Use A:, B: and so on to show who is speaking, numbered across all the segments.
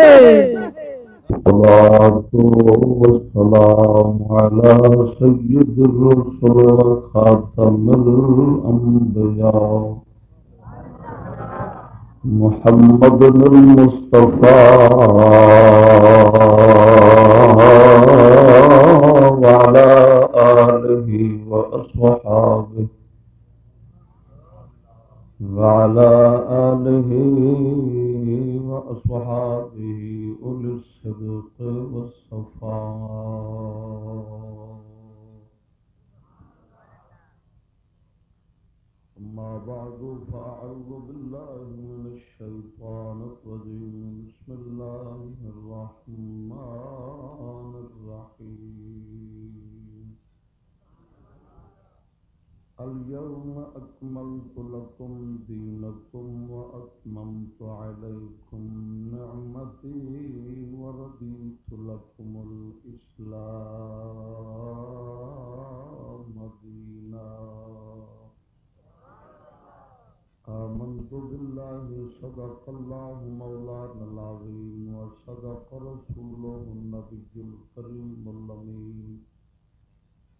A: ہے۔ والسلام على سيد الرسل وخاتم الأنبياء محمد المصطفى وعلى آله وأصحابه وعلى آله وأصحابه أولي الصدق والصفاء. أما بعد فأعوذ بالله من الشيطان الرجيم. بسم الله الرحمن اليوم أكملت لكم دينكم وأتممت عليكم نعمتي ورضيت لكم الإسلام دينا. آمنت بالله، صدق الله مولانا العظيم، وصدق رسوله النبي الكريم اللمين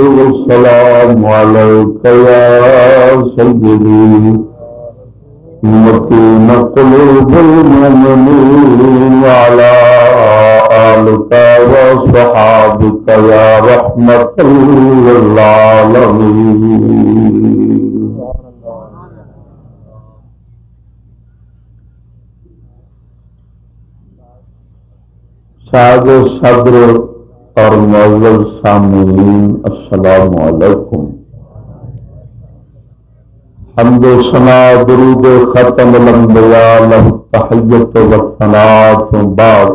A: والسلام عليك يا سيدي. مكين قلوب المؤمنين وعلى آلك وصحابك يا رحمة للعالمين. سعد صدر اور معزز سامعین، السلام علیکم۔ حمد و سنا درود ختم الانبیاء لہ تحیت و ثناء بعد۔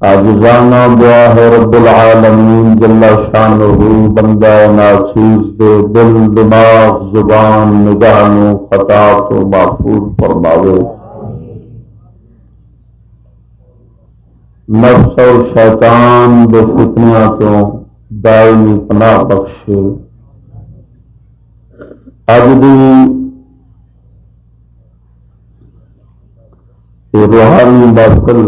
A: آجزانہ دعا ہے رب العالمین، جل شانہ بندہ ناچیز دے، دل، دماغ، زبان نگاہ نو خطا تو محفوظ فرماوے۔ نفس اور شیطان دے فتنیا تو دائمی پناہ بخشے اج دی روحانی محفل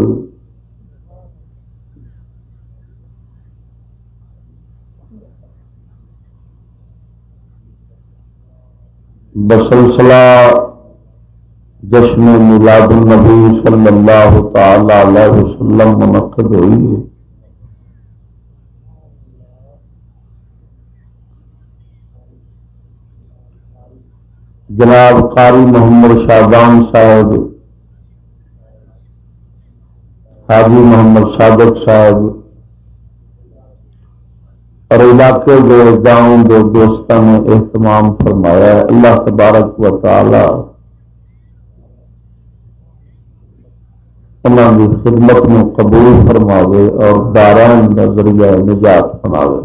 A: بسلسلہ جشن میلاد النبی صلی اللہ تعالی علیہ وسلم منعقد ہوئی ہے۔ جناب قاری محمد شاہبان صاحب، حاجی محمد صادق صاحب، اور علاقے کے گاؤں کے دوستوں نے اہتمام فرمایا۔ اللہ تبارک و تعالی انہوں کی خدمت میں قبول فرماوے اور دارائن کا ذریعہ نجات بناوے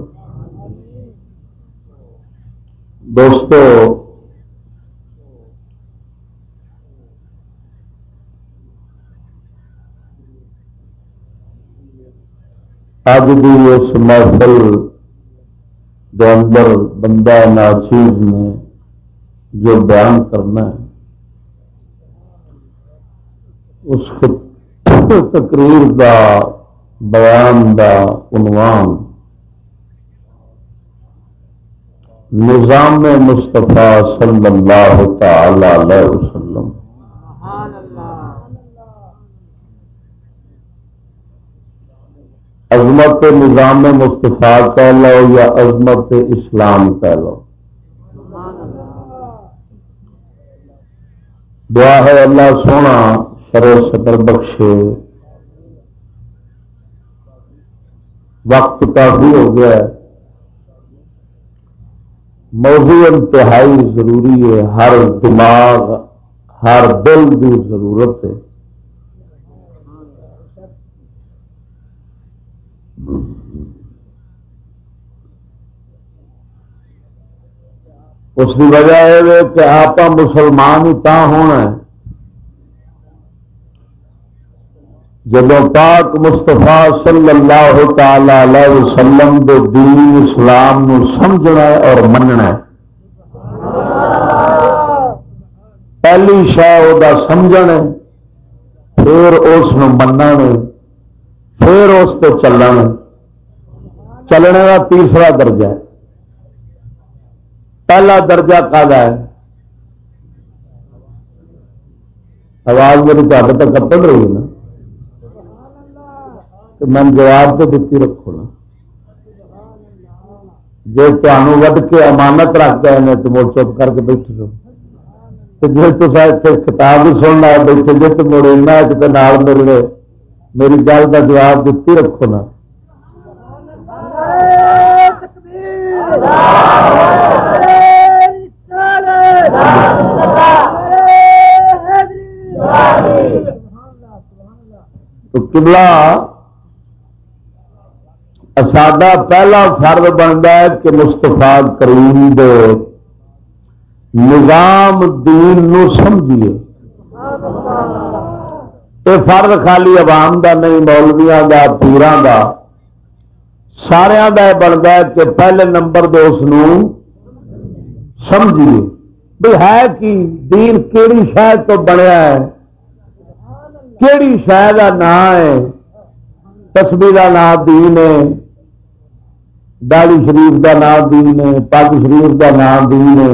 A: دوستو اج بھی اس محفل کے اندر بندہ ناچیز نے جو بیان کرنا ہے، اس تقریر دا، بیان دا عنوان نظام مصطفیٰ صلی اللہ تعالی علیہ وسلم۔ عظمت نظام مصطفیٰ کہہ لو یا عظمت اسلام کہہ لو۔ دعا ہے اللہ سونا کرو صبر بخشے۔ وقت کافی ہو گیا ہے۔ موضوع انتہائی ضروری ہے۔ ہر دماغ، ہر دل کی ضرورت ہے۔ اس کی وجہ یہ کہ آپ مسلمان ہی تا ہونا ہے۔ جب پاک مستفا صلی اللہ تعالی علیہ وسلم دے دین اسلام نو سمجھنا ہے اور مننا ہے۔ پہلی شہ وہ سمجھ پھر اس مننا پھر اس کو چلنا چلنے کا تیسرا درجہ ہے۔ پہلا درجہ کا ہے۔ آواز میری تک تک پڑ رہی ہے نا۔ تو میں جواب تو دیتی رکھو نا۔ جی تمہوں وڈ کے امانت رکھ گئے ہیں تو مڑ چپ کر کے بیٹھ رہو۔ جی تو کتاب بھی سننا بیٹھے جی تو مڑ میرے میری گل کا جواب دیتی رکھو نا۔ تو کبلا ساڈا پہلا فرد بنتا ہے کہ مستفا کریم دے نظام دین نو سمجھیے۔ یہ فرد خالی عوام دا نہیں مولویا کا پیران کا سارا بنتا ہے کہ پہلے نمبر دے اس سمجھیے۔ بھی ہے کہ دین کیڑی شاید تو بنیا ہے؟ کیڑی شاید کا نام ہے؟ تسبی کا نام دین ہے۔ داڑی شریف کا نام دین ہے پگ شریف کا نام دین ہے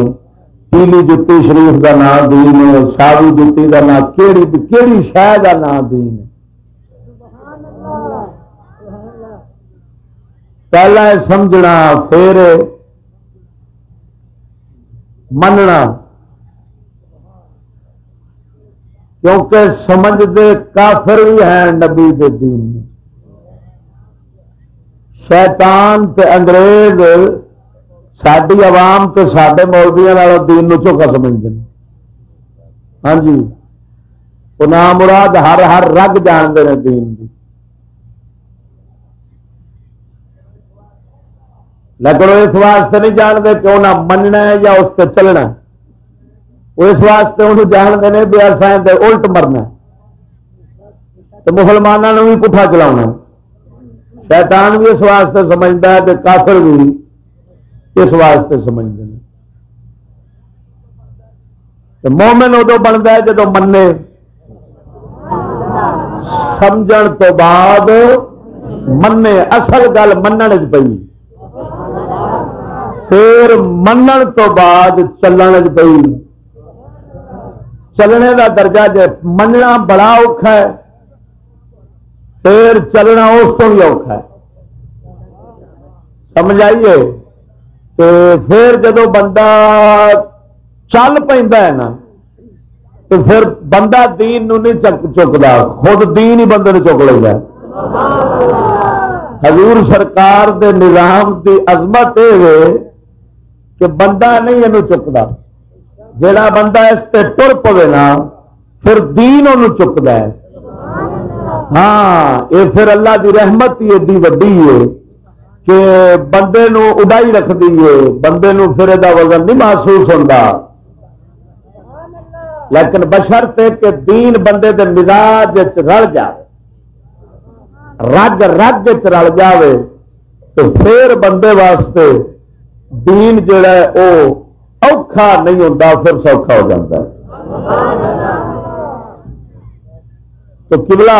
A: پیلی جتی شریف کا نام دین ہے ساوی جتی کا نام، کیڑی کیڑی شہ کا نام دین ہے پہلا سمجھنا، پھر مننا۔ کیونکہ سمجھتے کافر بھی ہیں نبی دے دین میں شیطان تے انگریز ساری عوام تو سڈے مولویا دین نو چوکا سمجھتے ہیں ہاں جی وہ نام مراد ہر ہر رگ جانتے ہیں دین کی لیکن وہ اس واسطے نہیں جانتے کہ انہیں مننا ہے یا اس سے چلنا وہ اس واسطے انہوں جانتے ہیں بھی اصل الٹ مرنا تو مسلمانوں بھی پٹھا چلا شیطان بھی اس واسطے سمجھتا ہے کہ کافر بھی اس واسطے سمجھتے ہیں۔ مومن ادو بنتا ہے جب منے۔ سمجھ تو بعد منے، اصل گل من پی پھر من تو بعد چلن پی چلنے کا درجہ جی مننا بڑا اوکھا ہے پھر چلنا اس کو بھی اوکھا ہے۔ سمجھ آئیے؟ تو پھر جب بندہ چل پہ نا، تو پھر بندہ دین نو نہیں چکتا خود دین ہی بندے چک لینا حضور سرکار دے نظام دی عظمت یہ کہ بندہ نہیں یہ چکتا جڑا بندہ اس سے تر پوے نا، پھر دین انہوں چکتا ہے۔ ہاں یہ پھر اللہ دی رحمت ہی ایڈی وڈی ہے کہ بندے نو اڈائی رکھ دیے بندے نو پھر یہ وزن نہیں محسوس ہوتا لیکن بشرتے کہ دین بندے دے مزاج رل جائے رگ رگ رل جائے تو پھر بندے واسطے دین جڑا ہے وہ اوکھا نہیں ہوتا پھر سوکھا ہو جاتا ہے۔ تو کبلا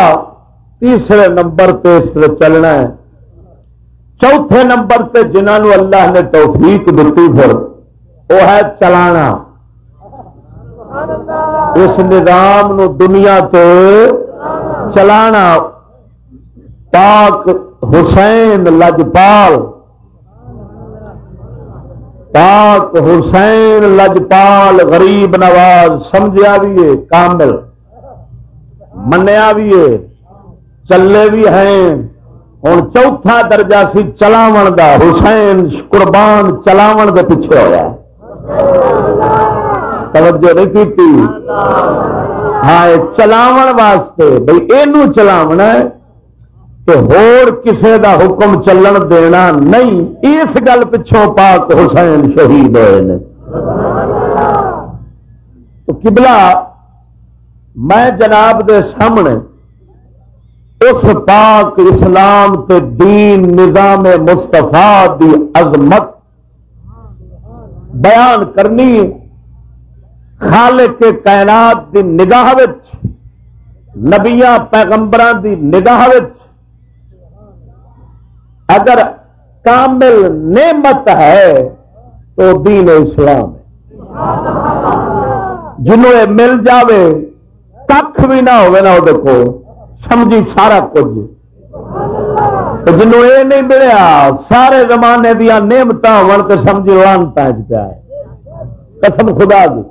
A: تیسرے نمبر پہ چلنا ہے۔ چوتھے نمبر پہ جنہوں اللہ نے توفیق دیتی پھر وہ ہے چلانا۔ اس نظام نو دنیا تو چلانا۔ پاک حسین لجپال۔ پاک حسین لجپال غریب نواز سمجھا بھی ہے، کامل۔ منیا بھی ہے۔ چلے بھی ہیں ہوں چوتھا درجہ سی چلاو دا حسین قربان چلاو دے پیچھے ہوا توجہ نہیں کی ہاں چلاو واسطے بھائی یہ چلاونا کہ ہور کسے دا حکم چلن دینا نہیں اس گل پچھوں پاک حسین شہید ہوئے تو قبلہ میں جناب دے سامنے اس پاک اسلام تے دین نظام مستفا دی عظمت بیان کرنی خالق کائنات دی نگاہ نبیا پیغمبر دی نگاہ اگر کامل نعمت ہے تو دین اسلام ہے۔ جنوں یہ مل جاوے کھ بھی نہ ہوا وہ سمجھی سارا کچھ۔ جنوں یہ نہیں ملیا، سارے زمانے دیا نعمت ہو سمجھی لانتا پیا قسم خدا دی۔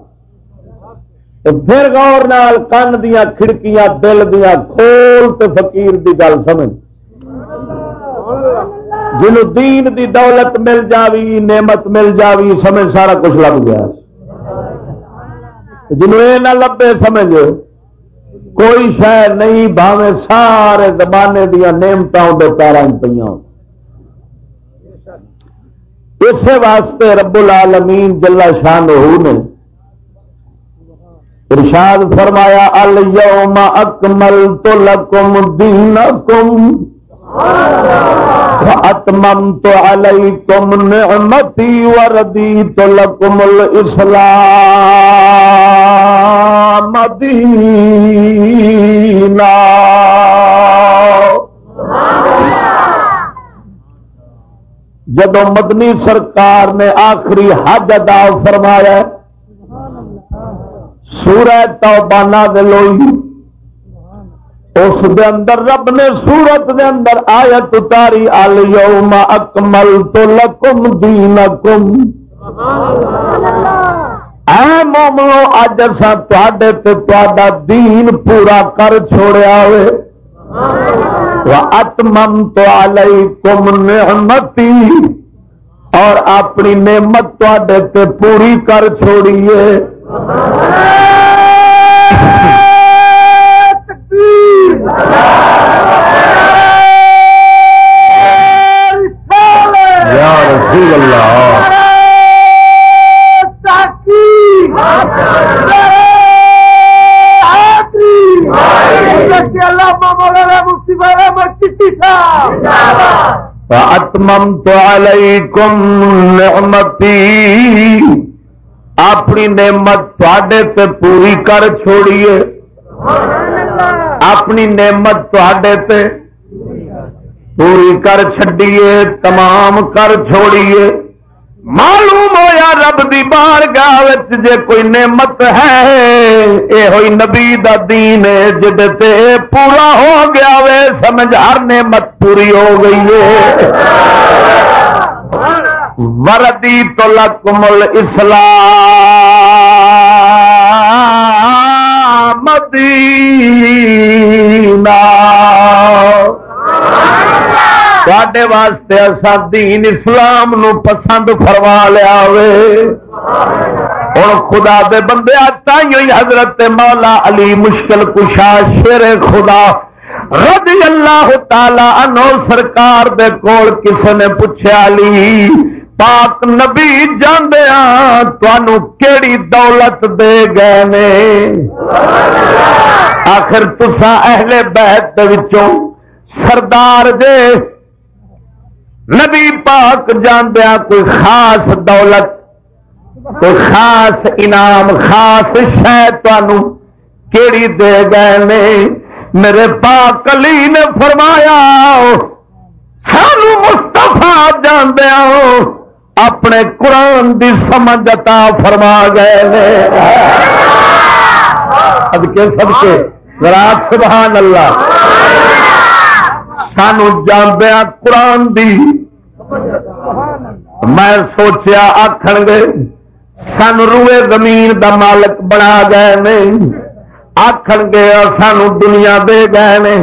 A: پھر گور نال کن دیا، کھڑکیاں، دل دیا، کھول تو فقیر دی گل سمجھ۔ جنوں دین دی دولت مل جاوی، نعمت مل جاوی، سمجھ سارا کچھ لگ گیا۔ جنوں یہ نہ لبے، سمجھ۔ کوئی شہ نہیں بھاوے سارے زمانے دیا نعمتوں کے پیروں پہ اسی واسطے رب العالمین جلا شان نے ارشاد فرمایا اليوم اکملت لکم دینکم واتممت علیکم نعمتی وردیت لکم الاسلام. دینا جدو مدنی سرکار نے آخری حج ادا فرمایا، سورہ توبہ دلوئی اس دے اندر رب نے سورت دے اندر آیت اتاری، اليوم اکمل تو لکم دینکم اے مومنو اج اسا تواڈے تے تواڈا دین پورا کر چھوڑیا ہوئے۔ واتممت علیکم نعمتی اور اپنی نعمت تے پوری کر چھوڑیے۔ یا اتمم تو علیکم نعمتی اپنی نعمت تے پوری کر چھوڑیے۔ اپنی نعمت تے پوری کر چھڑیے تمام کر چھوڑیے۔ معلوم ہوا رب دی بار گاہ جے کوئی نعمت ہے یہ ہوئی نبی دا دین جد تے پورا ہو گیا وے، سمجھ ہر نعمت پوری ہو گئی ہے وردی تو لکمل اسلام واسطے اصا دین اسلام نو پسند فرما لیا ہوں خدا دے بندے تھی حضرت مولا علی مشکل کشا شیر خدا رضی اللہ تعالی انو سرکار دے کول کسے نے پوچھا علی، پاک نبی جاندیا تنوع کیڑی دولت دے گئے نے؟ آخر تسا اہل بہت سردار دے نبی پاک جاندیا کوئی خاص دولت، کوئی خاص انعام، خاص شہ کیڑی دے گئے نے؟ میرے پاک علی نے فرمایا، سانو مستفا جاندیا اپنے قرآن دی سمجھ عطا فرما گئے سب کے سب کے راک سبحان اللہ۔ سانو جاندیا قرآن دی میں سوچیا آخر گے سان روئے زمین دا مالک بنا گئے نہیں آخر گے، سانو دنیا دے گئے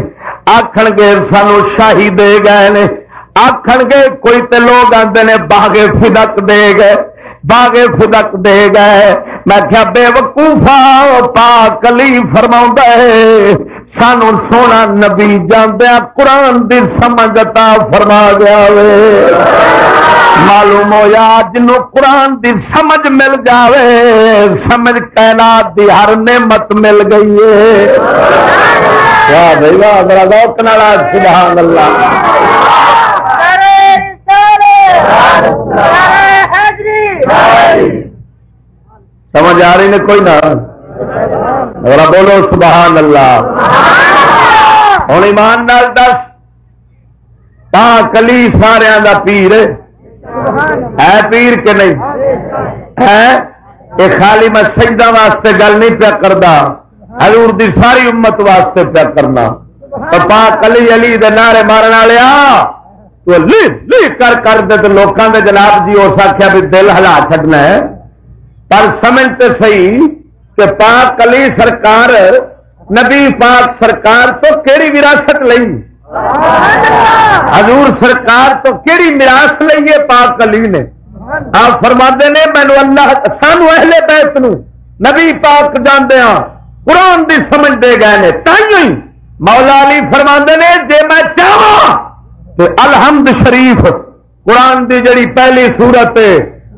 A: آخر گے، سانو شاہی دے گئے آخر گے، کوئی تے لوگ آتے نے، باغے فدک دے گئے۔ باغے فدک دے گئے۔ میں کیا بے وقوفا پا کلی فرما ہے سانو سونا نبی جاندیا قرآن دی سمجھتا فرما گیا وے۔ معلوم ہو یا جنوں قرآن دی سمجھ مل جاوے۔ سمجھ کائنات دی ہر نعمت مل گئی ہے واہ بھائی واہ بڑا دوک نالا سبحان اللہ سمجھ آ رہی نے کوئی نہ؟ اور بولو سبحان اللہ۔ ہوں ایمان نال دس۔ پا کلی سارا دا پیر۔ ہے پیر کے نہیں؟ ہے؟ یہ خالی میں سجدہ واسطے گل نہیں پیا کرتا حضور دی ساری امت واسطے پیا کرنا۔ پا کلی علی دے نعرے مارن والے کر کر دے تو لوگوں دے جناب جی اس آخیا بھی دل ہلا چڈنا ہے۔ پر سمجھتے صحیح کہ پاک علی سرکار، نبی پاک سرکار تو کیڑی وراثت لئی؟ حضور سرکار تو کیڑی وراثت لئیے پاک علی نے؟ آپ فرما نے مینو اللہ سانو اہل بیت نو نبی پاک جانے ہاں قرآن بھی سمجھ دے گئے نے تھی مولا علی فرما نے، جے میں چاہوں تو الحمد شریف، قرآن دی جڑی پہلی سورت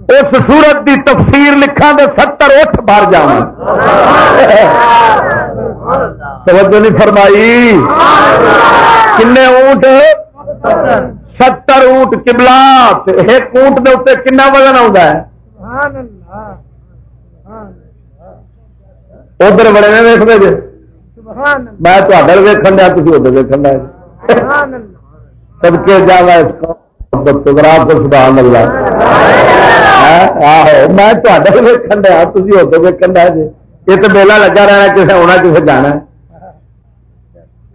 A: اس سورت دی تفسیر لکھا تو ستر اٹھ بھر جا توجہ نہیں فرمائی۔ کن اونٹ؟ ستر اونٹ کبلا ایک اونٹ کے اتنے کنا وزن آتا ہے؟ ادھر بڑے نے ویستے جی میں تر ویکن دیا تھی ادھر ویکن دیا سب کے جا اس کو سبحان اللہ آہو میں ویکن دیا تھی ادھر ویکن دیا جی یہ تو میلا لگا رہنا کسی آنا کسی جانا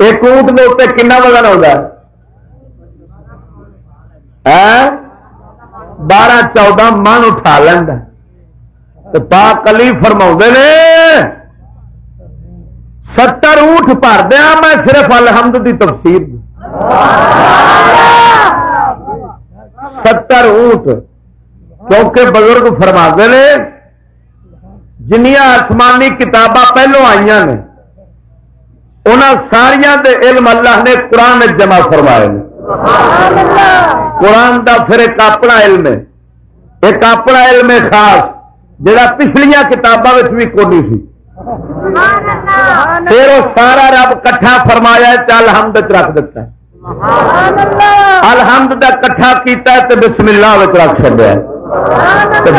A: ایک اونٹ کے اتنے کنا وزن آتا بارہ چودہ من اٹھا لینا پا کلی فرما نے ستر اونٹ بھر دیا میں صرف الحمد کی تفصیل ستر اونٹ کیونکہ بزرگ فرما نے جنیا آسمانی کتاباں پہلو آئی نے ان ساریا دے علم اللہ نے قرآن جمع فرمائے قرآن دا پھر ایک اپنا علم ہے ایک اپنا علم ہے خاص جڑا پچھلیا کتابوں بھی کونی سی۔ پھر وہ سارا رب کٹھا فرمایا چل ہمد رکھ دیتا ہے۔ الحمد کا کٹھا کیتا ہے بسم اللہ رکھ چڑیا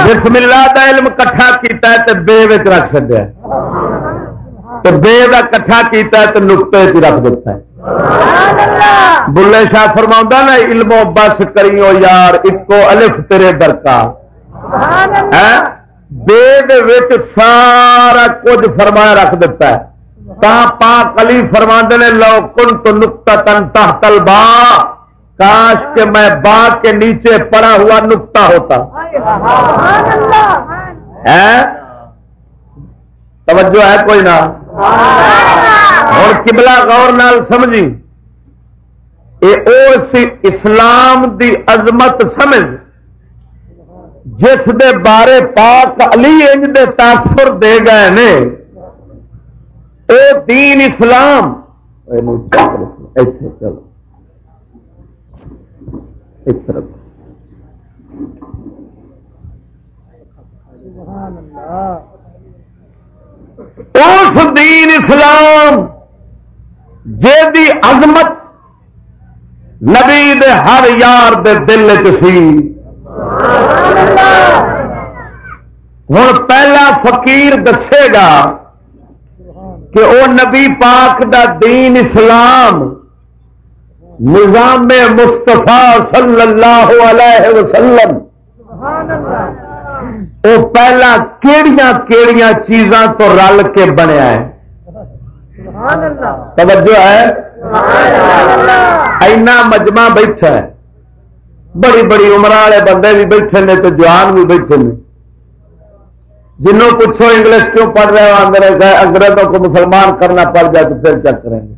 A: بسم اللہ۔ دا علم کٹھا کیتا ہے تو بے رکھ چڑیا تو بے کا کٹھا کیتا ہے تو نقطے چ رکھ دیتا ہے۔ بلے شاہ فرما نا علمو بس کریو یار ایکو الف تیرے درکار۔ بے سارا کچھ فرمایا رکھ دیتا ہے۔ پا کلی فرما نے، لو کن تو نکتا تن تل با کاش کے میں با کے نیچے پڑا ہوا نکتا ہوتا۔ ہے؟ توجہ ہے کوئی نہ؟ اور کبلا غور نال سمجھی۔ اسلام دی عظمت سمجھ۔ جس دے بارے پاک علی انج دے تاثر دے گئے نے۔ او دین اسلام! چلو۔ ایک طرف۔ اس دین اسلام جی عظمت نبی دے ہر یار دے دل سی۔ ہوں پہلا فقیر دسے گا کہ او نبی پاک دا دین اسلام نظام مستفا صلی اللہ علیہ وسلم وہ پہلا کیڑیاں کیڑیاں چیزاں تو رل کے بنیا ہے۔ توجہ ہے؟ اینا مجمع بیٹھا ہے۔ بڑی بڑی عمر والے بندے بھی بیٹھے نے تو جوان بھی بیٹھے نے۔ جنوں پوچھو انگلش کیوں پڑھ رہے ہو، انگریز انگریزوں کو مسلمان کرنا پڑ جائے تو پھر چیک کریں گے؟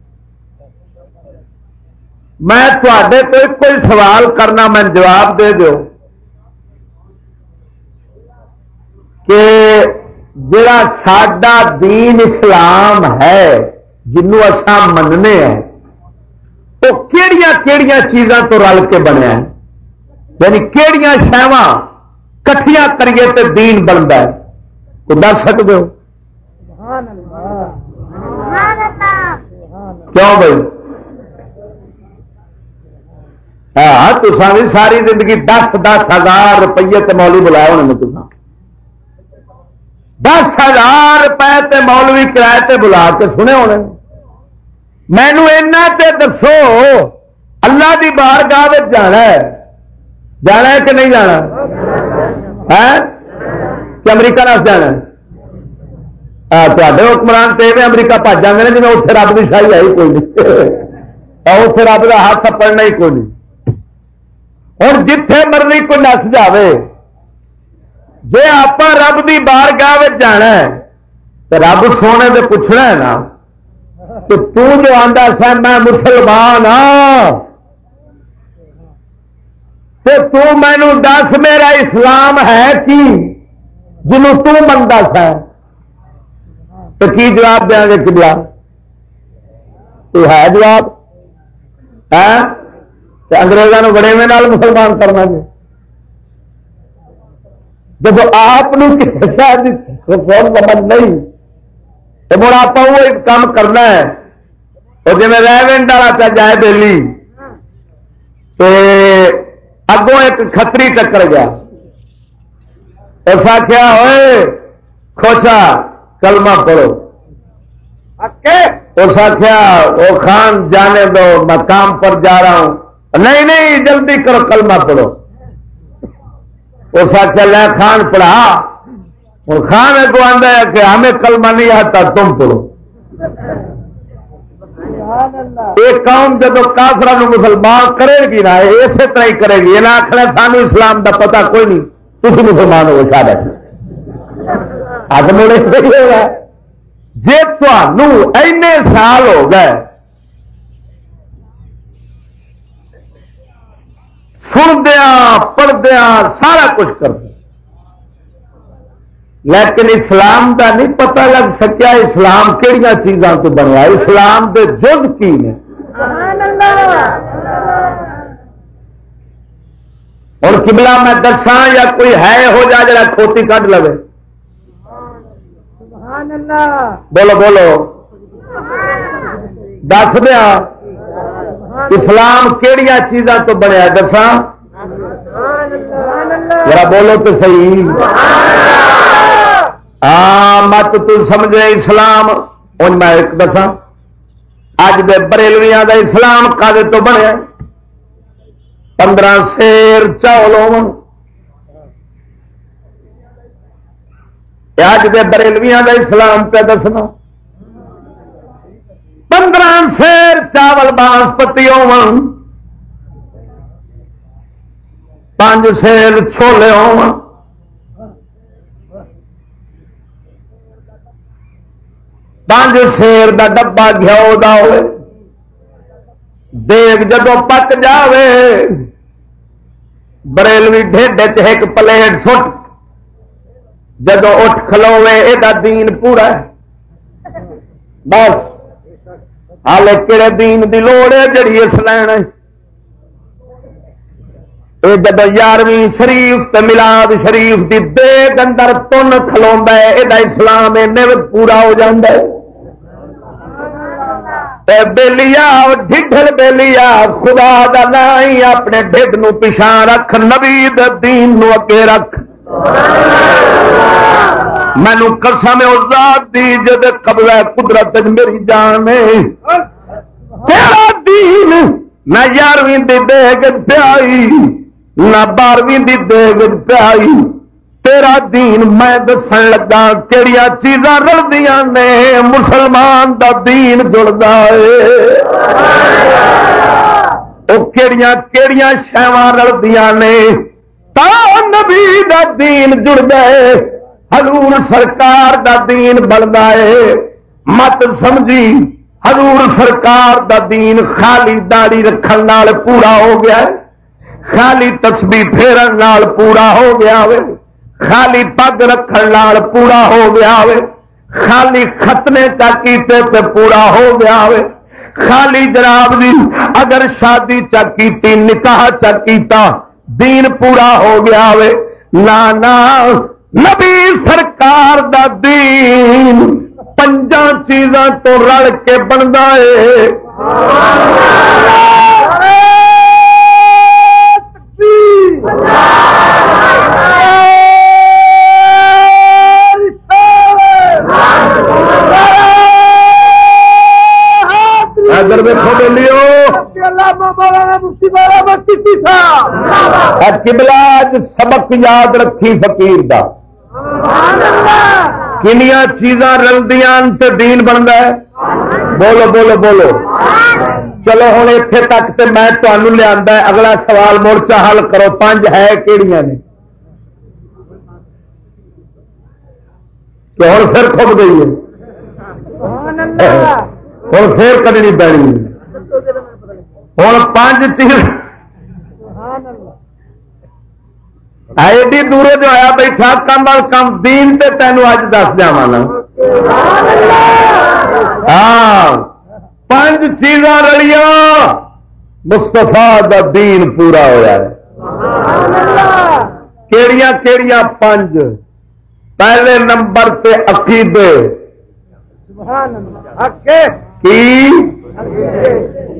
A: میں تھوڑے کو کوئی سوال کرنا میں جواب دے دو کہ جڑا ساڈا دین اسلام ہے جنوں اصا مننے ہیں، وہ کہڑی کہڑی چیزاں تو رل کے بنیا یعنی کہڑی شہوا کٹیا کریے تو دین بنتا ہے۔ وہ دس سکتے ہو؟ کیوں بھائی؟ ہاں تو ساری زندگی دس دس ہزار روپیے تے مولوی بلایا ہونے تو دس ہزار روپئے تے مولوی کرائے تے بلا کے سنے ہونے مینو تے دسو، اللہ دی بار گاہ جانا ہے۔ جانا ہے کہ نہیں جانا؟ ہے کہ امریکہ نس جانا تے حکمران تے امریکہ پج جانے جی اتنے رب کی شاہی آئی کوئی نہیں اتنے رب کا ہاتھ پڑنا ہی کوئی نہیں ہوں جتھے مرضی کو نس جائے جی آپ رب کی بار گاہ جانا تو رب سونے سے پوچھنا ہے نا تو جو آتا سا میں مسلمان ہاں تو مینو دس میرا اسلام ہے کی جنوں تنتا سا تو کی جواب دیا گے کبلا ہے جواب ہے اگریزوں بڑے میں مسلمان کرنا جی جب آپ سمجھ نہیں تو مڑ آپ ایک کام کرنا ہے وہ جی ریونٹ والا چا جائے دلی اگوں ایک کتری ٹکر گیا اس آخیا ہوئے خوشا کلمہ پڑھو۔ اس آخیا وہ خان جانے دو میں کام پر جا رہا ہوں۔ نہیں نہیں جلدی کرو کلمہ پڑھو۔ اس آخیا لے خان پڑھا۔ اور خان کو آدھا ہے کہ ہمیں کلمہ نہیں آتا تم پڑھو۔ ایک قوم جب کافر مسلمان کرے گی نا اسی طرح ہی کرے گی۔ یہ نہ آخر سانو اسلام دا پتا کوئی نہیں۔ تھی مسلمان ہو سارے اب مڑے جی تھی سال ہو گئے سندیا پڑھدیا سارا کچھ کر لیکن اسلام کا نہیں پتہ لگ سکیا اسلام کہڑی چیزوں تو بنیا۔ اسلام کے جد کی نے؟ اور کملا میں دسا یا کوئی ہے ہو جا جا کھوتی کھ لو بولو بولو۔ دس دیا۔ اسلام کہڑی چیزاں تو بنیا دسا ذرا بولو تو صحیح۔ ہاں مت سمجھے اسلام۔ ان میں ایک دسا اج دے بریلویاں دا اسلام کدے تو بنیا پندرہ شیر چاول اج دے بریلویاں دا اسلام پہ دسنا۔ پندرہ سیر چاول بانسپتی ہو پانچ سیر چھولے ہو پانچ سیر دا ڈبا گھیو دا ہوئے۔ دیگ جدو پک جاوے بریلوی ڈھڈ ایک پلیٹ سٹ جدو اٹھ کھلوے یہ دین پورا بس ہال کہڑے دین دی لوڑ ہے جڑی اس لین جب یارویں شریف ملاد شریف کی بے اندر تن کلو یہ اسلام پورا ہو جائے بےلیا ڈھڈل بےلیا خدا دا نائی اپنے ڈھڈ نو پچھا رکھ، نبی دین نو اگے رکھ۔ مینو قسم ذات دی جد قبضہ قدرت میری جان تیرا دین نہ یارویں دی دیگ پیائی نہ بارہویں دی دیگ پیائی تیرا دین میں دسن لگا کہڑی چیزاں رلدیاں نے، مسلمان دا دین جڑتا ہے وہ کہڑیاں کہڑیاں شہواں رلدیاں نے، تا نبی دا دین جڑ گئے حضور سرکار دا دین بنتا ہے مت سمجھی، حضور سرکار دا دین خالی داڑی رکھن پورا ہو گیا خالی تسبی پھیرن پورا ہو گیا وے خالی پگ رکھن پورا ہو گیا وے خالی ختنے چا کیتے تے پورا ہو گیا وے خالی جناب جی اگر شادی چا کیتی، نکاح چا کیتا،
B: دین پورا ہو گیا وے لانا نبی سرکار دا دین۔ پنجا چیزاں تو رل کے بنتا ہے۔ ادھر ویکو کبلا سبق یاد رکھی فقیر دا۔ کنیا چیزاں رلدیاں دین بنتا ہے۔ بولو بولو بولو۔ چلو ہوں اتنے تک تو میں تمہوں لیا اگلا سوال مورچا حل کرو۔ پانچ ہے کہڑی نے؟ ہوں پھر کھب گئی ہے ہوں پھر کدنی پڑی ہوں پانچ چیز۔ ایڈی دور جو آیا بیٹھا، کم کم دین تے تینوں اج دس جا ہاں۔ پانچ چیزاں رلیاں۔ مستفا دا دین پورا ہوا ہے۔ کیڑیاں کیڑیاں پانچ۔ پہلے نمبر تے عقیدے۔ کی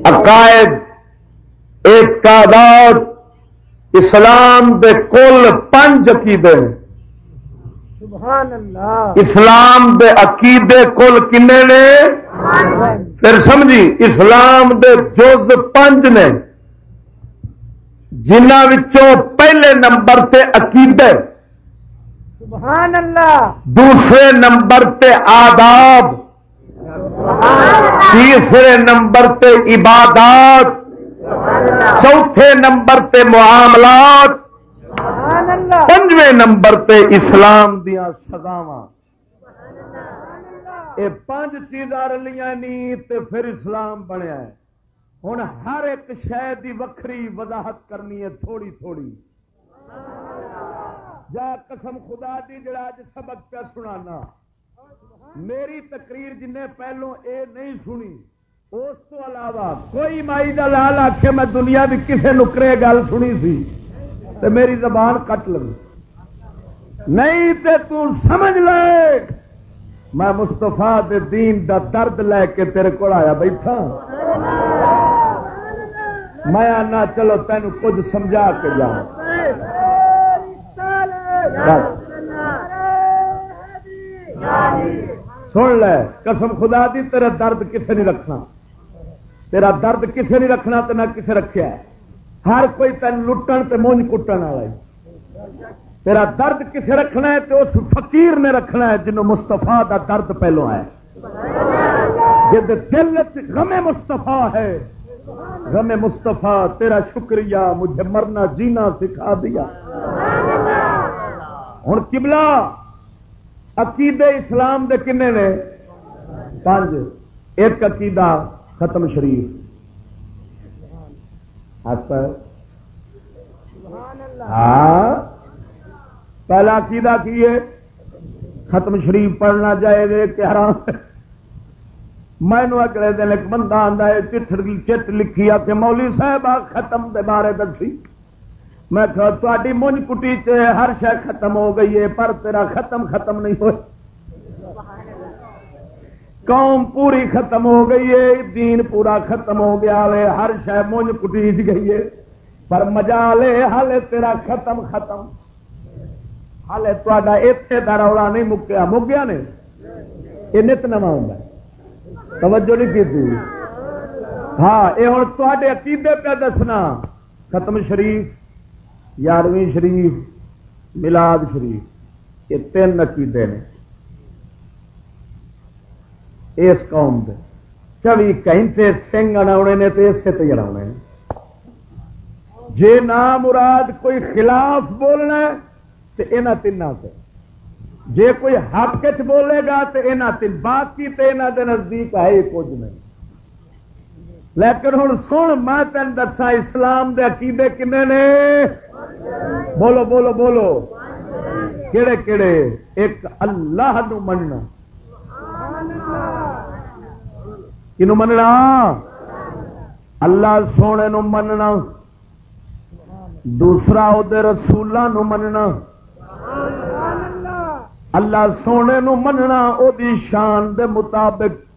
B: عقائد اعتقادات اسلام دے کل پنج عقیدے اسلام دے عقیدے کل کنے نے؟ پھر سمجھی اسلام دے جز پنج نے۔ جنہ پہلے نمبر تے عقیدے سبحان اللہ۔ دوسرے نمبر تے آداب تیسرے نمبر تے عبادات، چوتھے نمبر تے معاملات، پنجویں نمبر تے اسلام دیا سزاوا یہ پانچ چیزاں رلیاں نی تے پھر اسلام بنیا ہے۔ ہوں ہر ایک شہ کی وکری وضاحت کرنی ہے تھوڑی تھوڑی۔ جا قسم خدا دی جڑا اج سبق پہ سنانا۔ میری تقریر جن پہلو اے نہیں سنی اس تو علاوہ کوئی مائی کا لال آ کے میں دنیا کی کسی نکرے گل سنی سی تو میری زبان کٹ لگی۔ نہیں تے تو سمجھ لے میں مستفا دین دا درد لے کے تیرے کو آیا بیٹھا۔ میں آنا چلو تین کچھ سمجھا کے جا سن لے، قسم خدا دی، تیرا درد کسے نہیں رکھنا۔ تیرا درد کسے نہیں رکھنا تو نہ کسے رکھیا ہے۔ ہر کوئی تین لٹن تے مونج کٹن والا تیرا درد کسے رکھنا ہے تو اس فقیر نے رکھنا ہے جنہوں مستفا دا درد پہلو ہے۔ جد دل غم مستفا ہے۔ غم مستفا تیرا شکریہ، مجھے مرنا جینا سکھا دیا۔ ہوں کبلا عقیدے اسلام دے کنے نے؟ پانچ۔ ایک عقیدہ ختم شریف۔ ہاں۔ پہلا عقیدہ کی ہے؟ ختم شریف پڑھنا چاہیے کہ حرام۔ میں اگلے دن ایک بندہ آتا ہے چٹ لکھی آ کے مولی صاحب آ ختم دے بارے دسی۔ میں تاری مونج کٹی چ ہر شہ ختم ہو گئی ہے، پر تیرا ختم ختم نہیں ہو قوم پوری ختم ہو گئی ہے، دین پورا ختم ہو گیا ہے، ہر شہ مونج کٹی جی گئی ہے۔ پر مزا لے ہال تیرا ختم ختم۔ ہال تا اتے کا رولا نہیں مکیا مکیا نے؟ یہ نت نوا ہوں توجہ نہیں کی ہاں یہ ہوں تے عقیدے پہ دسنا۔ ختم شریف یارویں شریف ملاد شریف، یہ تین عقیدے نے۔ اس قوم کے چوی کہیں سنگ اڑا نے تو اسے تے اڑا جے نام مراد کوئی خلاف بولنا تو یہاں تین سے جے کوئی حق چ بولے گا تو یہاں تین۔ باقی تو یہاں کے نزدیک ہے کچھ نہیں۔ لیکن ہوں سن، میں تین دسا اسلام دے عقیدے کنے نے؟ بولو بولو بولو۔ کہڑے کہڑے ایک اللہ نو مننا۔ کنو مننا؟ اللہ سونے نو مننا۔ دوسرا وہ رسولوں مننا۔ اللہ سونے نو مننا، او دی شان دے مطابق۔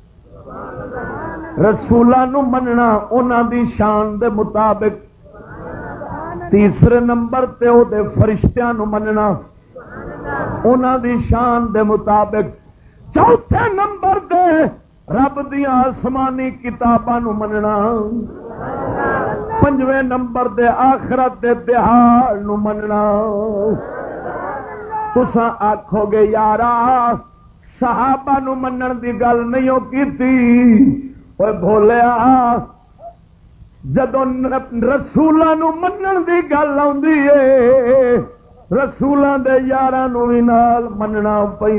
B: رسولوں مننا انہوں دی شان دے مطابق۔ تیسرے نمبر تے او دے فرشتیاں نو مننا انہوں دی شان دے مطابق۔ چوتھے نمبر دے رب دیا آسمانی کتاباں مننا۔ پنجویں نمبر دے آخرت دے تہار مننا۔ تسا آخو گے یار صحابہ نو منن دی گل نہیں کی بولیا جدو رسولوں منن دی گل رسولوں دے یار بھی نال مننا پہ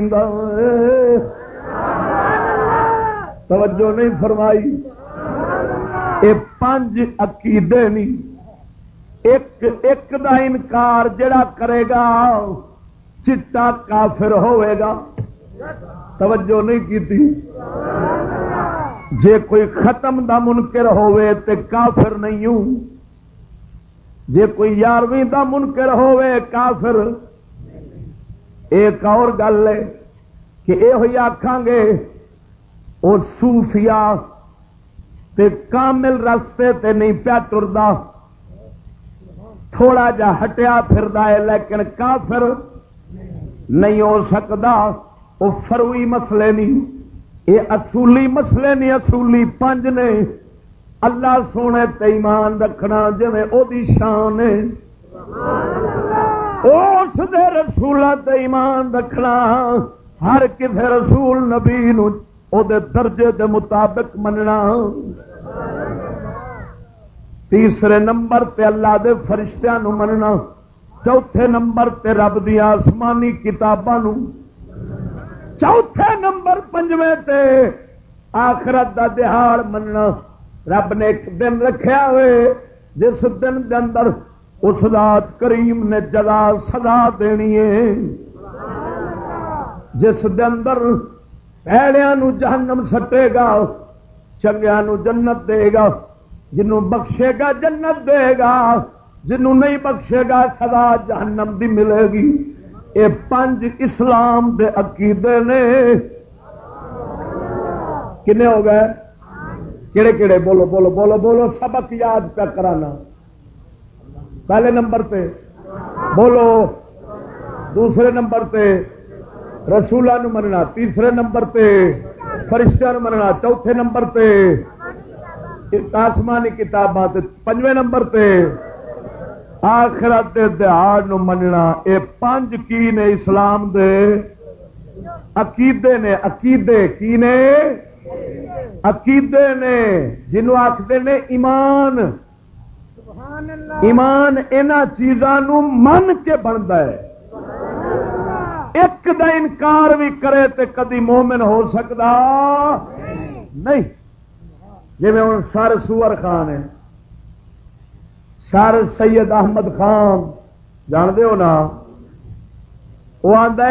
B: توجہ نہیں فرمائی یہ پانچ عقیدے نہیں ایک ایک دا انکار جڑا کرے گا چٹا کافر ہوئے گا توجہ نہیں کی جے کوئی ختم دا منکر ہوئے تے کافر نہیں ہوں۔ جے کوئی یارویں دا منکر ہوئے کافر۔ ایک اور گل ہے کہ یہ ہوئی آخان گے وہ سوفیا تے کامل رستے تے نہیں پیا ٹردا تھوڑا جا ہٹیا پھر ہے، لیکن کافر نہیں ہو سکتا وہ فروئی مسئلے نہیں، یہ اصولی مسئلے نہیں، اصولی پنج نے۔ اللہ سونے ایمان رکھنا جی وہ شان اس رسول ایمان رکھنا، ہر کسی رسول نبی نو دے درجے دے مطابق مننا۔ تیسرے نمبر تے اللہ دے فرشتیاں نو مننا، چوتھے نمبر تے رب دیا آسمانی کتاباں چوتھے نمبر پنجویں تے آخرت دا دہاڑ مننا رب نے ایک دن رکھا ہوئے، جس دن دے اندر اس رات کریم نے جگہ سزا دینی ہے۔ جس دن اندر پیڑیا جہنم سٹے گا چنگیا جنت دے گا، جنوں بخشے گا جنت دے گا، جنوں نہیں بخشے گا سدا جہنم بھی ملے گی۔ یہ پنج اسلام دے عقیدے نے کنے ہو گئے؟ کہڑے کہڑے بولو بولو بولو بولو، سبق یاد پہ کرانا۔ پہلے نمبر پہ بولو۔ دوسرے نمبر پہ رسولہ نو مننا۔ تیسرے نمبر پہ فرشتہ نو مننا۔ چوتھے نمبر پہ آسمانی کتابات پنجویں نمبر پہ آخرت دہاڑ مننا اے پانچ کی نے اسلام دے؟ عقیدے نے عقیدے کی نے؟ عقیدے نے جنوں آخر نے ایمان۔ ایمان ان چیزوں من کے بنتا ہے۔ ایک دا انکار بھی کرے تے کدی مومن ہو سکتا نہیں۔ جی ہوں سر سور خان ہے سر سید احمد خان جان دے ہو نا؟ وہ آدھا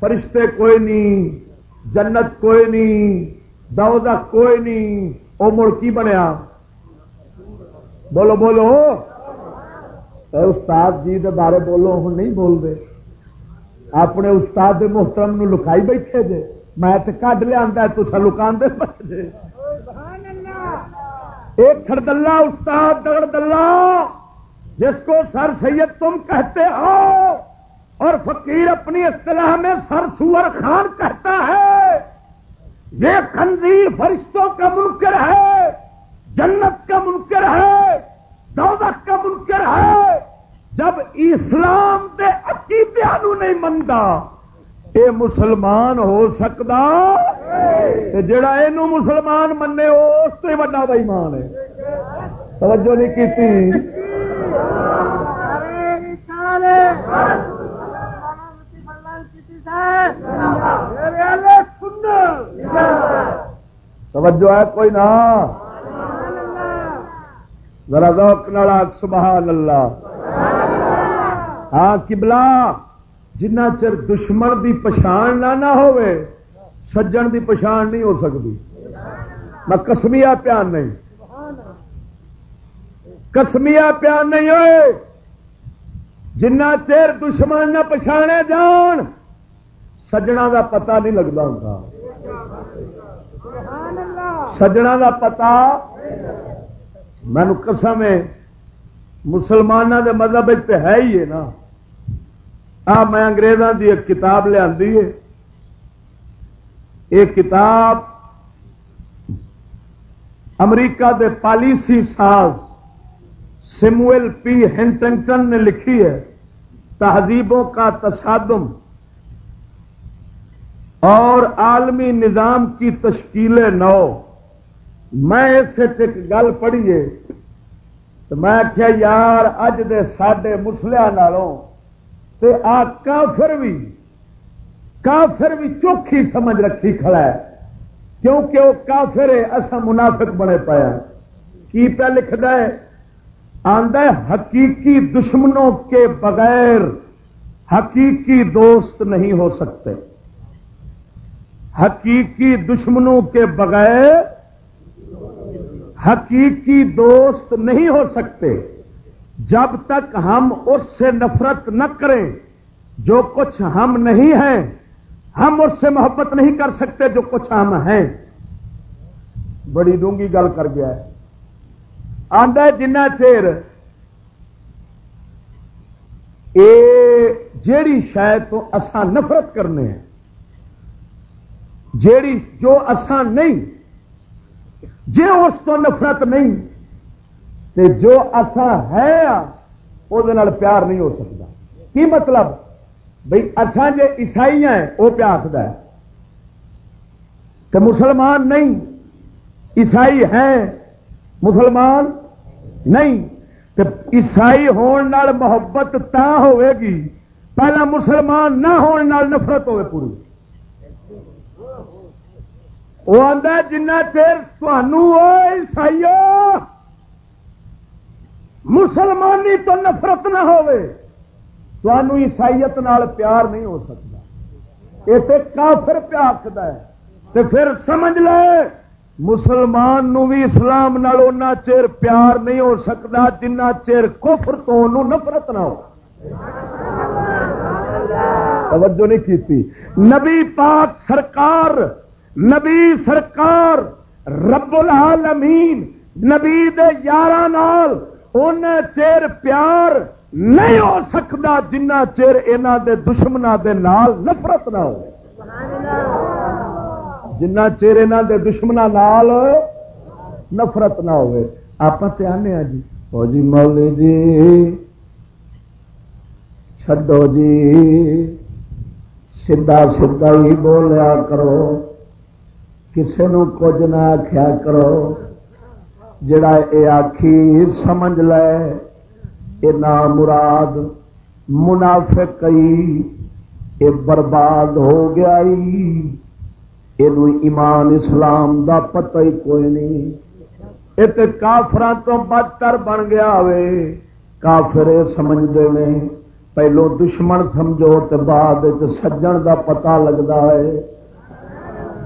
B: فرشتے کوئی نہیں، جنت کوئی نہیں دوزہ کوئی نہیں وہ مڑ کی بنیا؟ بولو بولو۔ استاد جی دے بارے بولو ہوں نہیں بول دے اپنے استاد محترم نو لکائی بیٹھے جے میں کڈ لیا تو لکا دے۔ ایک کھڑدلہ استاد دگڑ دلہ، جس کو سر سید تم کہتے ہو، اور فقیر اپنی اصطلاح میں سر سور خان کہتا ہے۔ یہ خنزیر فرشتوں کا منکر ہے، جنت کا منکر ہے دولت کا منکر ہے۔ جب اسلام دے عقیدے نہیں منتا یہ مسلمان ہو سکتا جڑا یہ مسلمان منے اس سے وا بئیمان ہے۔ توجہ نہیں کی توجہ ہے کوئی نہ۔ ذرا ذوق نالا سبحان اللہ۔ ہاں کبلا جنہ چر دشمن دی پچھان نہ نہ ہوئے، سجن دی پچھان نہیں ہو سکتی۔ میں کسمیا پیان نہیں۔ کسمیا پیان نہیں ہوئے۔ جنا چیر دشمن نہ پچھانے جان سجنا کا پتا نہیں لگتا ہوں سجنا کا پتا مینو قسم ہے مسلمانوں کے مذہب ہے ہی ہے نا۔ آ، میں انگریزوں کی ایک کتاب لیا یہ کتاب امریکہ دے پالیسی ساز سیموئل پی ہینٹنگٹن نے لکھی ہے، تہذیبوں کا تصادم اور عالمی نظام کی تشکیل نو۔ میں اس گل پڑھیے تو میں کیا یار، اج دے سڈے مسلیا نالوں تے آ کافر بھی کافر بھی چوکھی سمجھ رکھی کھڑا ہے۔ کیونکہ وہ کافر ہے اصا منافق بنے پایا کی پہ لکھتا ہے؟ آدھا حقیقی دشمنوں کے بغیر حقیقی دوست نہیں ہو سکتے۔ حقیقی دشمنوں کے بغیر حقیقی دوست نہیں ہو سکتے۔ جب تک ہم اس سے نفرت نہ کریں، جو کچھ ہم نہیں ہیں، ہم اس سے محبت نہیں کر سکتے جو کچھ ہم ہیں۔ بڑی ڈونگی گل کر گیا ہے۔ آدھا جنا چیر جیڑی شاید تو اسان نفرت کرنے ہیں، جیڑی جو اسان نہیں جی اس تو نفرت نہیں تے جو اسان ہے وہ پیار نہیں ہو سکتا۔ کی مطلب؟ بھائی اسان جی عیسائی ہیں وہ پیا ہے۔ کہ مسلمان نہیں، عیسائی ہیں، مسلمان نہیں۔ تو عیسائی ہون نال محبت تا ہوئے گی، پہلا مسلمان نہ ہون نال نفرت ہوئے پوری۔ وہ آتا جنا چیر عیسائی مسلمانی تو نفرت نہ ہوئے عیسائیت نال پیار نہیں ہو سکتا۔ یہ تو کافر پیا آخد ہے پھر سمجھ لے، مسلمان نو بھی اسلام نال چیر پیار نہیں ہو سکتا جنہ چیر کفر تو نفرت نہ ہو۔ توجہ نہیں کی نبی پاک سرکار، نبی سرکار، رب العالمین، نبی دے یار نال ان چیر پیار نہیں ہو سکتا جنہ چیر انہوں دے دشمنا دے نال نفرت نہ ہو جنہ چیر انہوں دے دشمنا نال نفرت نہ ہوئے۔ آپ آنے ہاں جی۔ او جی مولی جی چڈو جی۔ سیدا سیدا ہی بولیا کرو۔ کسی نو کچھ نہ آخیا کرو۔ جڑا یہ آخی سمجھ لے یہ مراد منافق یہ برباد ہو گیا یہ ایمان اسلام دا پتہ ہی کوئی نہیں۔ یہ کافر تو بدتر بن گیا کافر سمجھتے ہیں پہلو دشمن سمجھو تو بعد سجن دا پتا لگتا ہے۔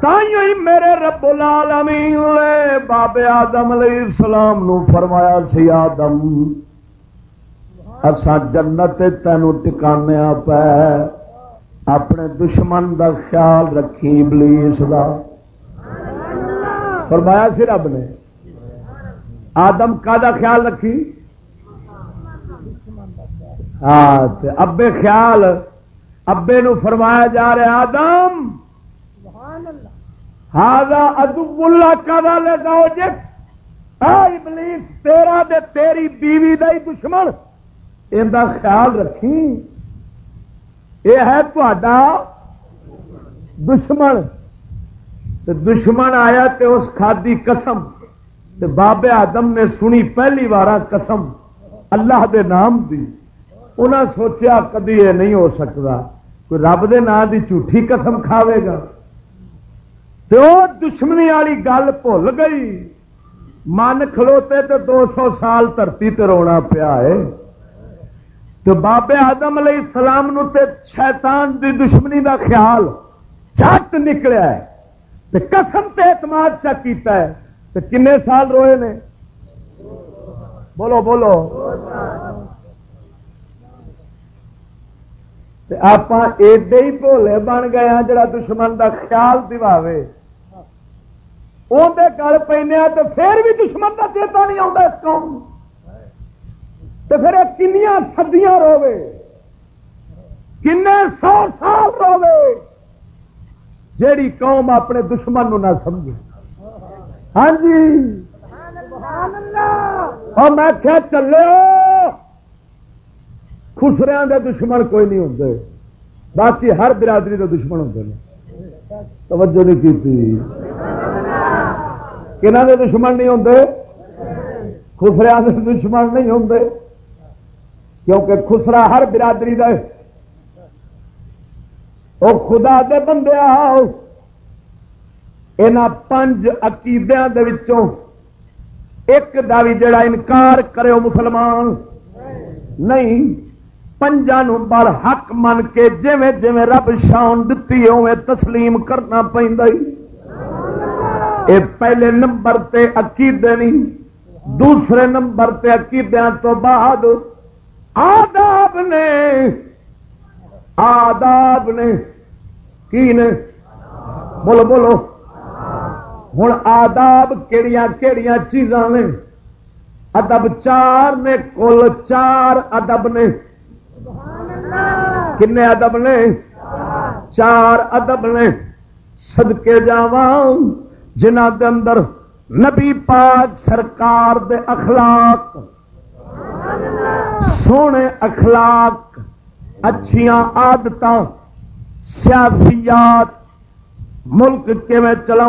B: میرے رب العالمین لے بابے آدم علیہ السلام نو فرمایا سی آدم جنت تینوں ٹکانے پہ اپنے دشمن دا خیال رکھی ابلیس دا۔ فرمایا سی رب نے، آدم کا دا خیال رکھی؟ ہاں ابے خیال، ابے نو فرمایا جا رہا آدم۔ ہاضا ادب اللہ کا لگاؤ جس۔ ابلیس، تیرا دے تیری بیوی دا ہی دشمن۔ ان خیال رکھی۔ یہ ہے تا دشمن۔ دشمن آیا تے اس کھادی قسم۔ تے بابے آدم نے سنی پہلی بار قسم۔ اللہ دے نام دی۔ انہاں سوچیا کدی یہ نہیں ہو سکتا۔ کوئی رب دے نام دی جھوٹھی قسم کھاوے گا۔ تو دشمنی والی گل بھول گئی۔ من کھلوتے تو دو سو سال دھرتی تے رونا پیا ہے۔ تو بابے آدم علیہ السلام نو تے شیطان دی دشمنی دا خیال چٹ نکلیا ہے۔ تے قسم تے اعتماد چا کیتا ہے۔ تے کنے سال روئے نے؟ بولو بولو۔ آپ ایڈے ہی بھولے بن گئے ہیں جڑا دشمن دا خیال دواوے اندر گل پہ تو پھر بھی دشمن کا چیتا نہیں آتا اس قوم تو پھر یہ کنیا سدیاں روے کن سو سال روے جیڑی قوم اپنے دشمن نو نہ سمجھے۔ ہاں جی۔ اور میں کیا چلے خسریا دے دشمن کوئی نہیں ہوتے باقی ہر برادری کے دشمن ہوتے ہیں توجہ نہیں کی کنہ دے دشمن نہیں ہوتے خسریا دے دشمن نہیں ہوتے کیونکہ خسرا ہر برادری دے وہ خدا دے بندے یہاں پنج عقیدیا ایک دا بھی جڑا انکار کرے مسلمان۔ نہیں پنجا بڑ حق من کے جویں جویں رب شان دتی اوے تسلیم کرنا پہ اے پہلے نمبر تے عقیدے نہیں، دوسرے نمبر تے عقیدے تو بعد آداب نے آداب نے، کی نے؟ بولو بولو۔ ہوں آداب کہڑیاں کہڑیاں چیزاں نے؟ ادب چار نے، کل چار ادب نے۔ کن ادب نے؟ چار ادب نے۔ سدکے جاوا جنہ دے اندر نبی پاک سرکار دے اخلاق، سونے اخلاق، اچھیاں آدت سیاسیات، ملک کیون چلا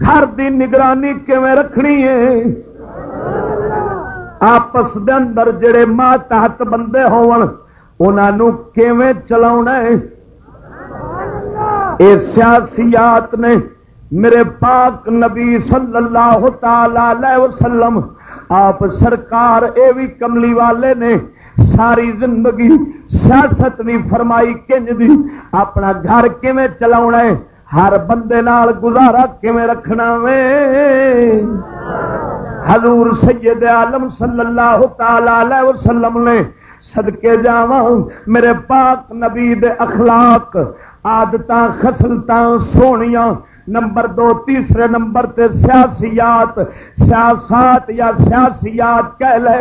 B: گھر دی نگرانی کیون رکھنی ہے۔ آپس دے اندر جڑے ماں بندے ہو چلا اے سیاسیات نے میرے پاک نبی صلی اللہ تعالی وسلم، آپ سرکار اے بھی کملی والے نے ساری زندگی سیاست بھی فرمائی، کنج دی، اپنا گھر کیویں چلا ہر بندے نال گزارا کیویں رکھنا وے؟ حضور سید عالم صلی اللہ تعالی وسلم نے سدکے جا میرے پاک نبی دے اخلاق آدت خسلت سونیاں نمبر دو، تیسرے نمبر تے سیاسیات، سیاسات یا سیاسیات کہہ لے،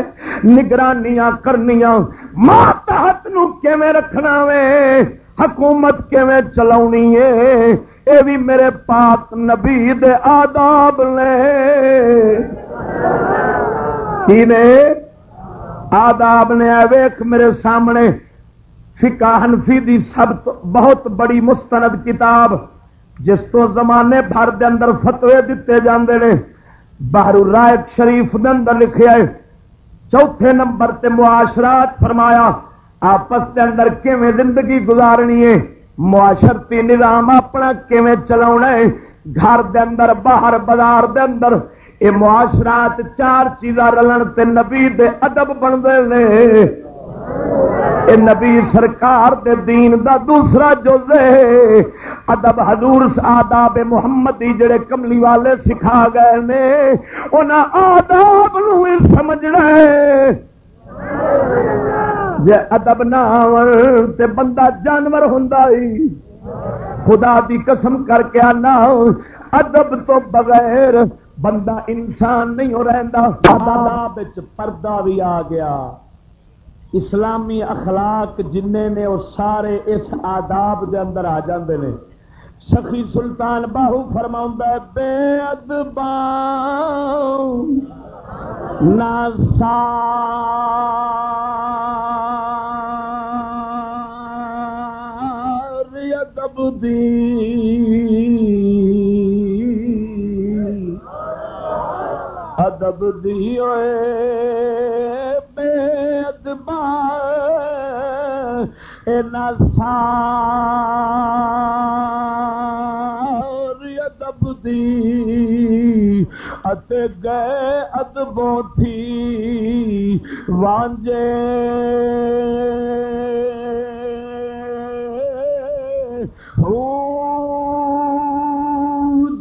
B: نگرانیاں کرنیاں ماتحت نو کیویں رکھنا وے؟ حکومت کیویں چلاونی ہے اے بھی میرے پاک نبی دے آداب لے نے؟ آداب نے۔ ویخ میرے سامنے فکا حنفی دی سب بہت بڑی مستند کتاب۔ جس تو زمانے بھر دے اندر فتوے دیتے جاندے نے باہر رائے شریف دے اندر لکھے آئے چوتھے نمبر تے معاشرات فرمایا، آپس دے اندر کیویں زندگی گزارنی ہے؟ معاشرتی نظام اپنا کیویں چلا ہے؟ گھر دے اندر، باہر بازار دے اندر اے معاشرات چار چیزاں رلن تے نبی دے ادب بنتے ہیں۔ اے نبی سرکار دے دین دا دوسرا جو ادب حضور آداب محمد جڑے کملی والے سکھا گئے نے، انہاں آداب نو سمجھنا ہے۔ جے ادب نہ تے بندہ جانور ہوں خدا دی قسم کر کے آنا، ادب تو بغیر بندہ انسان نہیں ہو رہا آداب پردہ بھی آ گیا۔ اسلامی اخلاق جن نے وہ سارے اس آداب دے اندر آ جاندے نے۔ سخی سلطان باہو فرما بے ادبا ناسا ادب دی۔ ادب دی بے ساری ادب دی گئے ادبوں تھی وانجے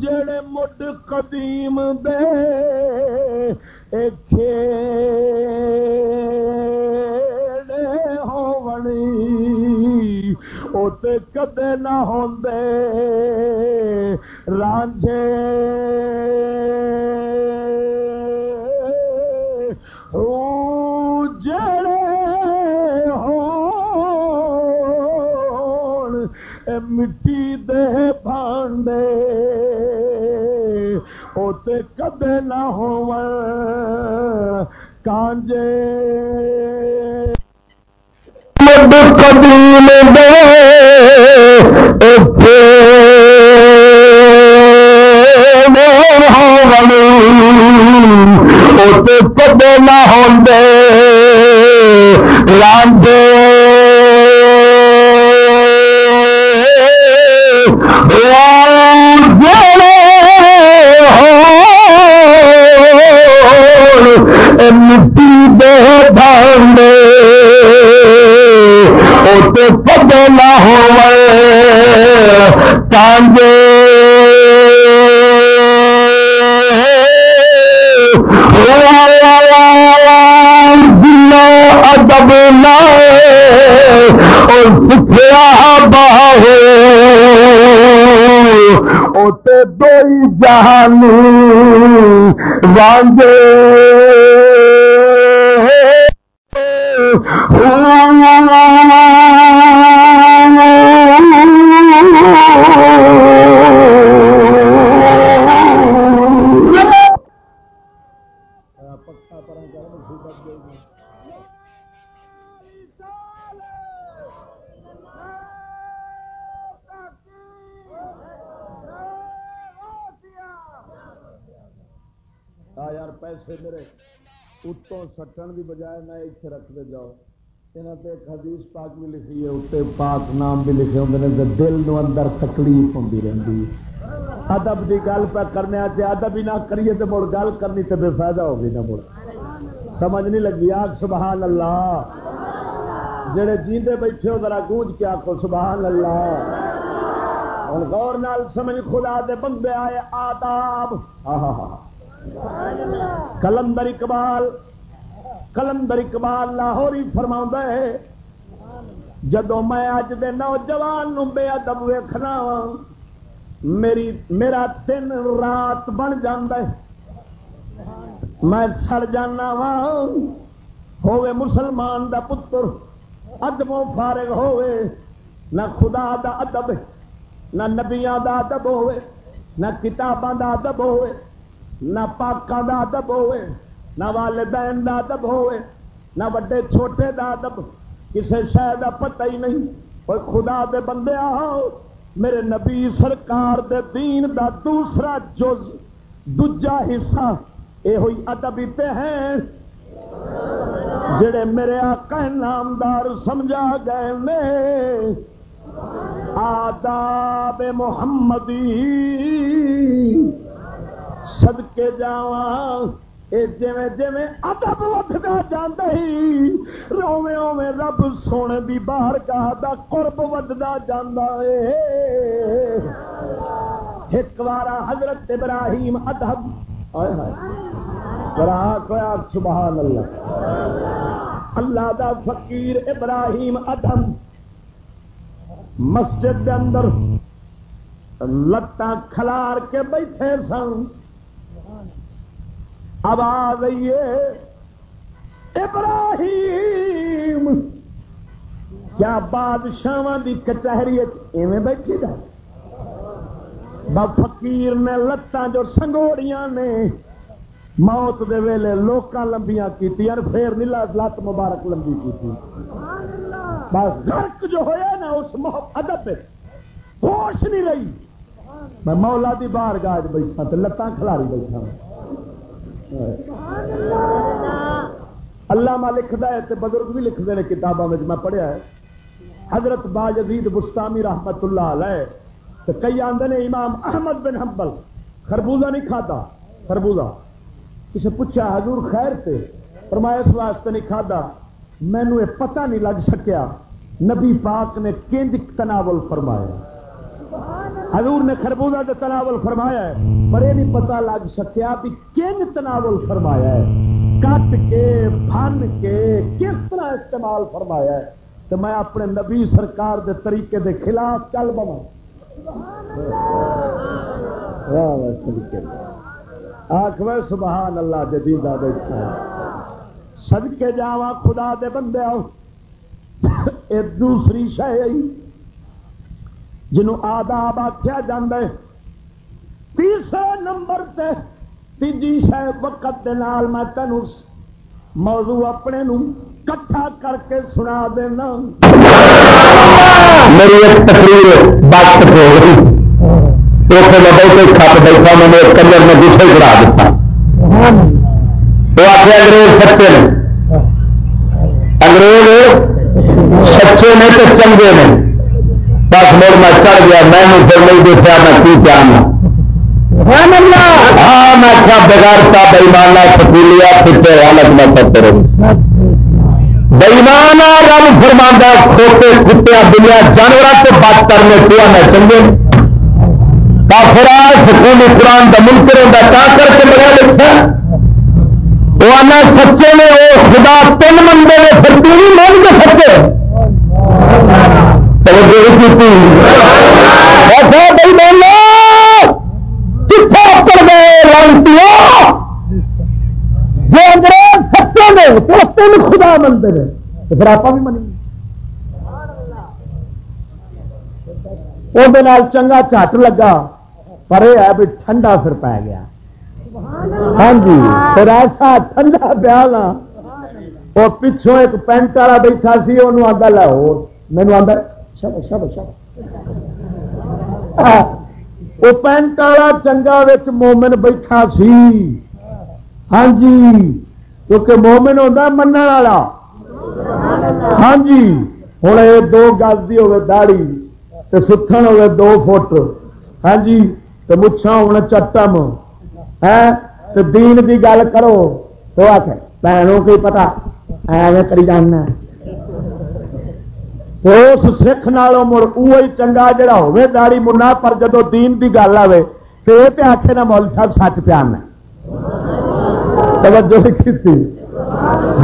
B: جڑے مٹ قدیم دے کھیڑے تے کدے نہ ہوندے۔ رانجے جڑے مٹی دے بانڈے تے کدے نہ ہو کانجے۔
A: قدیم دے کدے نہ ہوتے لاندے کانجے ادب نہ اور سکھیا باہو جہانی وانجے
B: بجائے میں اتنے رکھتے جاؤ۔ یہاں پہ ایک حدیث پاک بھی لکھی ہے اتنے پاک نام بھی لکھے ہوتے ہیں دل نو اندر تکلیف ہوتی رہتی ادب کی گل پہ کرنے جی ادب ہی نہ کریے تو مڑ گل کرنی تو بے فائدہ ہوگی نہ مڑ۔ سمجھ نہیں لگی آگ سبحان اللہ۔ جڑے جیندے بیٹھے ہو ذرا گونج کے آخو سبحان اللہ۔ ہوں غور نال سمجھ، خدا دے بندے آئے آداب۔ کلندر اقبال کلندر اقبال لاہور ہی فرما ہے جدو میں اج دے نوجوان نو بے ادب ویخنا وا میری میرا دن رات بن جاندے میں سڑ جانا وا ہوے مسلمان دا پتر ادبوں فارغ ہوے نہ خدا دا ادب نہ نبیاں دا ادب ہوے نہ کتاباں دا ادب ہوے نہ پاکاں دا ادب ہوے نہ والدین دا ادب ہوے نہ وڈے چھوٹے دا ادب، کسے شہ دا پتہ ہی نہیں۔ کوئی خدا دے بندے آؤ میرے نبی سرکار دے دین دا دوسرا جز دجا حصہ یہ ہوئی ادب تے ہیں۔ جڑے میرے آقا نامدار سمجھا گئے نے، آداب محمدی سدکے جاواں۔ جویں جویں ادب وٹتا جانا ہی روے اوے رب سونے دی باہر گاہ دا قرب ودتا جانا ہے ایک بار حضرت ابراہیم ادب سبحان اللہ۔ اللہ دا فقیر ابراہیم ادم مسجد دے اندر لتاں کھلار کے بیٹھے سن۔ آواز آئیے ابراہیم۔ کیا بادشاہ کی کچہری ایویں بیٹھی دا؟ فقیر نے لتاں جو سنگوڑیاں نے موت دے ویلے لوکاں لمبیاں کیتی اور پھر نہیں لت مبارک لمبی کی بس گرک جو ہویا نا، اس ادب ہوش نہیں رہی۔ میں مولا دی بار گاج بیٹھا تو لتاں کھلاری بیٹھا۔ اللہ لکھتا ہے تے بزرگ بھی لکھتے ہیں کتابوں میں میں پڑھیا ہے۔ حضرت باجید بستامی رحمت اللہ علیہ تو کئی آدھے نے امام احمد بن حنبل، خربوزہ نہیں کھاتا، خربوزہ۔ کسی پوچھا، حضور خیر سے فرمایا، اس واسطے نہیں کھادا مینو یہ پتہ نہیں لگ سکیا، نبی پاک نے کنج تناول فرمایا۔ حضور نے خربوزہ کے تناول فرمایا ہے، پر یہ نہیں پتا لگ سکیا بھی کنج تناول فرمایا ہے۔ کٹ کے بن کے کس طرح استعمال فرمایا ہے۔ تو میں اپنے نبی سرکار دے طریقے دے خلاف چل بوا آخ سبحان اللہ جدیدہ بیٹھا سد کے جاوا خدا دے بندے آؤ۔ دوسری شہ جنوں آداب آخیا جا تیسرے نمبر تے تیجی شہ وقت دے نال میں تینوں موضوع اپنے نو کٹھا کر کے سنا دینا۔
A: میری ایک تقریر بات ہو گئی میں بہت بیٹھا میں نے کلر میں دوسرے چڑھا دیتا۔ وہ آخر انگریز سچے نے۔ انگریز سچے نے تو چنگے نے۔ بس مڑ میں چڑھ گیا میں پھر نہیں دیکھا میں کی پیانا ہاں میں کیا بگاڑتا بےمانا سکولیا پھٹے حالت میں سب رہی بےمانا رب فرما کھوتے کتیا دنیا جانوروں سے بات کرنے پیا میں چنگے کافرا سکولی قرآن کا منکر ہوتا تا کر کے بڑا لکھا۔ وہ آنا سچے نے وہ خدا تین مندے نے پھر تین مان کے سچے۔ خدا منتے ہیں تو پھر آپ بھی منی
B: وہ چنگا چٹ لگا، پر یہ ہے بھی ٹھنڈا پھر پی گیا۔ ہاں جی پھر ایسا ٹھنڈا پیا نا، وہ پچھوں ایک پینٹ والا بیٹھا سی وہ آتا لاہور مینو آتا شب شب شب وہ پینٹ والا چنگا مومن بیٹھا سی ہاں جی کیونکہ مومن ہوتا من والا ہاں جی ہوں یہ دو گز کی ہوگی داڑی ستھن ہوگی دو فٹ ہاں جی تو مچھا ہونا چٹم ہے دین کی گل کرو تو آخ بھنوں کی پتا ایویں کری جانا اس سکھ نالوں مڑ اوہی چنگا جڑا ہوے داڑی منا پر جدو دین کی گل آئے تو یہ آخے نا مول صاحب سچ پیانا توجہ کی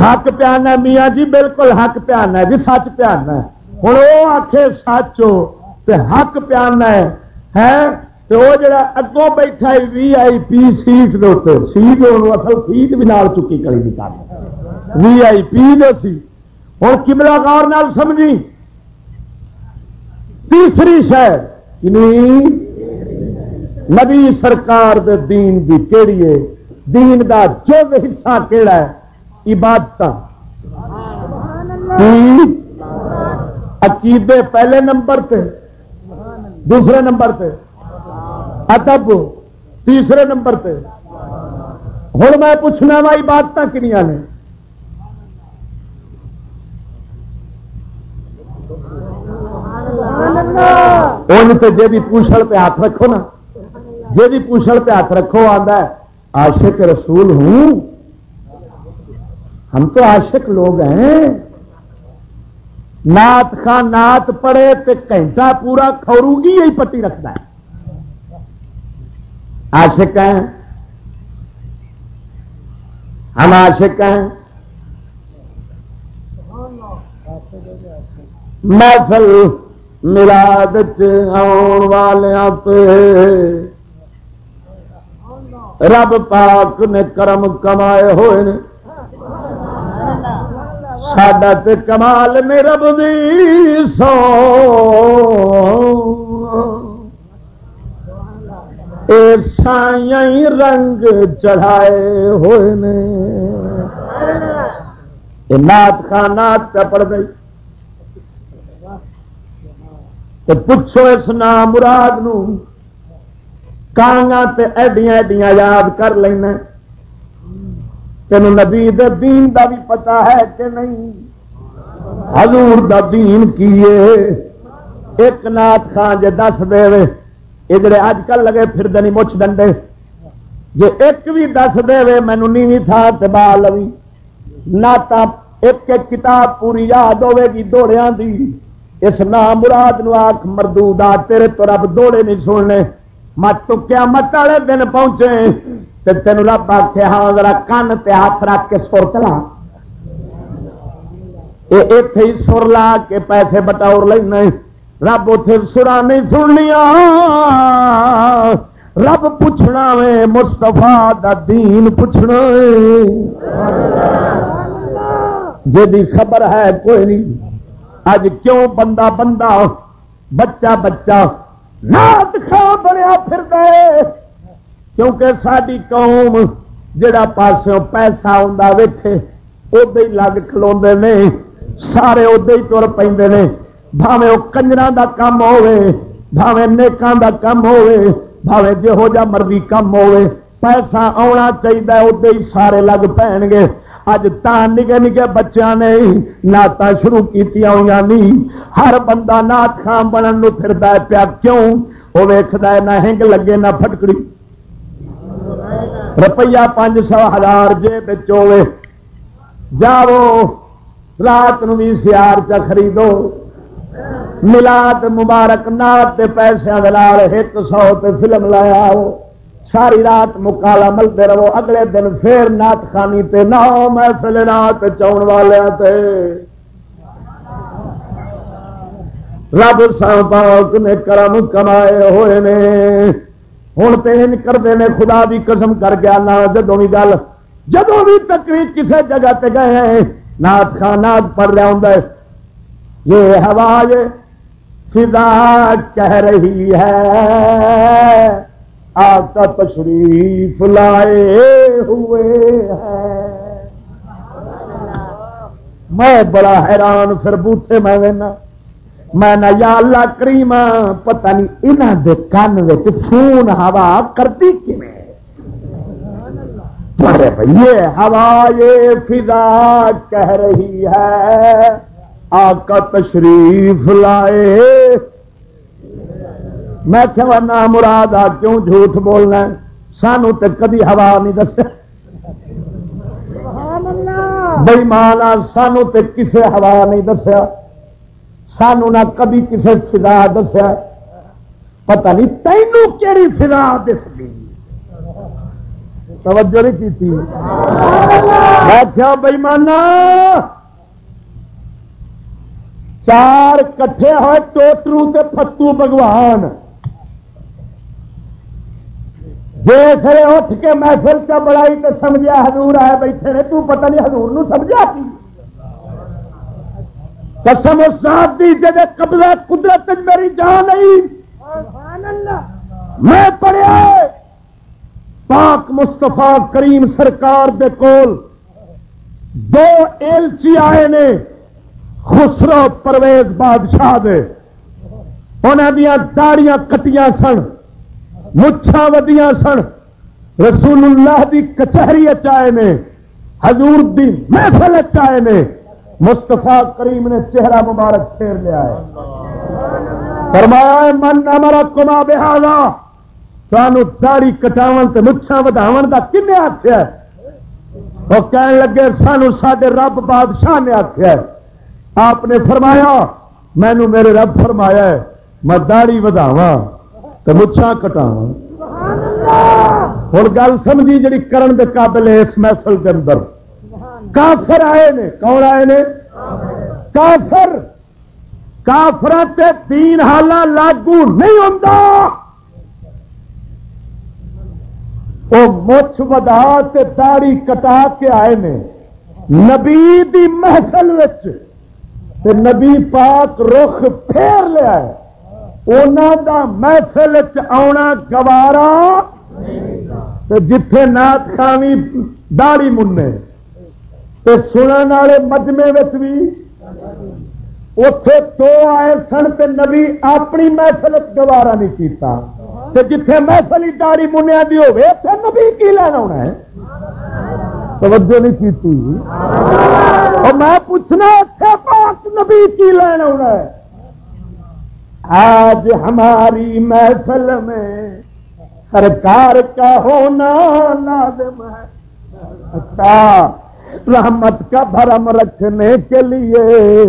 B: حق پیانا میاں جی بالکل حق پیانا جی سچ پیانا ہوں وہ آخے سچ حق پیانا ہے وہ جڑا اگوں بیٹھا V I P seat seat اصل سیٹ بھی نال چکی کری بھی کر وی آئی پی سی ہوں کملا گور نال سمجھی تیسری شہر نبی سرکار دے دین دی کیڑی ہے؟ دین دا جو حصہ کیڑا ہے؟ عبادت عقیدے پہلے نمبر تے دوسرے نمبر تے۔ ادب تیسرے نمبر پہ ہوں میں پوچھنا وا عبادت کنیا نے؟ جی پوچھل پہ ہاتھ رکھو نا جی پوچھل پہ ہاتھ رکھو آتا ہے، عاشق رسول ہوں۔ ہم تو عاشق لوگ ہیں۔ نات خان نات پڑے تو گھنٹہ پورا کھوروگی یہی پٹی رکھتا ہے۔ عاشق ہیں۔ ہم عاشق ہیں۔ محفل ملاد آن والوں پہ رب پاک نے کرم کمائے ہوئے نے۔ ساڈا کمال نے رب دی سو سائی رنگ چڑھائے ہوئے نے۔ نات خانات کا پڑ گئی۔ تو پوچھو اس نام مراد نو کانگا تے ایڈیاں ایڈیاں یاد کر لینا تین نبی دین دا بھی پتا ہے کہ نہیں حضور دا دین کیے ایک نات خان جے دس دے یہ جڑے اج کل لگے پھر دینی مچھ ڈنڈے جی ایک بھی دس دے مینو نیوی تھا با لوی نہ ایک ایک کتاب پوری یاد ہوے گی دوڑیا دی اس نام مراد نو آخ مردو تیرے تو رب دوڑے نہیں سننے۔ مت تو کیا مت والے دن پہنچے تین رب آخ ہاں ذرا کن پہ ہاتھ رکھ کے سر چلا۔ اتے ہی سر لا کے پیسے بٹور لینا رب اتے سرا نہیں سننیا رب پوچھنا وے مستفا دا دین پوچھنا جی خبر ہے، کوئی نہیں۔ اج کیوں بندہ بندہ بچہ بچہ نات خواہ بنیا پھر گئے کیونکہ ساری قوم جڑا پاسوں پیسہ آ ویٹے ادے ہی لگ کلو نے، سارے ادے ہی تر پہ بھاوے وہ کنجر کا کام ہوے بھاوے نیکان کا کام ہوے بھاوے جہو جا مرضی کام ہوے پیسہ آنا چاہیے ادے ہی سارے لگ پے اج نکے نکے بچوں نے نعت شروع کی ہوئی نہیں۔ ہر بندہ نات خان بننے پھر پیا کیوں؟ وہ ویخد نہ ہنگ لگے، نہ فٹکڑی روپیہ پانچ سو ہزار جیب ہوے جاؤ، رات نو بھی سیار چ خریدو۔ ملاد مبارک نات پیسے دلال ایک سو تے فلم لایا ساری رات مکالا ملتے رہو، اگلے دن پھر نات خانی تے نہ محفل نات چاؤن والے تے۔ رب پاک نے کرم کمائے ہوئے نے۔ ہوں تو ان کرتے ہیں خدا بھی قسم کر گیا نہ جدو بھی گل جدو بھی تکلیف کسی جگہ تے گئے ہیں نات خان نات پڑھ رہا ہوں یہ ہوا فضا کہہ رہی ہے۔ آقا تشریف لائے ہوئے ہیں۔ میں بڑا حیران، پھر بوٹے میں لینا میں نہ یا اللہ کریم، پتہ نہیں انہوں دے کان فون ہوا کرتی کیویں۔ یہ ہوا یہ فضا کہہ رہی ہے، آقا تشریف لائے میں کہ نہ مراد آ کیوں جھوٹ بولنا سانو تو کدی ہوا نہیں دس بئی مان سانو تے کسے ہوا نہیں دسیا۔ سانو نہ کبھی کسے فضا دسیا۔ پتہ نہیں تینوں کہڑی فضا دس گئی۔ توجہ نہیں کی میں کیا بئی مانا چار کٹھے ہوئے ٹوٹرو تے فتو بگوان جیسے اٹھ کے محفل کا بڑائی تو سمجھا حضور آئے بیٹھے نے تو پتہ نہیں حضور نو سمجھا کی؟ قسم ساتھ دی جگہ قبضہ قدرت میری جان نہیں۔ میں پڑھیا پاک مستفا کریم سرکار دے کول دو ایلچی آئے نے خسرو پرویز بادشاہ دے۔ انہوں دیا داڑیاں کٹیاں سن۔ مچھا ودیاں سن۔ رسول اللہ دی کچہری اچائے نے، حضور دی محفل اچائے نے۔ مستفا کریم نے چہرہ مبارک پھیر لیا ہے۔ فرمایا من ہمارا کما بہادا سانو داڑی کٹاو مچھا وداو کا کن آخیا وہ کہنے لگے، سانو سڈے رب بادشاہ نے آخیا آپ نے فرمایا مینو میرے رب فرمایا ہے، میں داڑی وداوا تو مچھا کٹاوا ہوں گل سمجھی جی کرن دے قابل ہے اس محفل کے اندر۔ کافر آئے نے۔ کون آئے نے؟ کافر۔ کافر تین حالہ لاگو نہیں ہوتا وہ مچھ ودا داڑی کٹا کے آئے نے۔ نبی دی محفل نبی پاک رخ پھیر لیا ہے دا محفل آنا گوارا جتھے نات خانی داڑی منے سننے والے مجمے بھی اتے تو آئے سن تے نبی اپنی محفل گوارا نہیں کیتا تے جتھے محفل ہی داڑی منیا دی ہوے تے نبی کی لینا ہونا ہے توجہ نہیں کی اور میں پوچھنا اتنے پاک نبی کی لینا ہونا ہے آج ہماری محفل میں سرکار کا ہونا لازم ہے۔ اچھا رحمت کا بھرم رکھنے کے لیے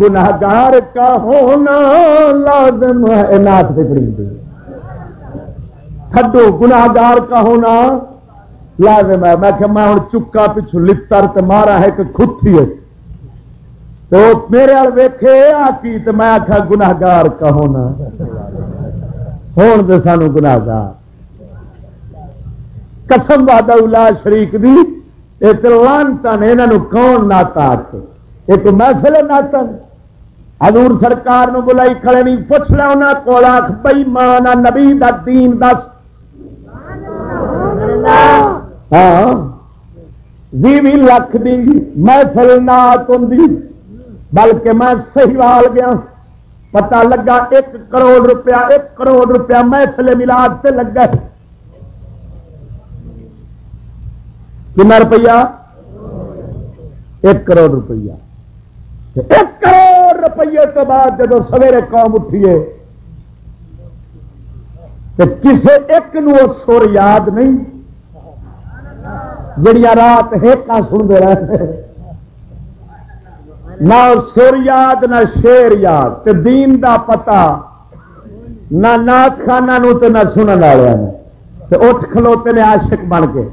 B: گناگار کا ہونا لازم ہے۔ ناچ بگڑی کھڈو گناگار کا ہونا لازم ہے۔ میں کہ میں ہوں چکا پچھو لڑ مارا ہے کہ خود تھی تو میرے ویخے آ تو میں آخا گناگار کہو نا؟ ہوں تو سانو گناگار قسم باد شریک دی، ایک لانتا نے یہاں کون ناتا آ ایک محفل ناتن حضور سرکار نو بلائی کھڑے نہیں، پوچھ لیا انہوں کو آخ بئی ماں نبی دا دین دس۔ ہاں۔ بھی لکھ دی، محفل نات ہوں بلکہ میں صحیح وال گیا پتا لگا ایک کروڑ روپیہ، ایک کروڑ روپیہ محفل ملاد سے لگا کن روپیہ؟ ایک کروڑ روپیہ۔ ایک کروڑ روپیے کے بعد جب سویرے قوم اٹھیے، تو کسی ایک نو سر یاد نہیں، جڑیاں رات ہیکا سنتے رہتے۔ نہ سر یاد، نہ شیر یاد، تے دین دا پتا نہ نات خانہ نو تے نہ سنن والے تے اٹھ کھلوتے نے عاشق بن کے۔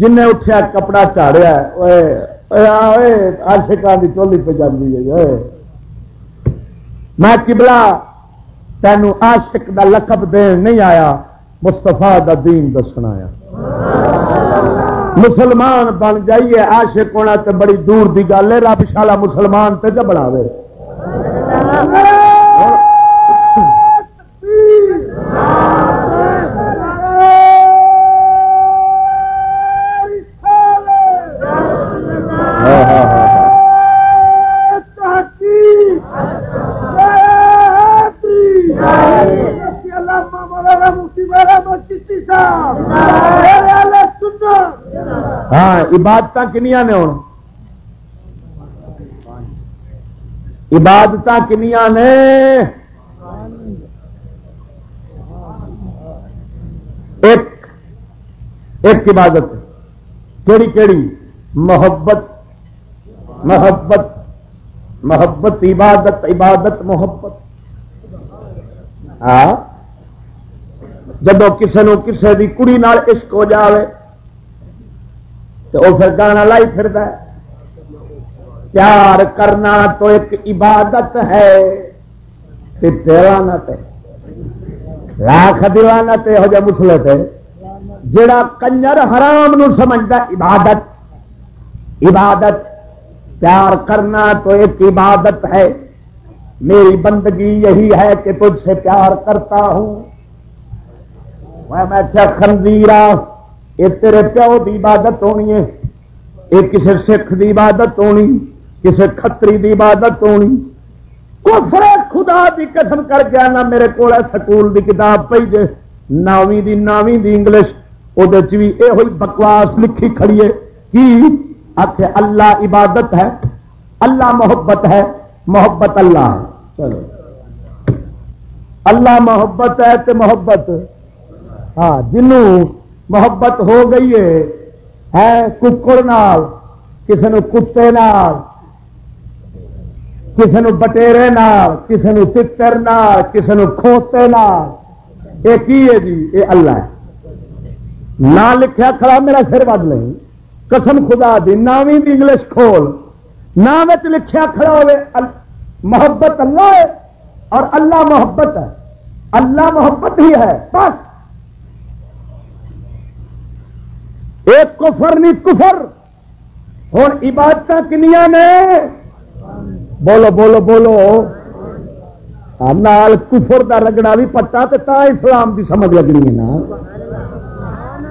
B: جن نے اٹھیا کپڑا چاڑیا آشکان کی چولی پہ جاتی ہے میں کبلا تینوں آشک دا لقب دین نہیں آیا مستفا دا دین دسنا آیا۔ مسلمان بن جائیے آشک ہونا تے بڑی دور دی گل ہے، رب شالا مسلمان تے جب بنا دے ہاں عبادت کنیا نے ہوں؟ عبادت کنیا نے؟ ایک ایک عبادت کیڑی کیڑی؟ محبت محبت محبت، عبادت عبادت، محبت۔ ہاں جب کسی نو کسی کی کڑی عشق ہو جائے تو وہ پھر گانا لائی پھر پیار کرنا تو ایک عبادت ہے۔ لاکھ دیوانا تے ہو جائے مسلے جڑا کنجر حرام نو سمجھتا عبادت۔ عبادت، پیار کرنا تو ایک عبادت ہے۔ میری بندگی یہی ہے کہ تجھ سے پیار کرتا ہوں۔ میں کیا خنزیرا یہ تیرے پیو کی عبادت ہونی ہے یہ کسی سکھ کی عبادت ہونی کسی کتری کی عبادت ہونی کفر خدا کی قسم کر کے آنا میرے کو سکول کی کتاب پی جے نویں دی نویں دی انگلش وہ بھی یہ ہوئی بکواس لکھی کھڑی ہے کی آخ اللہ عبادت ہے اللہ محبت ہے محبت اللہ ہے چلو اللہ محبت ہے تو محبت ہاں جنوں محبت ہو گئی ہے ککڑ نال، کسی نے کتے نال، کسی نے بٹیرے نال، کسی نے چتر نال، کسی نے کھوتے نال۔ یہ کی ہے جی؟ یہ اللہ ہے۔ نہ لکھیا کھڑا میرا سر بد نہیں۔ قسم خدا دی ناویں دی انگلش کھول۔ نام لکھیا کھڑا ہوئے محبت اللہ ہے اور اللہ محبت ہے۔ اللہ محبت ہی ہے، بس ایک کفر نہیں کفر۔ ہوں عبادت کنیا نے؟ بولو بولو بولو۔ نال کفر دا رگڑا بھی پٹا تو تا اسلام کی سمجھ لگنی ہے نا۔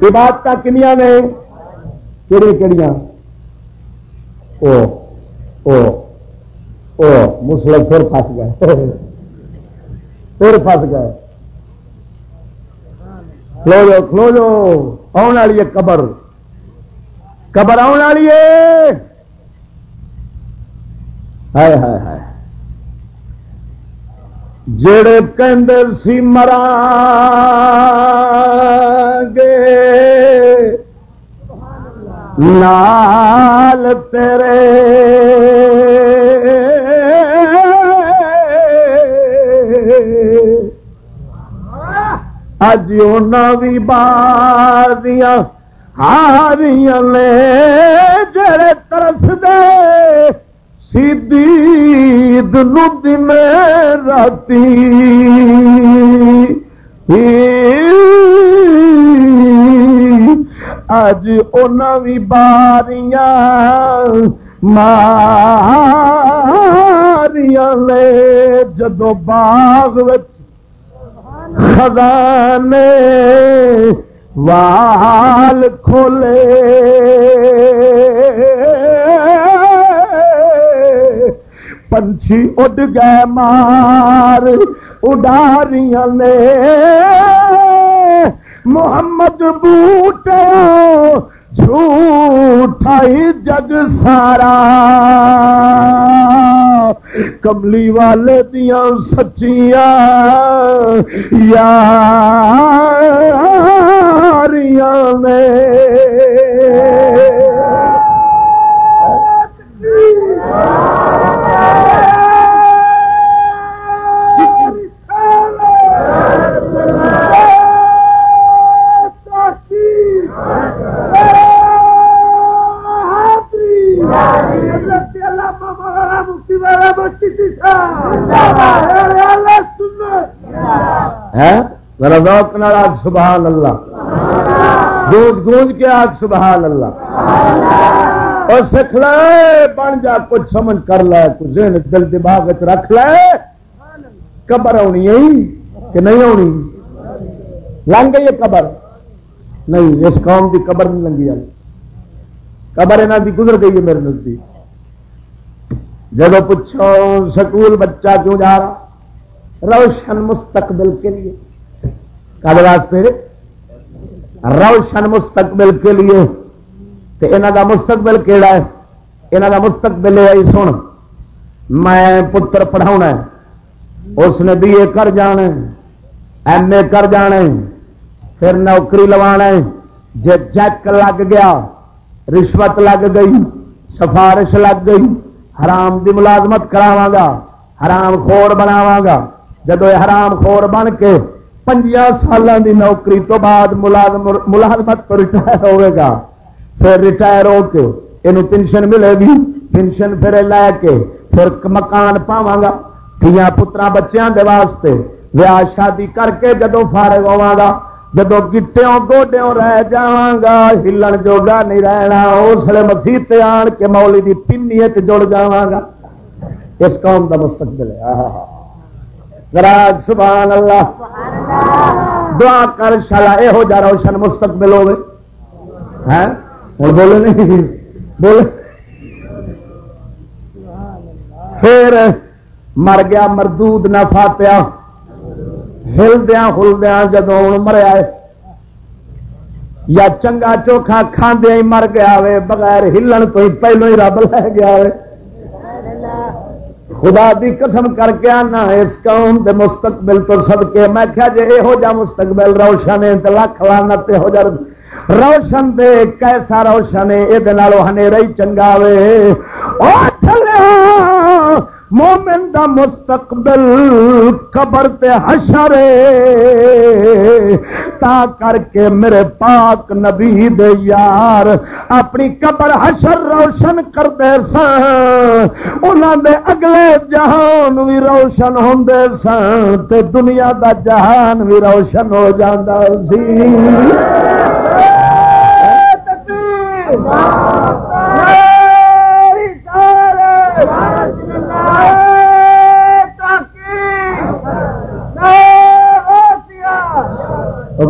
B: عبادت کنیا نے؟ کہڑی کہڑی او او او، مسلم پھر پس گئے۔ پھر پس گئے۔ کھلو جاؤ کھلو جاؤ۔ آنے والی ہے قبر۔ قبر آنے والی ہے ہائے ہائے ہائے۔ جڑے کندر سی مرا گے۔ لال تیرے۔ اج بھی بار باریاں ہاریاں لے جڑے طرف دے سید دن راتی اج ان بھی باریاں ماریاں لے جدو باغ خزانے وال کھولے۔ پنچھی اڈ گئے مار اڈاریاں نے محمد بوٹوں جھوٹا ہی جگ سارا۔ کملی والے دیا سچیاں یاریاں نے۔ جی۔ ذوق نال آگ سبحان اللہ. گونج گونج کے آگ سبحان اللہ. اور سکھ لے بن جا کچھ سمجھ کر لے کچھ ذہن دل دماغ رکھ لے. قبر آنی ہے کہ نہیں آنی؟ لنگ گئی ہے قبر. نہیں اس قوم کی قبر نہیں لنگی آئی. قبر یہاں کی گزر گئی ہے میرے نزدیک. جب پوچھو سکول بچہ کیوں جا رہا؟ روشن مستقبل کے لیے۔ کل واسطے؟ روشن مستقبل کے لیے۔ یہاں کا مستقبل کہڑا ہے؟ یہاں کا مستقبل ہے، سن، میں پتر پڑھا اس نے بی اے کر جانا ایم اے کر جانا پھر نوکری لوا جی چیک لگ گیا، رشوت لگ گئی، سفارش لگ گئی حرام دی ملازمت کراوا گا، حرام خور بناوا گا۔ جب یہ حرام خور بن کے پنجیا سالوں دی نوکری تو بعد ملازمت تو ریٹائر ہوئے گا۔ پھر ریٹائر ہو کے یہ پینشن ملے گی۔ پینشن پھر لے کے پھر مکان پاوا گا۔ دیا پترا بچوں کے واسطے۔ ویاہ شادی کر کے جدو فارغ ہوا گا جدو گٹوں گوڈوں رہ جا گا، ہلن جوگا نہیں رہنا اس لیے مسیح آن کے مولی کی پنی جڑ جا گا۔ اس قوم کا مستقبل ہے۔ سبحان اللہ۔ دعا کر، شالا یہو جا روشن مستقبل ہوے ہوں بولے نہیں۔ بولے۔ پھر مر گیا مردود نہ فاتیا ہلدیا ہلدیا جدو مریا یا چنگا چوکھا کھاندیا ہی مر گیا وے بغیر ہلن تو ہی پہلو ہی رب لے گیا وے خدا دی قسم کر کے آنا اس قوم دے مستقبل تو سب کے میں کیا جی یہو جا مستقبل روشن ہے لکھ لانت ہو جا۔ روشن دے کیسا روشن ہے؟ یہ ہنیرا ہی چنگا وے مومن دا مستقبل قبر تے حشر تا کر کے میرے پاک نبی دے یار اپنی قبر حشر روشن کرتے سن۔ دے اگلے جہان بھی روشن ہوں سن تے دنیا دا جہان بھی روشن ہو جاتا سی۔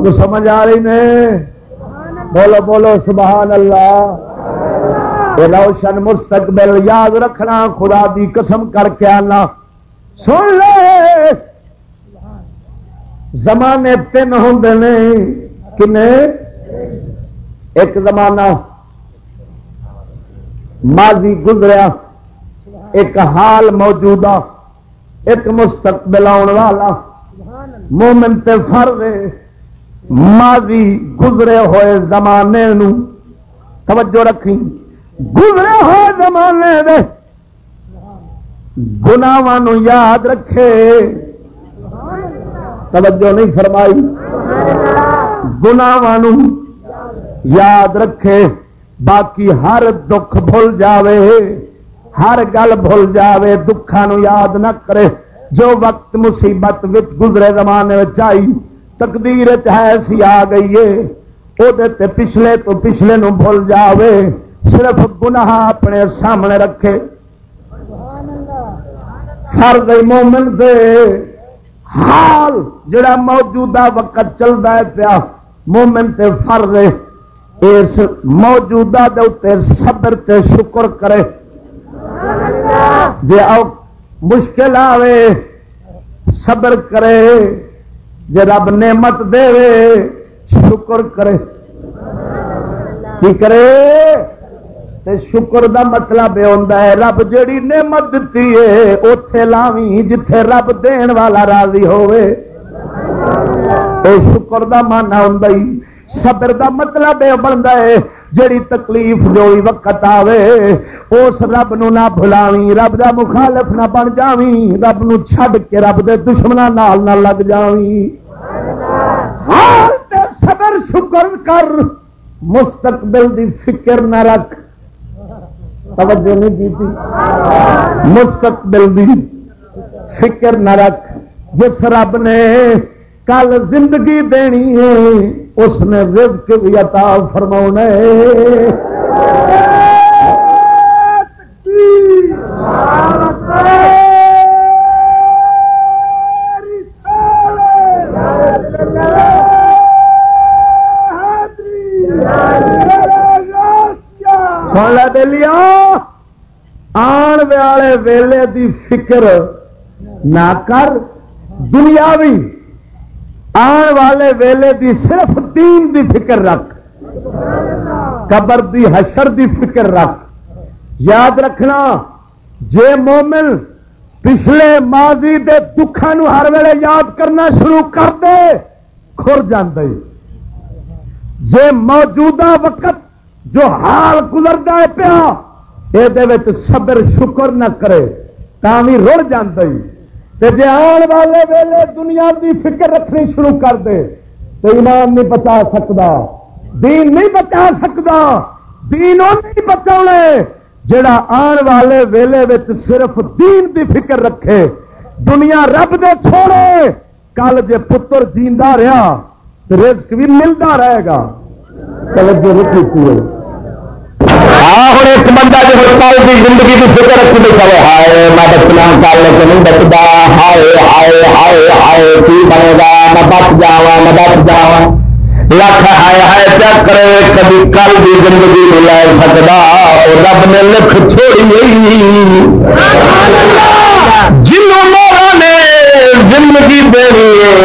B: کو سمجھ آ رہی نے بولو بولو، سبحان اللہ۔ روشن مستقبل یاد رکھنا، خدا دی قسم کر کے آنا۔ سن لے۔ زمانے تین ہوں کن ایک زمانہ ماضی گزریا۔ ایک حال موجودہ۔ ایک مستقبل آن والا۔ مومن تے فرض ماضی گزرے ہوئے زمانے نو توجہ رکھی گزرے ہوئے زمانے دے گناواں یاد رکھے۔ توجہ نہیں فرمائی۔ گناواں یاد رکھے۔ باقی ہر دکھ بھول جاوے۔ ہر گل بھول جاوے۔ دکھان یاد نہ کرے۔ جو وقت مصیبت گزرے زمانے آئی تقدیر ہے سی آ گئی ہے وہ پچھلے تو پچھلے نو بھول جاوے صرف گناہ اپنے سامنے رکھے فرد مومن دے حال جڑا موجودہ وقت چلتا ہے پیا مومن تے فرد اس موجودہ دے صبر تے شکر کرے جی مشکل آوے صبر کرے جی رب نعمت دے شکر کرے۔ کی کرے؟ تے شکر دا مطلب یہ ہوتا ہے، رب جیڑی نعمت دیتی ہے اتے لاوی جتھے رب دین والا راضی ہوئے شکر دا مانا ہوں صبر دا مطلب یہ بنتا ہے، جیڑی تکلیف جو وقت آوے، اس رب نو نہ بلاوی رب دا مخالف نہ بن جاوی، رب نو چھڈ کے رب دے دشمنوں نال نہ لگ جاوی۔ ہاں، حال تے صبر، شکر کر۔ مستقبل دی فکر نہ رکھ۔ توجہ نہیں کی تھی؟ مستقبل دی فکر نہ رکھ۔ جس رب نے کل زندگی دینی ہے، اس نے رزق بھی عطا فرما لیا آن والے ویلے دی فکر نہ کر دنیا آن والے ویلے دی صرف دین دی فکر رکھ قبر دی حشر دی فکر رکھ یاد رکھنا جے مومن پچھلے ماضی دے دکھان ہر ویلے یاد کرنا شروع کر دے کھر جاندے جے موجودہ وقت جو حال گزرتا ہے پیا یہ صبر، شکر نہ کرے بھی رڑ جاندے۔ جی آن والے ویلے دنیا دی فکر رکھنی شروع کر دے، تو ایمان نہیں بچا سکتا دین نہیں بچا سکتا دین نہیں بچا جڑا آن والے ویلے صرف دین دی فکر رکھے، دنیا رب دے چھوڑے، کل جے پتر جیندہ رہا، رزق بھی ملتا رہے گا۔ توجہ رکھی
A: ہوں ایک بندہ جو کل کی زندگی کی فکر رکھی ہے ہائے میں بچنا کل کے نہیں بچتا ہائے ہائے ہائے ہائے کی بنے گا؟ میں بچ جا میں بچ جا لکھ ہائے ہائے کیا کرے؟ کبھی کل کی زندگی نہیں لے سکتا رب نے لکھ چھوڑی مولا نے زندگی دینی ہے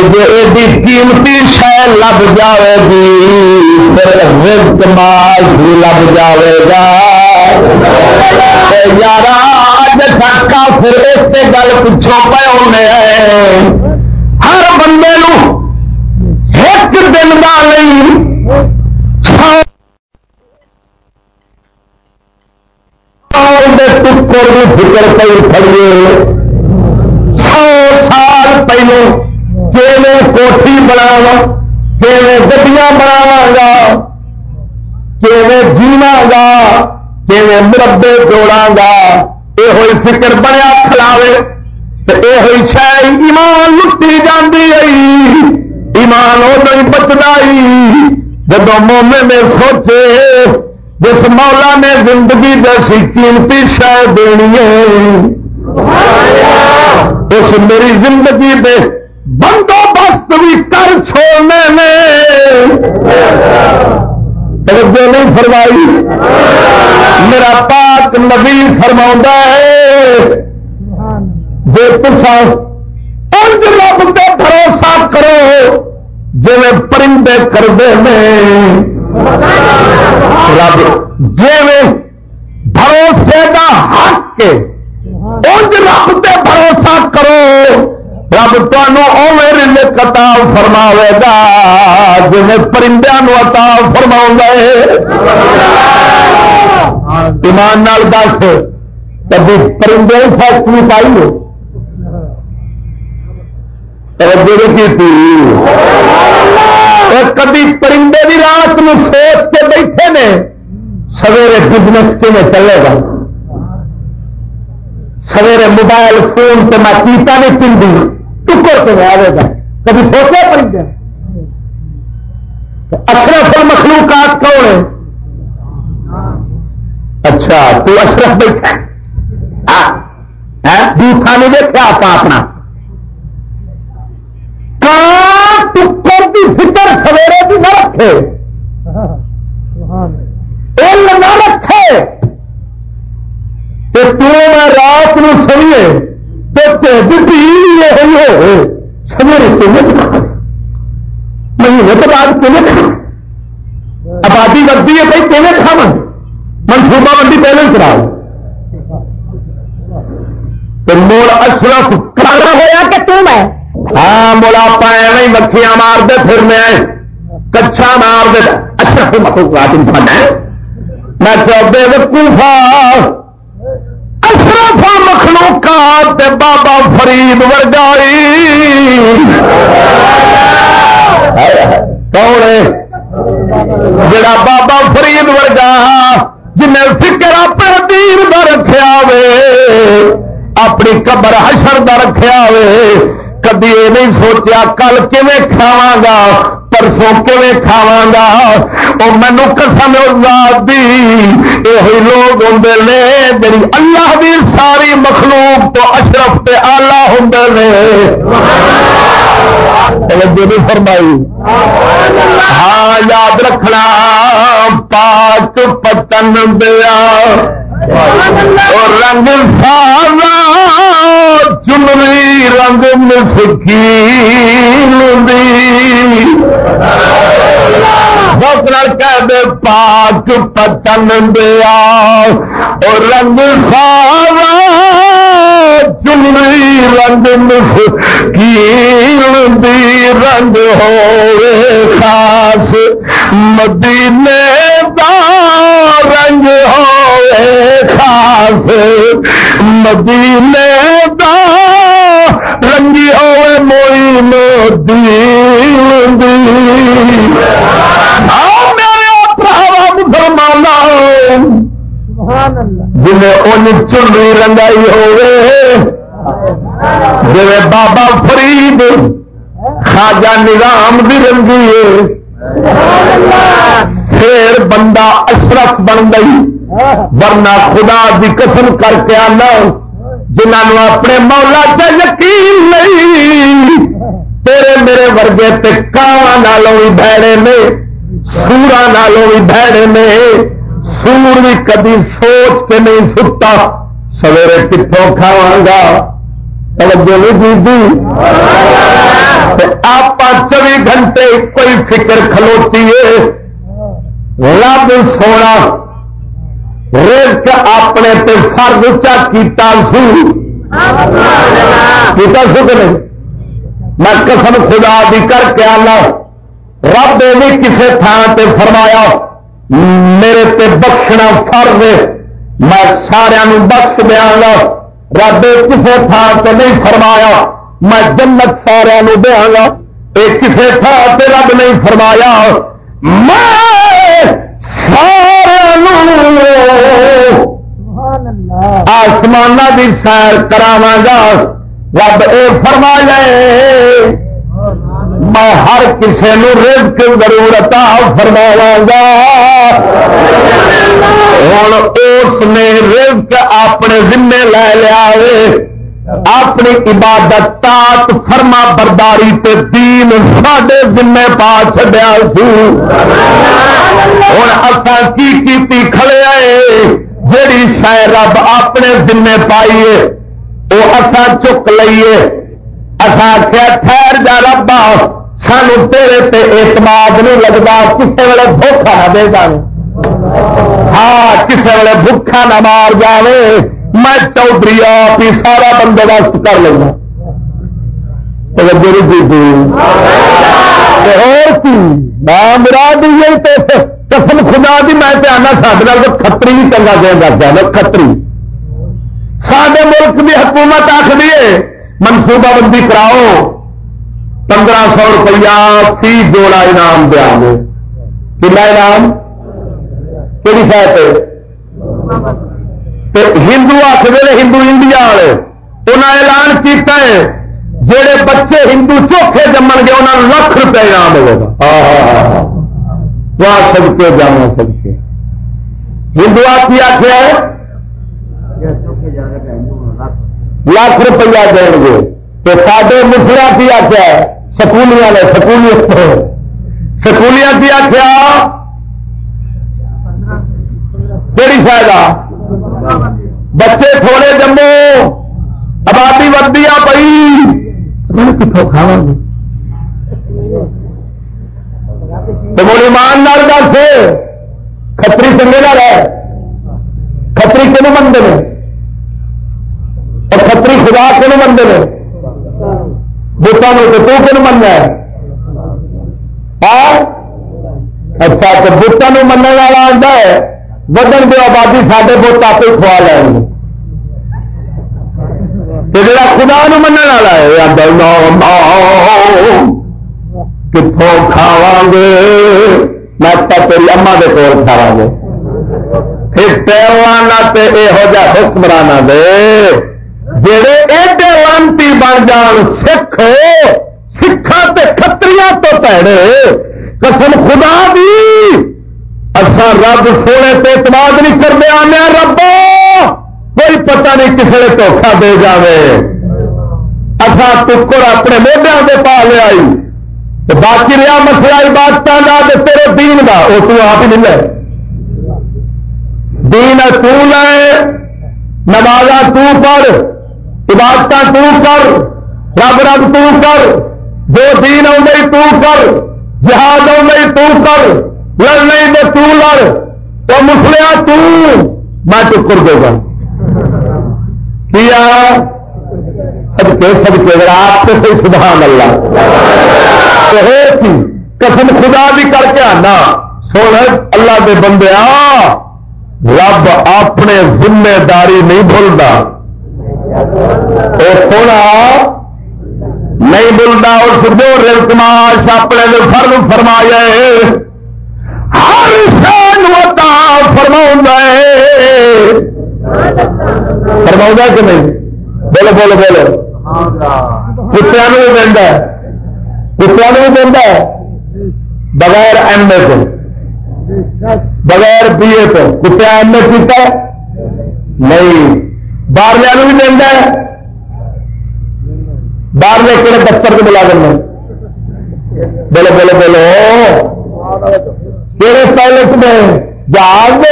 A: قیمتی شہ لب جائے گی، پھر رزق مال بھی لب جائے گا۔ یار اج تک پھر اس گل پچھوں پہ ہونے۔ ہر بندے نو ایک دن کا نہیں ٹکر بھی فکر پہ کھڑیے پہلو کوٹھی بناوا گڈیاں بناوا گا جیوا گا مربے جوڑا گا یہ فکر بنیا کھلاوے یہ شاید ایمان لٹی جاتی آئی ایمان ادو ہی بچتا جب مومے نے سوچے جس مولا نے زندگی جیسی قیمتی شاید دینی ہے اس میری زندگی میں بندوبست بھی کر چھوڑنے میں توجہ نہیں فرمائی۔ میرا پاک نبی فرما ہے، جو تسا انج رب کے بھروسہ کرو جی پرندے کرتے ہیں۔ رب جی بھروسے کا حق انج رب تے بھروسہ کرو۔ رب تمہیں کتا فرماوے گا جی پرندے عطا فرما ایمان نال دس کبھی پرندے فیکٹری پائی ہو۔ کبھی پرندے بھی رات میں سوچ کے بیٹھے نے، سویرے بزنس کیون چلے گا؟ سویرے موبائل فون سے میں پیتا نہیں پنڈی۔ ٹکر کے آئے گا۔ کبھی سوچے پڑ گیا اشرف مخلوقات کون ہے؟ اچھا تو اشرف بیٹھا جھوٹا نہیں دیکھا آپ اپنا۔ ٹکر کی فکر سویرے کی نہ رکھے۔ نہ رکھے۔ کہ تم سویے تو یہ ہو سویرے کھا۔ مہینے کے بعد کھانا آبادی بڑھتی ہے بھائی کھا کھاوا منصوبہ بندی پہلے تو مول اشرف کھانا ہوا۔ کہ تم ہے؟ ہاں مولا پائے مکھیاں مار دے پھر میں کچھا مار دے۔ اشرف مخلوقات انسان ہے۔ میں تو بے وقوفا مخلوقات بابا فرید ورگائی کون ہے؟ جڑا بابا فرید ورگا جن فکر اپنے دین کا رکھا وے اپنی قبر حشر کا رکھا وے کدی یہ نہیں سوچیا کل کھاوا گا؟ پرسوں کھاوا گا وہ مینو قسم دی۔ یہ لوگ ہوں نے میری اللہ بھی ساری مخلوق تو اشرف تے آلہ ہوں نے۔ فرمائی۔ ہاں یاد رکھنا، پاک پتن دیا۔ رنگ سارا چمری رنگ مسکی دے پاک پتن دیا اور رنگ سارا چمری رنگ مسکی رنگ ہو خاص مدینے دا رنگ ہو خاص مدینے دا رنگی ہوئے موئی موتی میرے پراوا مسلمان جنہیں ان چنی رنگائی ہوئے۔ جی بابا فرید خاجا نظام بھی رنگی ہے۔ پھر بندہ اشرف بن گئی۔ ورنہ خدا دی قسم کر کے آنا۔ جنہوں اپنے مولا سے یقین نہیں، تیرے میرے ورگے تے کاواں نالوں بھی بھڑے نے سورا نالوں بھی بھڑے نے، سور بھی کدی سوچ کے نہیں ستا سویرے کتوں کھاوا گا؟ توجہ نہیں دی آپ چوبی گھنٹے کوئی فکر کھلوتی ہے، رب سونا رزق اپنے تے فرد چا کیتا سو کیتا سو کہ نہیں؟ میں قسم خدا دی کر کے آنا۔ رب نے کسی تھان تے فرمایا، میرے تے بخشنا فرض میں سارا بخش دیا گا۔ رب کسی تھان تے نہیں فرمایا۔ میں جنت سارا دیا گا۔ یہ کسی تھان تے رب نہیں فرمایا۔ میں آسمان کی سیر کراوا گا۔ رب یہ فرما لے میں ہر کسی رزق ضرورت فرماوا گا۔ ہوں اس نے رزق اپنے ذمے لے لیا اپنی عبادت تات فرما برداری تے دین ساڈے ذمے پا چڈیا سو۔ ہوں اصا کی کیتی کھڑے آئے؟ جیڑی شہ رب اپنے ذمے پائیے وہ اصا چک لئیے اصا کیا ٹھہر جا ربا سانو تیرے تے اعتماد نہیں لگتا کسی ویلے دھوکھا نہ دے گا ہاں کسی ویلے بھوکھا نہ مار جائے میں چودھری آپ ہی سارا بندوبست کر لینا۔ مراد قسم خدا دی میں آنا سارے کتری بھی چنگا دیا جاتا کتری سارے ملک کی حکومت آخری ہے منصوبہ بندی کراؤ۔ پندرہ سو روپیہ تی جوڑا انعام دیا کنا انعام؟ کہڑی شاید ہندو آخر ہندو انڈیا والے انہیں اعلان کیتا ہے جہے بچے ہندو چوکھے جمن گے انہوں نے لاکھ روپے انعام ملے گا۔ سب کے جانا سب کے ہندو کی آخیا لاکھ روپیہ دیں گے۔ تو سارے مسلا کی آخیا سکولیاں نے سکولی سکولیاں کی آخیا کہڑی فائدہ؟ بچے تھوڑے جمو آبادی ودی آ پی کتوں کھاوا گے تو مڑ ایمان دس کتری چنگے نہ ہے کتری کن منگے اور کتری خدا کن منگے بتانے تو تو کن مننا ہے اچھا تو بتان من والا آتا ہے بدن کی آبادی سارے بت آپ کھوا لیں گے جا خدا من والا ہے کتوں کھاوا گے میں تیری اما کے کول کھاوا گے پھر پیوانا یہو جہ حکمرانا دے جڑے ایڈے لانتی بن جان سکھ سکھان کتری تو پیڑے قسم خدا بھی اچھا رب سونے پہ اعتماد نہیں کرتے آنے رب کوئی پتہ نہیں کسی نے دھوکھا دے جائے اچھا ٹکر اپنے موڈیا سے پا لیا باقی رہا مسئلہ عبادت کا تیرے دین کا وہ تو آپ ہی نہیں لے دین تو لے نماز تو پڑھ عبادت تو کر رب رب تو کر جو دین آئی تو کر جہاز آئی تو کر لڑ نہیں تو تو لڑ، تو مسلیا تو، میں چکر دے گا۔ کیا؟ سب کے سب کے آپ سے صحیح سبحان اللہ۔ تو ہے قسم خدا بھی کر کے آنا۔ سونا اللہ دے بندے آ۔ رب اپنے ذمہ داری نہیں بھولتا۔ سونا، نہیں بولتا اور جو رزماش اپنے فرم فرمایا ہر شان ہوتا فرما فرما کہ نہیں؟ بولو بولو بولو۔ کتیا بھی دینا کتیا بھی دینا بغیر ایم اے کو۔ بغیر بی اے کو۔ کتیا ایم اے کیتا نہیں۔ باہر بھی دینا باہر کہڑے دفتر کے ملازم میں بولو بولو بولو۔ کہڑے پیلٹ میں جہاز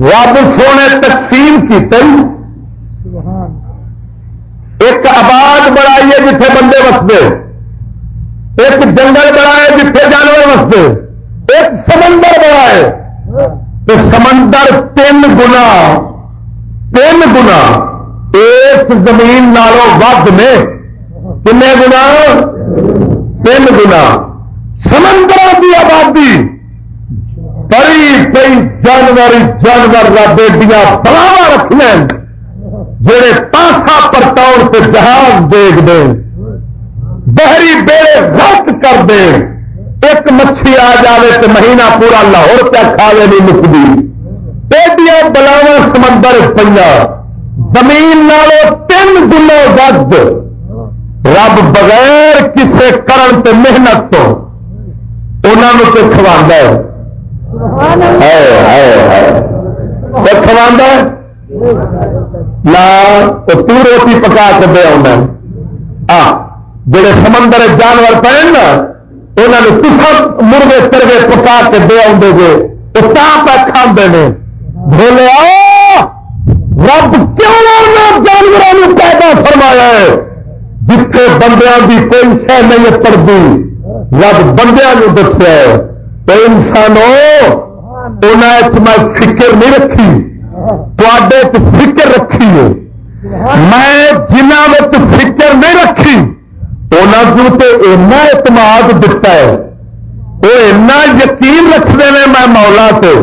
A: رب سونے تقسیم کی ایک آباد بڑائی ہے جتنے بندے وستے ایک جنگل بڑا ہے جتنے جانور وستے ایک سمندر بڑا ہے تو سمندر تین گنا تین گنا ایک زمین نالوں ود میں۔ کن گنا؟ تین گنا سمندر کی آبادی۔ بڑی کئی جانور جانور کا بیٹیاں بلاوا رکھنے۔ جڑے پاسا پرتاؤ سے جہاز دیکھ دیں بحری بیڑے رد کر دیں ایک مچھلی آ جائے تو مہینہ پورا لاہور پہ کھاوے نہیں مکتی ایڈیاں بلاوا سمندر پہ زمین نالوں تین گلوں ود رب بغیر کسے کرن تے محنت تو انہوں تو کھوا کھوا نہ تو روٹی پکا کے دے آنا جڑے سمندر جانور پہ نا انہوں نے کس مرغے سرگے پکا کے دے آؤ گے تو پہ کھانے نے۔ بولے رب کیوں جانوروں پیدا فرمایا ہے؟ جتنے بندیا کی کوئی شہ نہیں پڑتی رب بندیا دسیا تو انسانوں میں فکر نہیں رکھی تے فکر رکھی ہے۔ میں جنہ فکر نہیں رکھی انہوں تو اینا اعتماد دتا ہے۔ وہ اینا یقین رکھتے ہیں میں مولا سے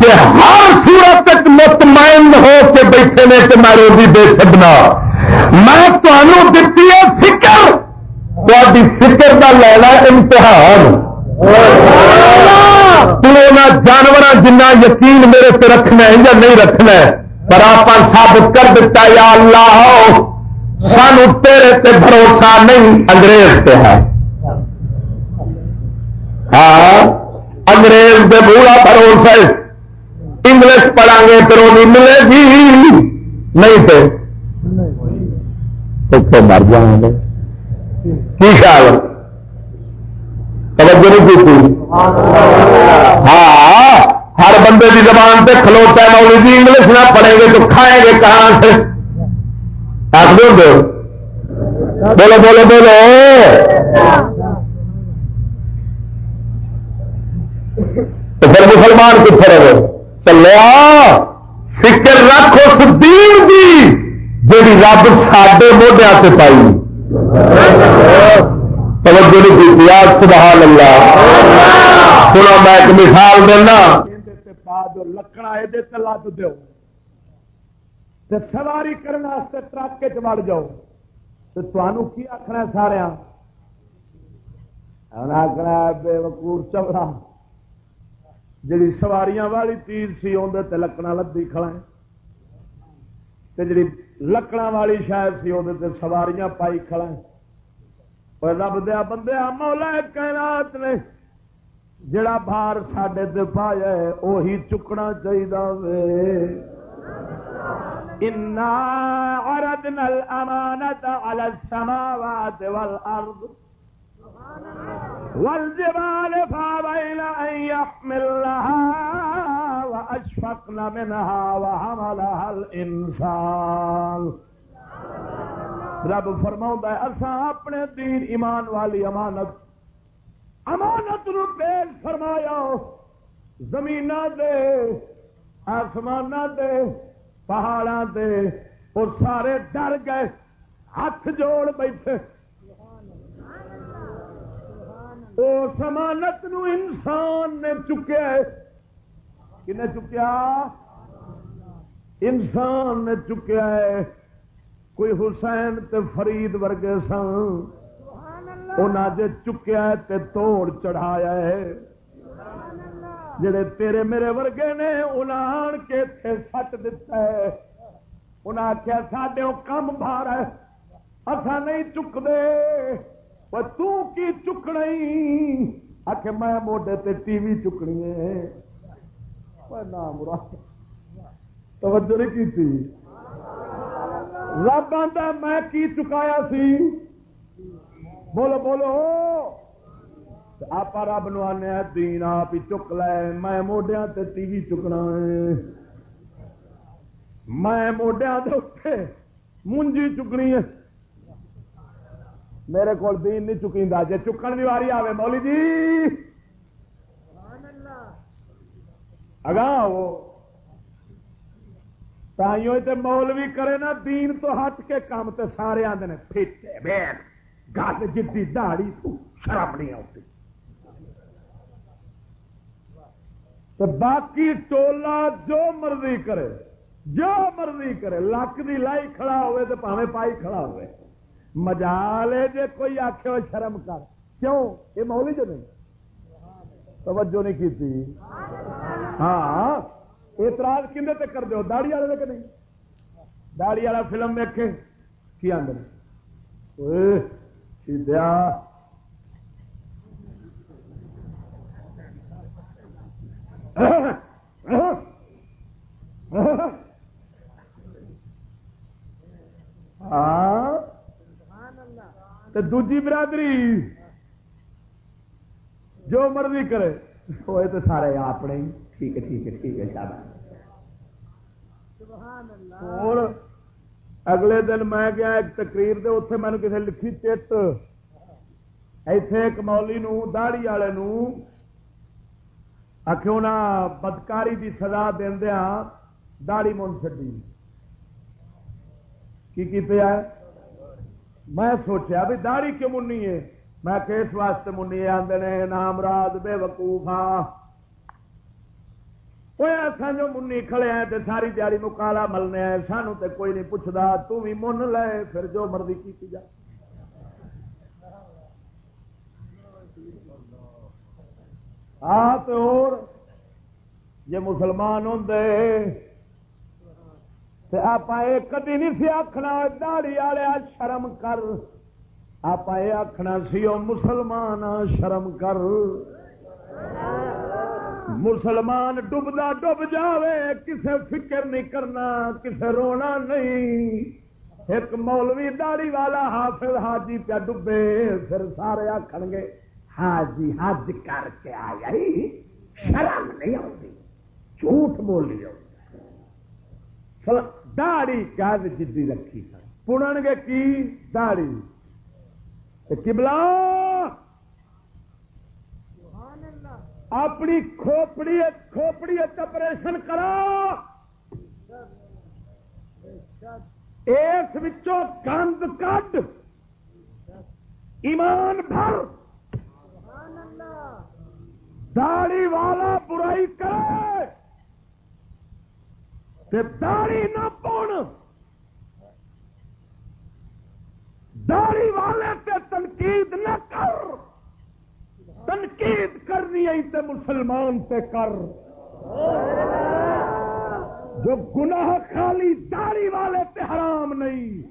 A: کہ ہر صورت تک مطمئن ہو کے بیٹھے نے کہ میں روزی دے سکنا میں تمہوں دیتی ہے فکر۔ تاری فکر کا لینا امتحان۔ تنا جانور جنہ یقین میرے سے رکھنا ہے یا نہیں رکھنا ہے، پر آپ ثابت کر دیتا یا اللہ سان تیرے تے بھروسہ نہیں، انگریز پہ ہے۔ ہاں انگریز پہ بوڑھا بھروسہ انگلش پڑھا گے پھر وہ ملے گی۔ نہیں تو۔ مر جائیں گے۔ کی خیال؟ توجہ نہیں کی ہاں ہر بندے کی زبان پہ کھلوتا ہے، مولوی جی انگلش نہ پڑھیں گے تو کھائیں گے کہاں سے؟ آپ دو۔ بولو بولو بولو۔ تو پھر مسلمان کتنے رہے چلو فکر رکھ اس دین کی جی رب ساڈے موڈیا سے پائی۔ توجہ نہیں کی سبحان اللہ۔ سنا میں ایک مثال دینا۔
B: لکڑا یہ لد دو سواری کرنے ٹرک چڑ جاؤ۔ تو تمہوں کی آخنا سارا آخنا بے وکور چبڑا جی سواریاں والی تیر سی اندر لکڑا لدی کھڑا جی لکڑا والی شاید سی وہ سواریاں پائی کھڑا رب دیا بندے مولا کائنات نے جڑا بار سڈے پایا وہی چکنا چاہیے اردن الامانت على السماوات والارض والجبال فابين ان يحملنها واشفقن منها وحملها الانسان رب فرما اصا اپنے دین ایمان والی امانت امانت نو پیش فرمایا زمین دے آسمان دے پہاڑا دے، اور سارے ڈر گئے، ہاتھ جوڑ بیٹھے۔ اس امانت نو انسان نے چکیا کن چکیا؟ انسان نے چکیا ہے۔ کوئی حسین تے فرید ورگے سن جے چکیا تے توڑ چڑھایا ہے۔ جڑے تیرے میرے ورگے نے انہاں کے تھے سٹ دتا ہے۔ انہاں آخیا ساڈے کم بھار ہے۔ اصا نہیں چک دے تو کی چکنا آخ میں موڈے تے ٹی وی چکنی ہے نام توجہ نہیں کی رب آتا میں کی چکایا سی بولو بولو آپ رب نو آنے دین آپ ہی چک لے میں موڈیا ٹی وی چکنا ہے میں موڈیا مونجی چکنی ہے میرے کو دین نہیں چکی جی چکن کی واری آئے مولی جی۔ اگاں وہ تے مول بھی کرے نا، دین تو ہٹ کے کام تے سارے آدھے پھیٹے بیٹھ گل جدی دہڑی شرم نہیں آتی تو باقی ٹولا جو مرضی کرے، جو مرضی کرے لک کی لائی کھڑا ہوئے تو پاوے پائی کھڑا ہوئے۔ مجالے جے کوئی آخ شرم کر۔ کیوں؟ یہ مولی جو نہیں۔ توجہ نہیں کی تھی۔ ہاں اعتراض کھے تے کر دو داڑی والے کہ نہیں؟ داڑی والا فلم ویکے کی آدھے سیدیا ہاں۔ دوجی برادری جو مرضی کرے۔ وہ تو سارے اپنے ٹھیک ہے ٹھیک ہے ٹھیک ہے شاید اور اگلے دن میں گیا ایک تقریر دے اتنے مینو کسی لکھی چٹ۔ ایتھے ایک مولی نو داڑی والے آخو نا بدکاری کی سزا دیا داڑی من چڈی کی کیتے ہے میں سوچیا بھی داڑی کیوں منی ہے؟ میں کس واسطے منی آدھے نام رات بے وقوفا ہاں۔ وہ جو منی کھڑے ہیں تے ساری دیاری کالا ملنے ہیں، سانو تے کوئی نہیں پوچھتا تو بھی من لے، پھر جو مرضی کی جا۔ ہاں اور جی مسلمان ہوں آپ کدی نہیں سی آخنا دہڑی والے شرم کر۔ آپ یہ آخنا سی وہ مسلمان شرم کر۔ مسلمان ڈبدا ڈب جاوے، کسے فکر نہیں کرنا، کسے رونا نہیں۔ ایک مولوی داڑی والا حافظ حاجی پیا ڈبے، پھر سارے آخر گے، حاجی حج کر کے آیا شرم نہیں آتی جھوٹ بولی داڑی قید جدی رکھی پڑن گے کی داڑی؟ کبلا اپنی کھوپڑی کھوپڑی آپریشن کرا۔ اس گند کٹ ایمان بھر۔ داڑی والا برائی کرے۔ داڑی نہ پون۔ داڑی والے تے تنقید نہ کر۔ تنقید کرنی آئی تے مسلمان تے کر۔ جو گناہ خالی داڑی والے تے حرام نہیں،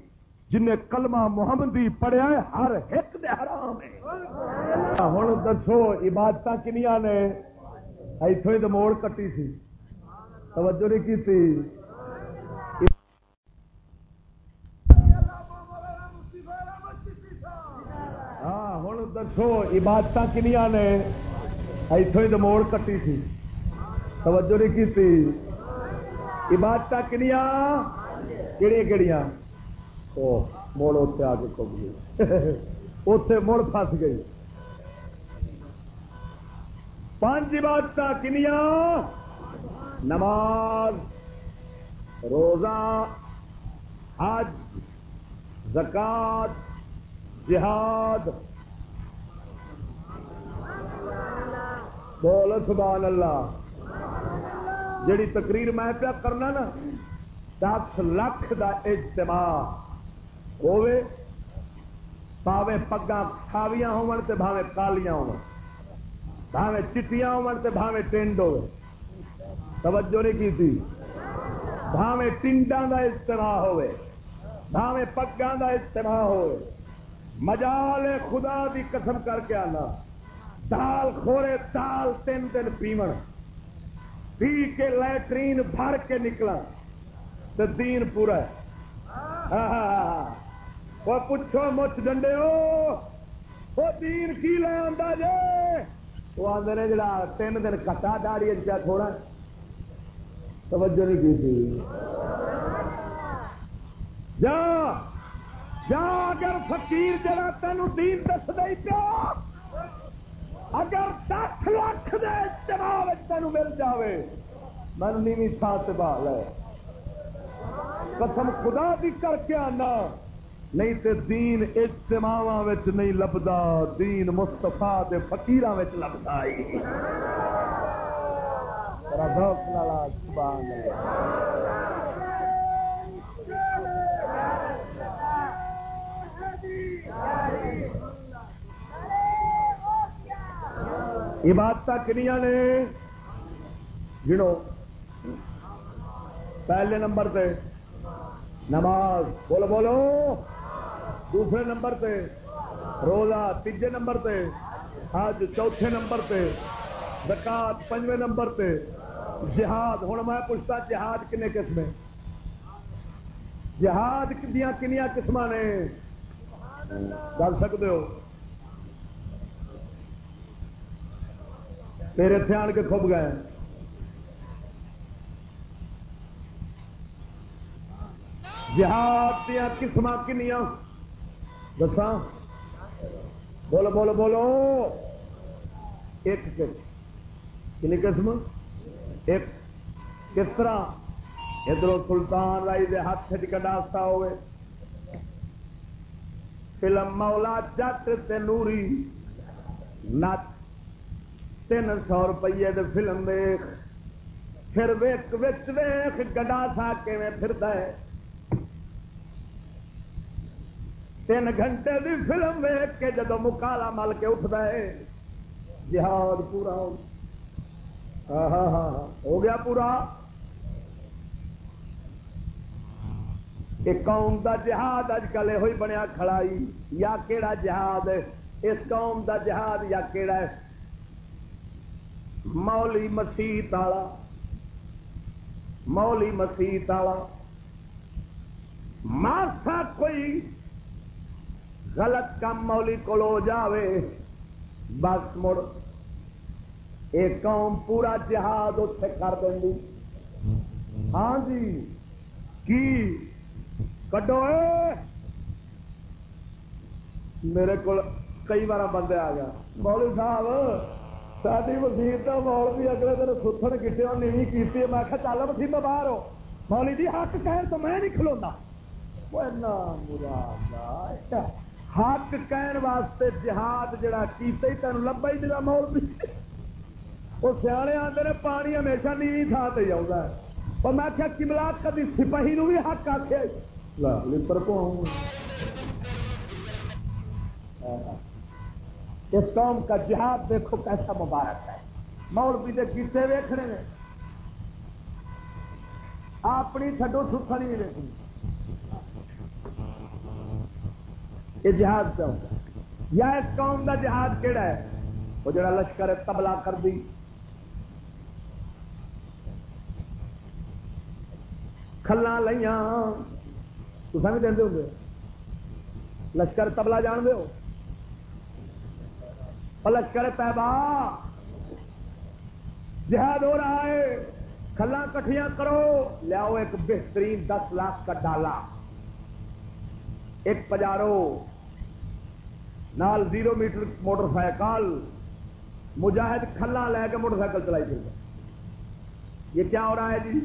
B: جنہیں کلمہ محمدی پڑھیا ہے، ہر ایک دے حرام ہے۔ ہوں دسو عبادت کنیا نے؟ اتوں ہی تو موڑ کٹی سی۔ توجہ نہیں کی تھی؟ ہاں، ہوں دسو عبادت کنیا نے؟ اتوں ہی تو موڑ کٹی سی توجہ نہیں کی تھی؟ عبادت کنیا کہڑی کہڑی موڑ اتنے آ کے کم گئی۔ اتے مڑ فس گئی۔ پانچ عبادت کنیا نماز، روزہ، حج زکات جہاد۔ بول سبحان اللہ۔ جڑی تقریر میں پیا کرنا نا، دس لاکھ دا اجتماع ہوے پاوے پگا کھاویاں ہون تے بھاوے کالیاں ہون، بھاوے چٹیاں ہون تے بھاوے ٹینڈ ہوے توجہ نہیں کی تھی۔ بھاوے ٹنڈا دا اجتماع ہوے بھاوے پگاں دا اجتماع ہوے مجال خدا دی قسم کر کے آنا۔ دال خورے دال تین دن پیمن۔ پی کے لیٹرین بھر کے نکلا۔ تو دین پورا ہے۔ وہ پوچھو مچ ڈنڈے ہو۔ وہ دین کی لے آتا جے۔ وہ آدھے جڑا تین دن کٹا داڑی کیا تھوڑا توجہ نہیں کی تھی۔ جا جا، اگر فقیر جڑا تین دین دس دے پیا اگر دس لاکھ دے اجتماع تین مل جائے میں نیوی تھان سے بال ہے قسم خدا بھی کر کے آنا۔ نہیں تے دین اجتماع نہیں لبدا، دین مستفا دے فکیر لبدا سبحان عبادت کنیا نے گنو پہلے نمبر پہ نماز بولو بولو دوسرے نمبر پہ روزہ تیجے نمبر پہ حج چوتھے نمبر پہ زکات پنجویں نمبر پہ جہاد، ہوں میں پوچھتا جہاد کنے قسم جہاد دیا کنیا قسم نے؟ کر سکتے ہو؟ پھر اتنے آن کے کھب گئے۔ جہاد دیا قسم کنیا دسا بولو بولو بولو۔ ایک کنی قسم؟ ایک کس طرح ادھر سلطان رائی دے ہاتھ چڈاستا ہوئے۔ فلم مولا جٹ تے نوری نچ تین سو روپیے دے فلم ویخ پھر ویک ویچ ویخ گڈا سا تین گھنٹے دی فلم ویخ کے جدو مکالا مل کے اٹھتا ہے۔ جہاد پورا ہو۔ ہاں،, ہاں ہاں ہاں ہو گیا پورا۔ ایک قوم دا جہاد اج کل یہ بنیا کھڑائی یا کیڑا جہاد اس قوم دا جہاد یا کیڑا ہے؟ مولی مسیح والا مولی مسیح والا ماسا کوئی غلط کام مولی کو جاوے، بس مڑ۔ ایک قوم پورا جہاد اتے کر دیں ہاں جی کی؟ کڈو میرے کو کئی بار بندے آ گیا مولوی صاحب ساری مسیح تو مول بھی اگلے دن ستن کٹے نہیں کی میں آخیا چل مسیح تو باہر ہو۔ مولی جی حق کہن تو میں نہیں کھلوا حق کہن واسطے جہاد جڑا کیتے ہی تین لبا ہی جا مول بھی وہ سیانے آتے نے پانی ہمیشہ نیوی تھان سے آؤں اور میں کیا کملا کدی سپاہی نو بھی حق آخیا لپر اس قوم کا جہاد دیکھو کیسا مبارک ہے۔ مولوی کے کیسے ویخنے نے۔ اپنی تھڈو سکھا نہیں یہ جہاد کیا ہوتا ہے یا اس قوم کا جہاد کہڑا ہے؟ وہ جڑا لشکر تبلا کر دی۔ کھلا لیا تو بھی دے ہوں لشکر تبلا جان دو لشکر پیبا جہاد ہو رہا ہے کھلا کٹیاں کرو لیاؤ ایک بہترین دس لاکھ کا ڈالا ایک پجارو نال زیرو میٹر موٹر سائیکل مجاہد کھلا لے کے موٹر سائیکل چلائی پھر یہ کیا ہو رہا ہے جی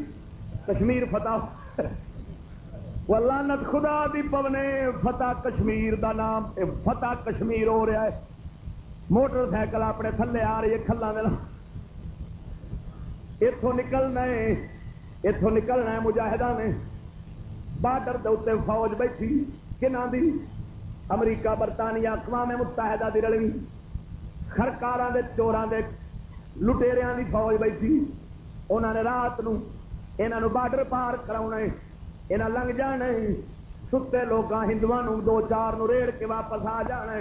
B: کشمیر فتح وہ لانت خدا دی پونے، فتح کشمیر دا نام فتح کشمیر ہو رہا ہے۔ موٹر سائیکل اپنے تھلے آ رہی ہے کھلا اتوں نکلنا ہے اتوں نکلنا ہے مجاہدہ نے۔ بارڈر دے فوج بیٹھی کنہ دی؟ امریکہ، برطانیہ، اقوام متحدہ دی رلوی۔ خرکار دے، چوراں دے لٹیریا دی فوج بیٹھی۔ انہوں نے رات نو یہاں بارڈر پار کرا یہاں لنگ جانے ستے لوگ ہندو دو چار نو ریڑ کے واپس آ جانا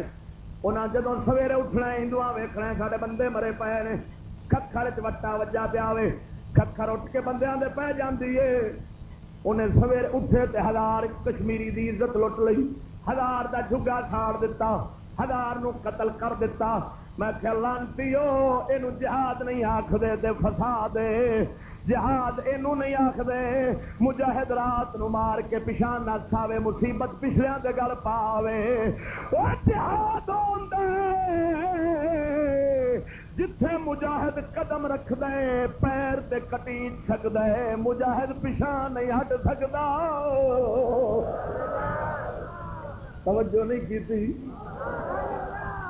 B: انہیں جدو سویرے اٹھنا ہندو ویخنا سارے بندے مرے پے نے۔ ککھر چٹا وجا پیا ککھر اٹھ کے بندے دے پہ جاتی ہے۔ انہیں سویرے اٹھے تے ہزار کشمیری دی عزت لٹ لی ہزار دا جگا چھاڑ دیتا ہزار نو قتل کر دیتا میں لانتی یہ جہاد نہیں آخ دے فسا دے جہاد یہ نہیں آخر مجاہد رات نو مار کے پچھان نہ کھاوے مصیبت پچھلے کے گل پاوے۔ جہاد جتھے مجاہد قدم رکھ دے پیر تے کٹی سک دے مجاہد پچھا نہیں ہٹ سکتا توجہ نہیں کی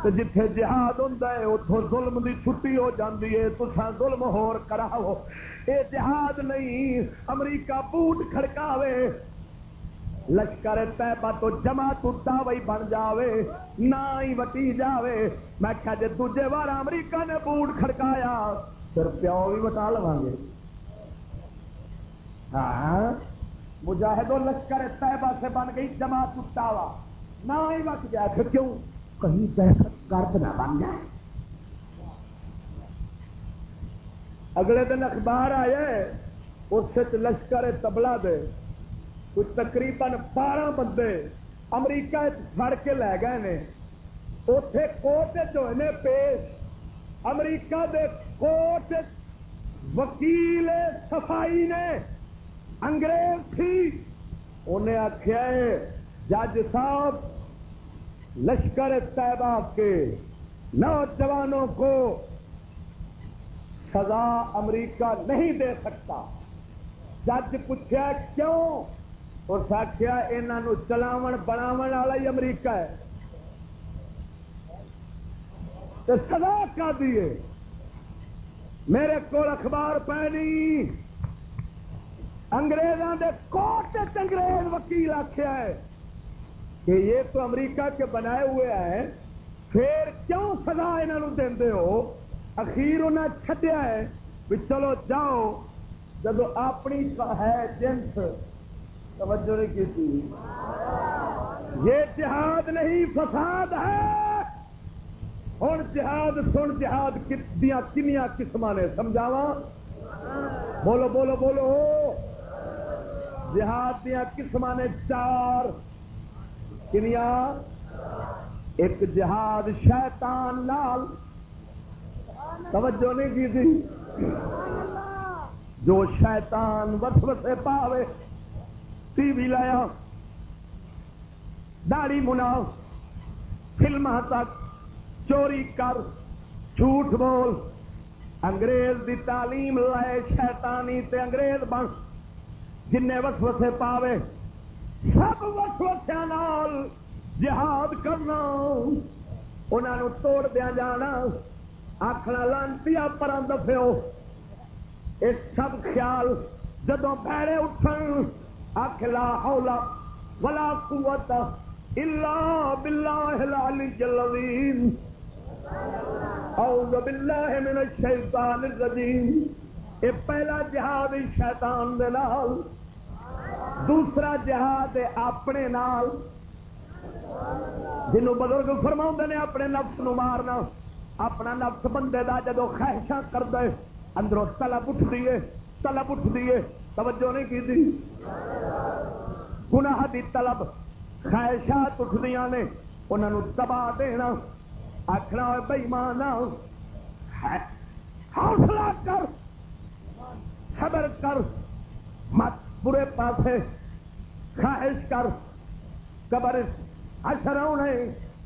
B: جتھے جہاد ہوں اتوں ظلم دی چھٹی ہو جاتی ہے تو ظلم ہور کراؤ۔ اے جہاد نہیں، امریکہ بوٹ کھڑکاوے۔ لشکر پیپا تو جمع ٹوٹا وہی بن جاوے نہ ہی وٹی جاوے۔ میں کیا جی دوجے بار امریکہ نے بوٹ کھڑکایا، پھر پیو بھی وٹا لوا گے۔ ہاں مجاہدوں لشکر طیبہ سے بن گئی جمع ٹوٹا وا نہ ہی وٹ جائے پھر کیوں؟ کہیں دہشت گرد نہ بن جائے۔ اگلے دن اخبار آیا اس لشکر تبلا دے، کچھ تقریباً بارہ بندے امریکہ فر کے لے گئے نے۔ اتے کوٹ ہوئے پیش۔ امریکہ دے کوٹ وکیل صفائی نے، انگریز تھی۔ انہیں آخیا جج صاحب لشکر طیبہ کے نوجوانوں کو سزا امریکہ نہیں دے سکتا۔ جج پوچھا کیوں؟ اور ساکھیا یہ چلاو بناو والا ہی امریکہ ہے۔ تو سزا کا دیے میرے کو اخبار پہ نہیں۔ انگریزوں کے کوٹ انگریز وکیل آخیا ہے۔ کہ یہ تو امریکہ کے بنائے ہوئے ہیں، پھر کیوں سزا یہاں دے ہو؟ اخیر انہیں چڈیا ہے بھی چلو جاؤ جب اپنی ہے جنس، توجہ نہیں کی تھی۔ یہ جہاد نہیں، فساد ہے۔ ہوں جہاد، سن جہاد دیا کنیا قسم نے سمجھاوا بولو بولو بولو۔ جہاد دیا قسم نے چار کنیا ایک جہاد شیطان لال۔ توجہ نہیں کی تھی؟ جو شیطان وسوسے پاوے، ٹی وی لایا۔ داڑی منا۔ فلم تک چوری کر۔ جھوٹ بول۔ انگریز دی تعلیم لائے شیطانی تے انگریز بن۔ جن وس وسے پاوے سب وس نال جہاد کرنا انہوں توڑ دیا جانا۔ آخنا لانتی پر دفو یہ سب خیال جدو پیڑے اٹھن آخ لا حولا ولا قوت الا باللہ العلی العظیم اعوذ باللہ من الشیطان الرجیم۔ یہ پہلا جہاد شیطان دے نال۔ دوسرا جہاد اپنے نال۔ جنوں بزرگ فرما نے اپنے نفس نو مارنا، اپنا نفس بندے دا جدو خواہشاں کر دے اندروں تلب اٹھ دیے تلب اٹھ دیے توجہ نہیں کی دی؟ گناہ دی طلب، خواہشات اٹھدیا نے انہوں دبا دینا۔ آخنا بئیمان حوصلہ کر، صبر کر، مت برے پاسے خواہش کر قبر اشر آنے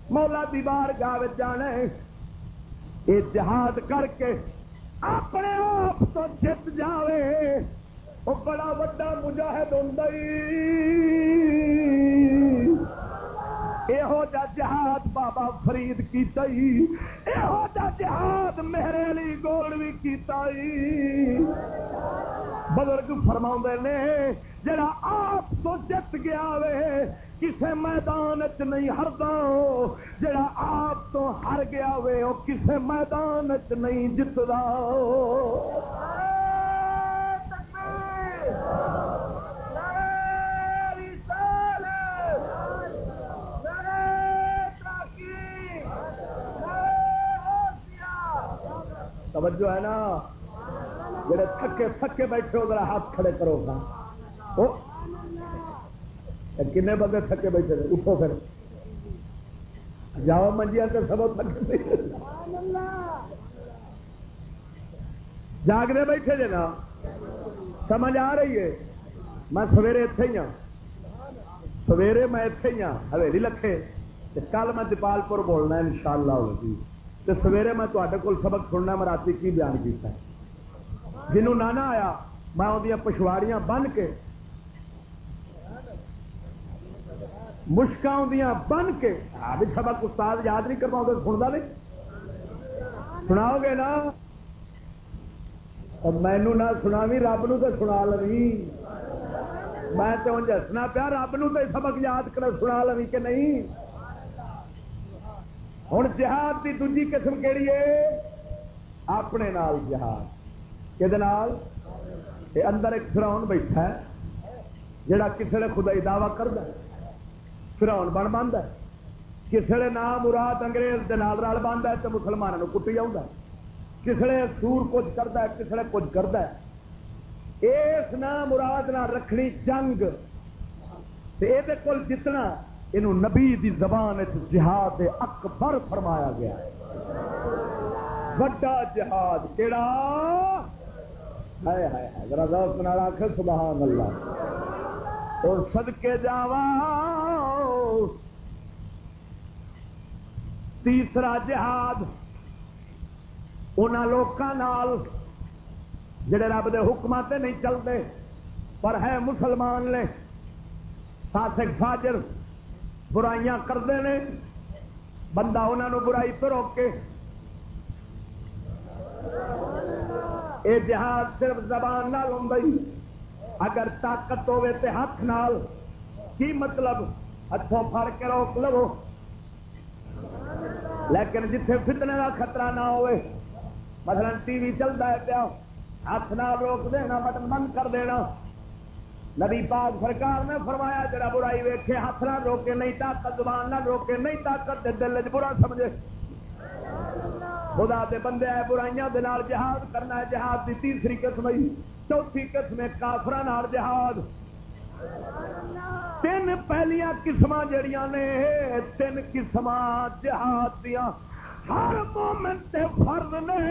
B: مولا دیوار گاہ جانے یہ جہاد کر کے اپنے آپ تو جت جاوے۔ وہ بڑا وڈا مجاہد ہوں یہو جا جہاد بابا فرید کیتا یہو جا جہاد میرے علی گول بھی کیتا بزرگ فرما نے، جڑا آپ تو جت گیا وے، کسے میدان چ نہیں ہردا۔ جڑا آپ تو ہر گیا وے وہ کسے میدان چ نہیں جتدا۔ توجہ ہے نا؟ جڑے تھکے تھکے بیٹھے ہو، ذرا ہاتھ کھڑے کرو گا کن بندے تھکے بیٹھے اٹھو پھر۔ جاؤ منجیا تو سب تھکے جاگنے بیٹھے جے نا۔ سمجھ آ رہی ہے؟ میں سویرے اتے ہی ہوں سویرے میں اتے ہی ہوں ہویلی لکھے۔ کل میں دیپال پور بولنا ان شاء اللہ تو سویرے میں تے کول سبق سننا میں رات کی بیان کیا جنوں نانا آیا میں وہ پچھواڑیاں بن کے مشکا بن کے بھی سبق استاد یاد نہیں کر پاؤں سنتا نہیں سناؤ گے نا مینو نہ سنا بھی رب نو تو سنا لوی میں تو دسنا پیا رب نو تو سبق یاد کر سنا لوی کہ نہیں ہوں جہاد کی دجی قسم کہڑی ہے؟ اپنے نال جہاد۔ کہ اندر ایک فراؤن بیٹھا ہے، جڑا کسی نے خدائی دعوی کرتا فراؤن بن بنتا کسی نے نام مراد انگریز رال بنتا ہے تو مسلمانوں کو کٹی آؤں کسی سور کچھ کرتا ہے کسی نے کچھ کرتا ہے۔ اس نام مراد نہ رکھنی جنگ۔ یہ جتنا یہ نبی دی زبان جہاد اکبر فرمایا گیا وڈا جہاد کہڑا آخ سبحان اللہ۔ اور سدکے جاوا تیسرا جہاد ان لوگوں جڑے رب دے حکمات نہیں چلتے پر ہے مسلمان نے، فاسق فاجر۔ برائیاں کرتے ہیں۔ بندہ انہوں برائی تو روکے۔ یہ جہاد صرف زبان نال ہوں اگر طاقت ہوے تے ہاتھ نال، کی مطلب؟ ہاتھوں فر کے روک لو۔ لیکن جتھے فتنے کا خطرہ نہ ہوئے مثلا ٹی وی چلتا ہے پیا، ہاتھ نہ روک دینا، بٹن بند کر دینا۔ نبی پاک سرکار نے فرمایا، جڑا برائی ویکھے، ہاتھ نہ روکے، نہیں طاقت، زبان نہ روکے، نہیں طاقت دل چ برا سمجھے۔ خدا دے بندے آئے، برائیاں دے نال جہاد کرنا ہے، جہاد دی تیسری قسم ہے، چوتھی قسم کافر جہاد۔ تین پہلیاں قسم جڑیاں نے، تین قسم جہاد دیا ہر مومنٹ فرد نے۔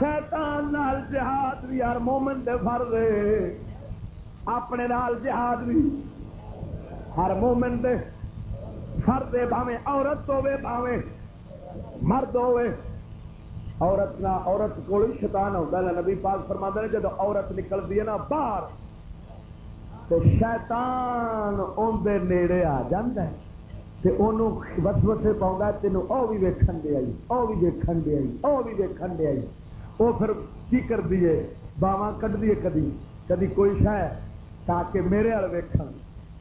B: شیطان نال جہاد بھی، ہر مومن دے فرض اپنے نال جہاد بھی۔ ہر مومن دے فرد بھاوے عورت ہوے بھاوے مرد ہوے عورت نہ عورت کو شیطان ہوتا ہے۔ نبی پاک فرما نے جب عورت نکلتی ہے نا باہر، تو شیطان اندر نیڑے آ جاتا ہے۔ تے انہوں بس بسے پاؤں گا تینوں او بھی ویکھن دے آئی او بھی ویکھن دے آئی او بھی ویکھن دے آئی وہ پھر کی کر دیے باواں کٹ دیے کدی کدی کوئی شہ تاکہ میرے وال ویکھن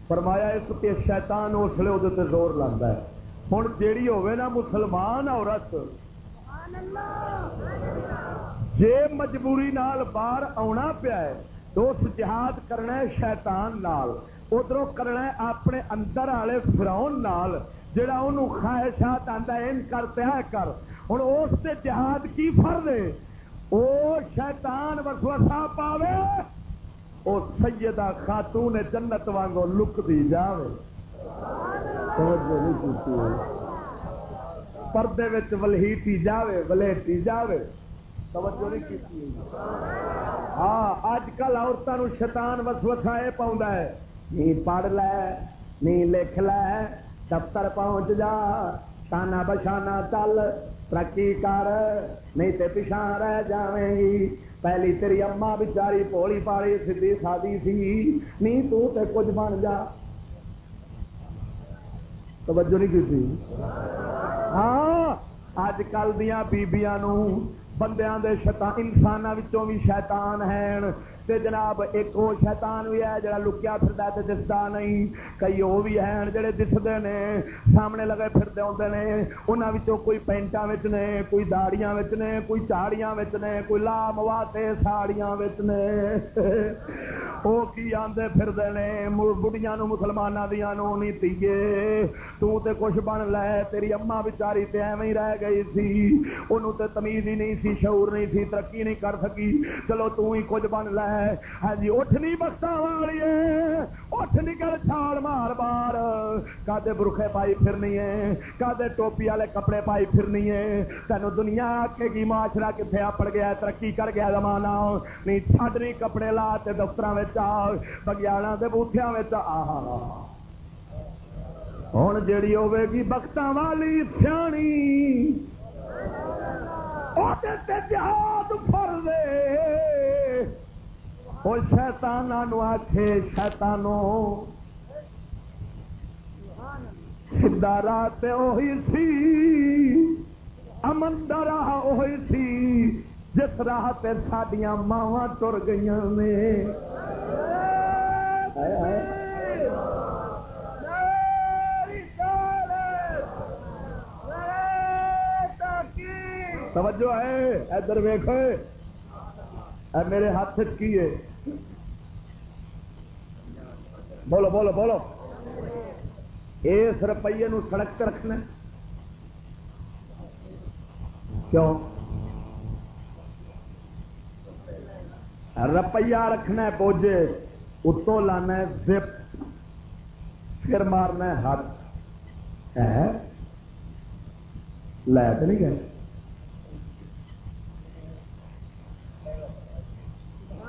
B: فرمایا اس کے شیطان اس لیے وہ زور لاتا ہے ہوں جیڑی ہوے نا مسلمان عورت جے مجبوری نال باہر آنا پیا ہے تو اس جہاد کرنا ہے شیطان نال ادھر کرنا ہے اپنے اندر والے فراؤن نال، جڑا خواہشات آتا ہے، ان کر پیا کر۔ ہوں اس سے جہاد کی فرد ہے۔ او شیطان وسوسا پاوے، او سیدہ خاتون جنت وانگو لک دی جاوے۔ پردے ولہیٹی جاوے ولیٹی جاوے۔ توجہ نہیں کی ہاں اج کل عورتوں شیطان وسوسا یہ پاؤں ہے۔ نہیں پڑھ لے نہیں لکھ لے دفتر پہنچ جا شانہ بشانہ چل ترقی کر نہیں تے پچھا رہ جائیں گی پہلی تیری اما بچاری پولی پالی سی سادی سی نہیں تو تے کچھ بن جا توجہ نہیں کی ہاں اج کل دیا بیبیاں بندیاں دے شیطان انسانوں بھی شیطان ہیں تے جناب ایک وہ شیطان بھی ہے جڑا لکیا پھردا تے دسدا نہیں۔ کئی وہ بھی ہیں جڑے دسدے نے، سامنے لگے پھردے ہوندے نے۔ انہاں وچوں کوئی پینٹاں وچ نے، کوئی داڑیاں وچ نے، کوئی چاڑیاں وچ نے، کوئی لا مواتے ساڑیاں وچ نے۔ او کی آندے پھردے نے بڑیاں نو مسلماناں دیاں نو نہیں تیے۔ تو تے کچھ بن لے، تیری اما بیچاری تے ایویں ہی رہ گئی سی۔ اونوں تے تمیز ہی نہیں سی، شعور نہیں سی، ترقی نہیں کر سکی۔ چلو تو ہی کچھ بن لے۔ ہاں جی اٹھنی بخت والی اٹھ نکل چھال مار بار۔ کدے برخے پائی پھرنی ہے، کدے ٹوپی والے کپڑے پائی پھرنی ہے۔ تینوں دنیا آکے گی معاشرہ کتنے اپڑ گیا ترقی کر گیا زمانہ۔ نہیں چھڈنی کپڑے لا تے دفتر بگیاڑا کے بوٹیا ہوں جیڑی ہوے گی بخت والی سیانی۔ جہاد فر وہ شیتان آخے شیتانو سیدا راہ سی امن دا راہ وہی سی جس راہ سڈیا ماوا تر گئی نے توجہ ہے ادھر ویخ میرے ہاتھ کی ہے بولو بولو بولو۔ اس روپیے سڑک رکھنا کیوں؟ روپیہ رکھنا بوجھے اتو لانا زپ، پھر مارنا ہاتھ۔ لے تو نہیں گئے۔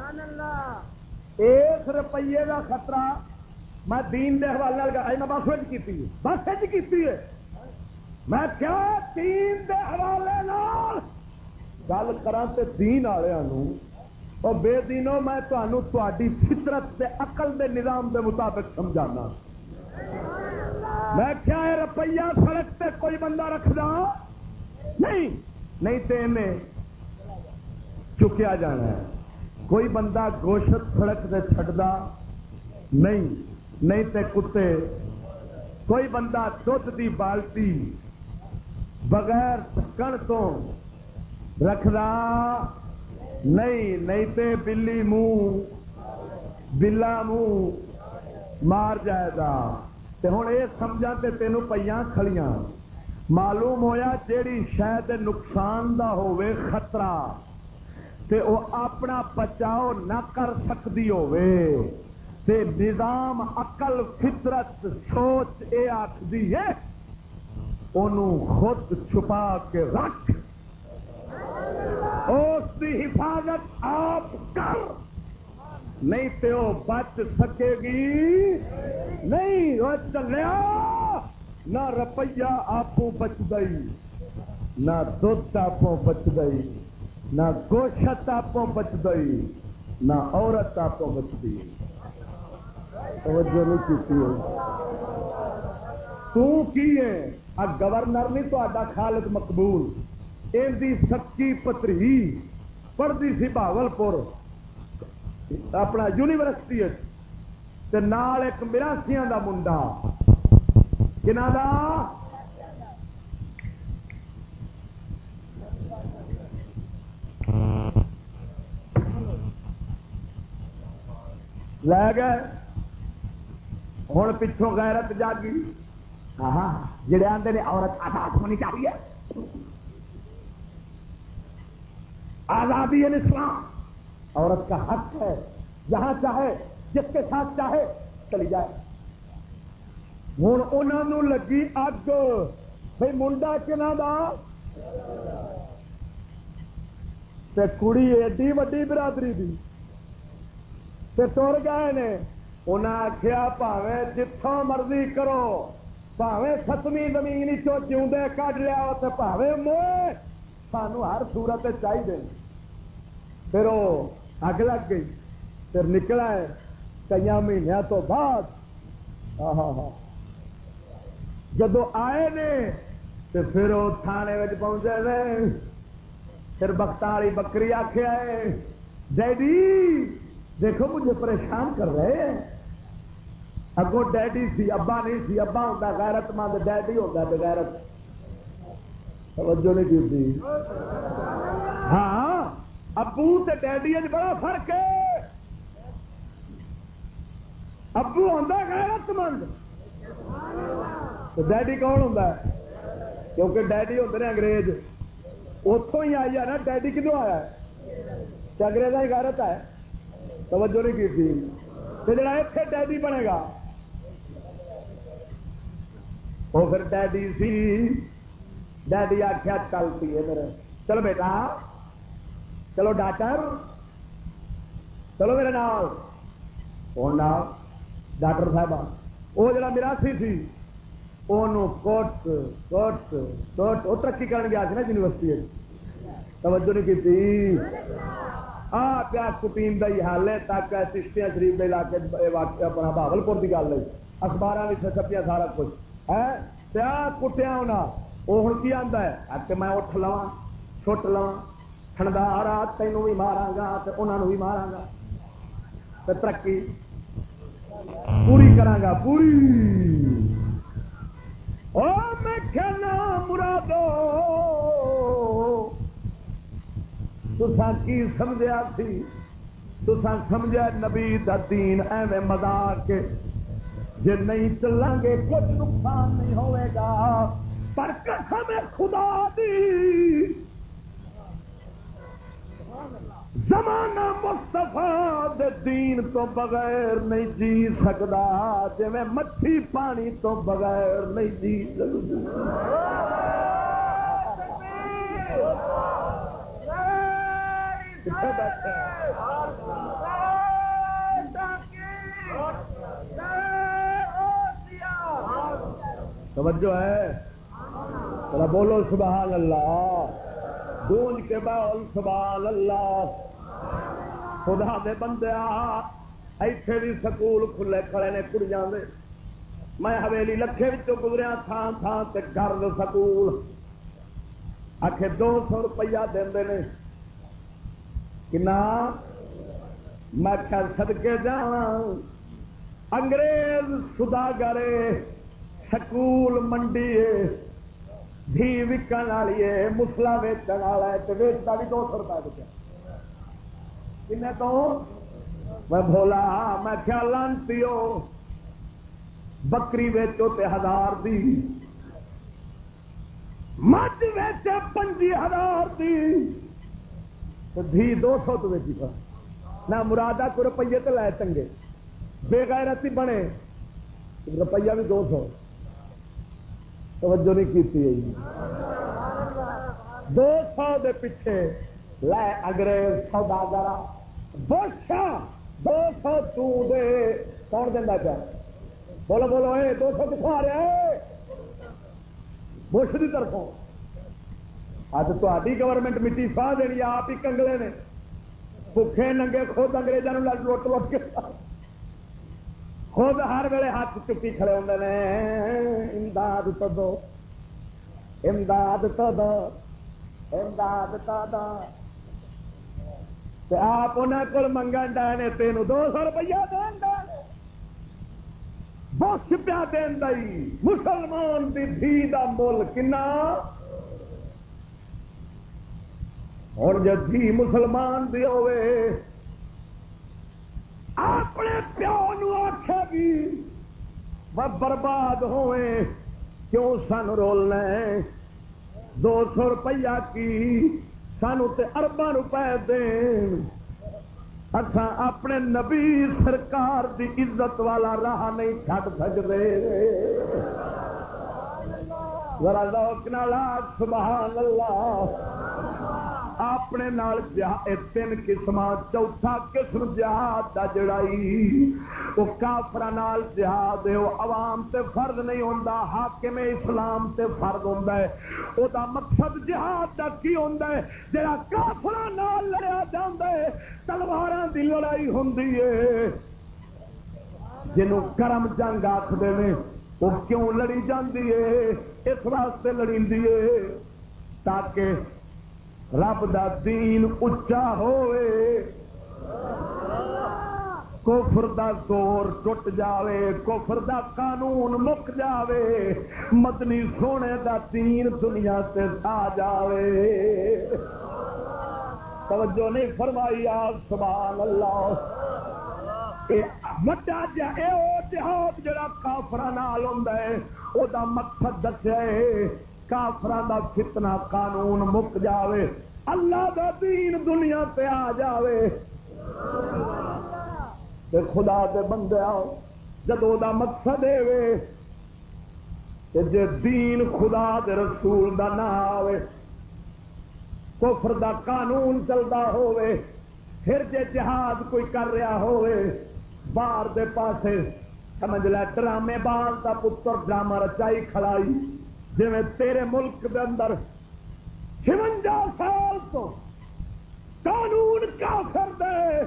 B: اس روپیے کا خطرہ میں دین دے حوالے میں بس کی بس کی میں کیا دین دے حوالے گل کرا دین والوں اور بے دینوں میں تاری فطرت دے عقل دے نظام دے مطابق سمجھانا۔ میں کیا ہے روپیہ سڑک تے کوئی بندہ رکھنا نہیں نہیں تو چکیا جانا ہے۔ کوئی بندہ گوشت سڑک سے چڈا نہیں نہیں تے کتے۔ کوئی بندہ دھد کی بالٹی بغیر ڈکن تو رکھدا نہیں نہیں تے بلی منہ، بلا منہ مار جائے گا۔ ہوں یہ سمجھا تے تینوں پہ کھڑیاں۔ معلوم ہویا جیڑی شاید نقصان دا ہوئے خطرہ۔ تے او اپنا بچاؤ نہ کر سکتی ہوئے تے نظام عقل، فطرت، سوچ اے آخری ہے انہوں خود چھپا کے رکھ۔ اس کی حفاظت آپ کر۔ نہیں تو وہ بچ سکے گی۔ نہیں وہ چلیا نہ روپیہ آپ بچ گئی، نہ دھد آپ بچ گئی۔ نہ گوشت آپ کو بچ گئی، نہ عورت آپ کو بچ گئی۔ توجہ نہیں کی گورنر نہیں تا خالد مقبول۔ ان سچی پتری پڑھتی سی بہاول پور اپنا یونیورسٹی نال ایک مراسیا کا منڈا۔ کنا دا؟ لے گئے ہوں پچھوں غیرت جاگی جڑے آتے نے عورت آزاد ہونی چاہیے آزادی اسلام عورت کا حق ہے جہاں چاہے جس کے ساتھ چاہے چلی جائے ہوں انہوں لگی اگ بھائی منڈا کنا دا کڑی ایڈی وڈی برادری دی تر گئے نے۔ انہیں آخیا پاوے جتوں مرضی کرو پاوے ستویں زمین چوندے کھ لیا تو پاوے موہ سانو ہر سورت چاہیے پھر وہ اگ لگ گئی، پھر نکلا ہے کئی مہینوں تو بعد۔ جدو آئے نے تو پھر وہ تھانے پہنچے نے۔ پھر بخت والی بکری آخیا ہے، ڈیڈی دیکھو مجھے پریشان کر رہے ہیں۔ اگو ڈیڈی سی، ابا نہیں سی، ابا ہوتا غیرت مند، ڈیڈی ہوتا بغیرت توجہ نہیں کی ہاں ابو تے ڈیڈی بڑا فرق ہے۔ ابو ہوں غیرت مند۔ ڈیڈی کون ہوں کیونکہ ڈیڈی ہوتے ہیں انگریز۔ اتوں ہی آئی ہے نا، ڈیڈی کدو آیا اگریزا اچھا، ہی غیرت ہے۔ توجہ نہیں کی تھی۔ تو جڑا اتنے ڈیڈی بنے گا، وہ پھر ڈیڈی سی۔ ڈیڈی آخیا چلتی ہے میرے چلو بیٹا، چلو ڈاکٹر۔ چلو میرے نال۔ کون نال؟ ڈاکٹر صاحب وہ جڑا میراسی سی کوٹ کوٹ کوٹ۔ وہ ترقی کرنے گیا نا یونیورسٹی توجہ نہیں کی آ پیا کٹیم کا ہی حال ہے تک چشتیاں شریف کے علاقے اپنا بہبل پور کی گل ہے اخبار بھی چھپیا سارا کچھ۔ ہے پیا کٹیا ہونا۔ وہ ہوں کی آتا ہے؟ کہ میں اٹھ لوا چھٹ لوا ٹھنڈا رات تینوں بھی مارا گا انہوں بھی مارا گا ترقی پوری کرا پوری۔ میں کہنا مرادو۔ تسا کی سمجھا سی؟ تسا سمجھا نبی دین ایویں مزاق جی نہیں چلیں گے، کچھ نقصان نہیں ہوئے گا۔ پر قسم خدا دی۔ زمانہ مستفا دین تو بغیر نہیں جی سکتا جی مچھی پانی تو بغیر نہیں جی سکتا توجہ ہے؟ ذرا بولو سبحان اللہ۔ گونج کے بول سبحان اللہ۔ خدا دے بندے ایتھے بھی سکول کھلے کھڑے نے کڑیاں دے۔ میں حویلی لکھے گزریا تھان تھان سے گھر سکول۔ آخ دو سو روپیہ دے نے کنا میں کیا سدکے جا انگریز سداگر سکول منڈی دھی وکن والی ہے مسلا ویچن والا ہے ویچتا بھی دو سو روپئے بچا کن تو؟ میں بولا میں کیا لانتی ہو بکری ویچو تے ہزار دی۔ مجھ ویچے پنجی ہزار دی۔ دھی دو سو تو ویچی پا نہ مرادہ کو روپیے تو لائے چنگے بے غیرتی بنے۔ روپیہ بھی دو سو۔ توجہ نہیں کی دو سو دے پیچھے لے انگریز سوداگر بوشا، دو سو تو دے۔ کون دینا پیا؟ بولو بولو، اے، دو سو کتوں آ رہا ہے بش کی طرفوں۔ اج تاری گورنمنٹ مٹی ساہ دینی آپ ہی کنگلے نے بکھے ننگے خود اگریزوں لٹ لٹ کے خود ہر ویلے ہاتھ چکی کھڑے ہوتے ہیں امداد تو دو امداد تو دو امداد تو دو آپ انہوں کو منگن ڈے تین دو سو روپیہ دین بخش پیا دین دئی مسلمان کی دھی کا مل کنا ہوں جی مسلمان بھی ہوے اپنے پیو نو آخیا گی برباد ہوئے، کیوں سن رولنا دو سو روپیہ کی سانو تے اربا روپے دین۔ اچھا اپنے نبی سرکار دی عزت والا راہ نہیں چڈ سکتے ذرا لوک نالا سبحان اللہ۔ اپنے نال تین قسم چوتھا قسم جہاد کا جڑائی۔ وہ کافر جہاد ہے، وہ عوام تے فرد نہیں ہوتا حاکم اسلام تے فرد ہوتا ہے۔ وہ مقصد جہاد کا کی ہوتا ہے؟ جڑا کافر لڑیا جا تلوار کی لڑائی ہوں جنوں کرم جنگ آخر وہ کیوں لڑی جاتی ہے؟ اس واسطے لڑی تاکہ رب دا دین اچا ہوئے کوفر دا زور ٹوٹ جاوے کوفر دا قانون مک جاوے، مدنی سونے دا دین دنیا سے آ جاوے۔ توجہ نہیں فرمائی آپ سبحان اللہ۔ وڈا جہاد جڑا کافر ہوں وہ مقصد دسے کافران دا فتنہ قانون مک جاوے، اللہ دا دین دنیا پہ آ جاوے۔ تے خدا دے بندے آؤ، جدو دا مقصد ہے جے دین خدا دے رسول دا نہ آوے، کفر دا قانون چلتا ہوئے پھر جے جہاد کوئی کر رہا ہوئے باہر دے پاسے، سمجھ لے، ڈرامے باز دا پتر ڈرامہ رچائی کھڑائی جی تیرے ملک دے اندر چونجا سال تو قانون کا کر دے،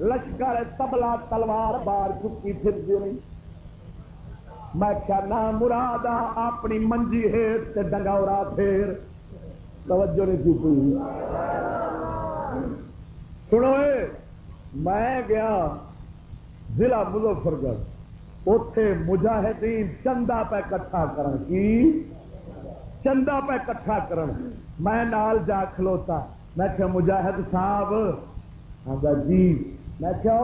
B: لشکر تبلا تلوار بار چکی پھر نہیں میں کیا نام مراد اپنی منجی ہیٹ سے ڈنگورا پھر توجہ نہیں کی کوئی سنو میں گیا ضلع مظفر گڑھ اتے مجاہدین چندہ پہ کٹھا کر کی۔ چندہ پہ کٹھا کرن۔ میں نال جا کھلوتا۔ میں کہ مجاہد صاحب۔ آدھا جی۔ میں کہ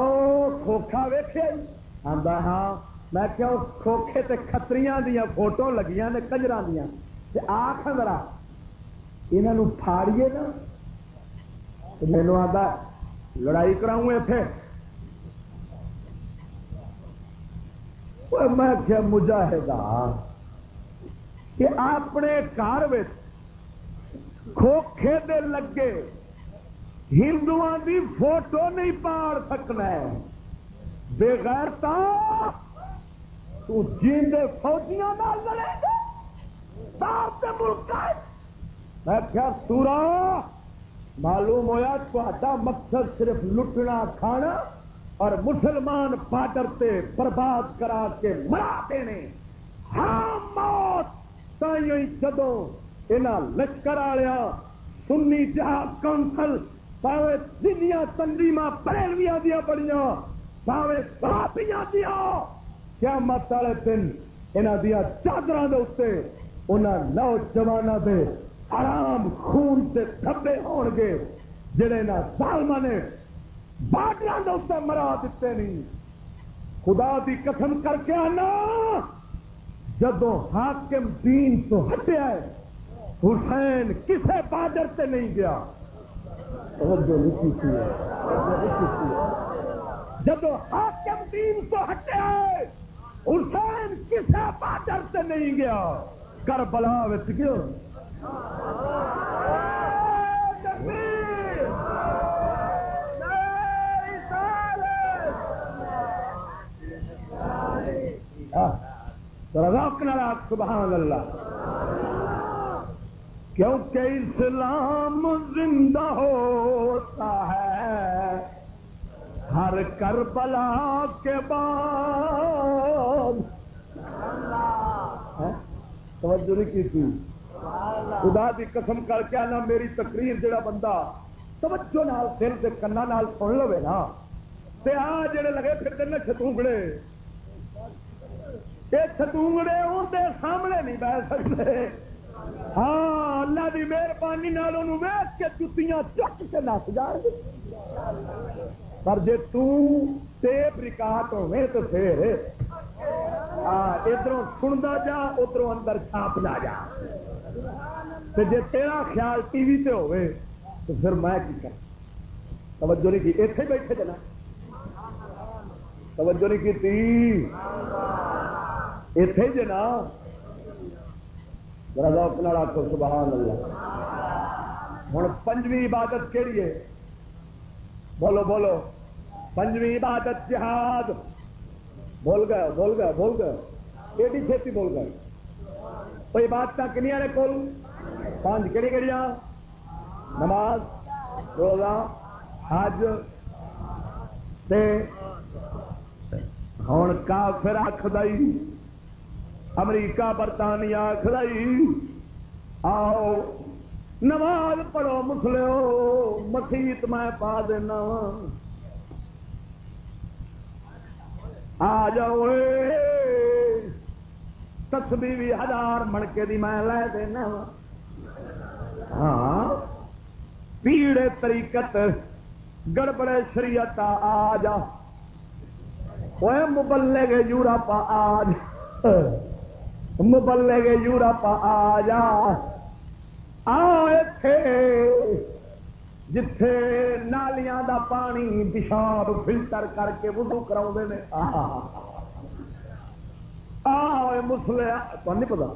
B: کھوکھا ویخ جی۔ آدھا ہاں۔ میں کہ اس کھوکھے تے کتریاں دیا فوٹو لگیاں نے کجر دیا آخ ذرا۔ یہ پھاڑیے نا۔ مینو آدھا لڑائی کراؤں اتے میں کیا مجاہدہ کہ اپنے گھر کھوکھے دے لگے ہندو دی فوٹو نہیں پاڑ سکنا بغیر تو جیندے فوجیاں لڑے گا۔ ملک میں کیا سورا، معلوم ہوا تا مقصد صرف لٹنا، کھانا اور مسلمان پاڈر برباد کرا کے مرا دینے۔ ہاں موت! جدو یہاں لشکر والیا سنی جہاد کونسل پاوے دنیا تنظیم پریلویا دیا بڑیاں پاوے ساپیاں دیا کیا مت والے دن یہاں دیا چادر انہوں نوجوانوں کے آرام خون سے تھبے ہو گے جڑے نہ ظالم نے بارڈر اتنے مرا دیتے نہیں خدا دی قسم کر کے آنا جدو حاکم دین تو ہٹیا ہے حسین کسے بارڈر سے نہیں گیا۔ جب حاکم دین تو ہٹیا ہے حسین کسے بارڈر سے نہیں گیا۔ کر بلا وچ گیا۔ سبحان اللہ. کیونکہ اسلام زندہ ہوتا ہے، ہر کربلا کے بعد. توجہ نہیں کی تھی؟ خدا دی قسم کر کے آنا، میری تقریر جڑا بندہ توجہ نال، دل کے کنا نال سن لو نا. تے آ جڑے لگے پھر دن چھتونگڑے. یہ چھتونگڑے اندر سامنے نہیں بہ سکتے۔ ہاں اللہ کی مہربانی ویچ کے جتیاں چک کے نس جان۔ پر جی تیپ ریکارڈ ہوئے تو پھر ادھر سنتا جا ادھر اندر چھاپ لا جا۔ جی تیرا خیال ٹی وی سے ہوئے تو پھر میں کی کر توجہ نہیں کی اتنے بیٹھے جنا توجہ نہیں کی اتے جنا آخو سبحان اللہ۔ ہوں پنجویں عبادت کہڑی ہے؟ بولو بولو۔ پنجویں عبادت جہاد۔ بول گئے بول گئے بول گئے۔ ایڈی چھتی بول گئے؟ کوئی بات کنیا نے کل پانچ کہڑی کہڑی نماز، روزہ، حج۔ ہوں کافر آخد امریکہ برطانیہ کھڑائی آؤ، نماز پڑھو مسلو مسیت میں پا دینا آ جاؤ تسبی بھی ہزار منکے دی میں لے دینا۔ ہاں پیڑے طریقت گڑبڑے شریعت آ جا۔ مبلے گے یورپ آج مبلے گے یورپ آ جا جتھے نالیاں دا پانی پیشاب فلٹر کر کے وضو کرا مسلے تو نہیں پتا؟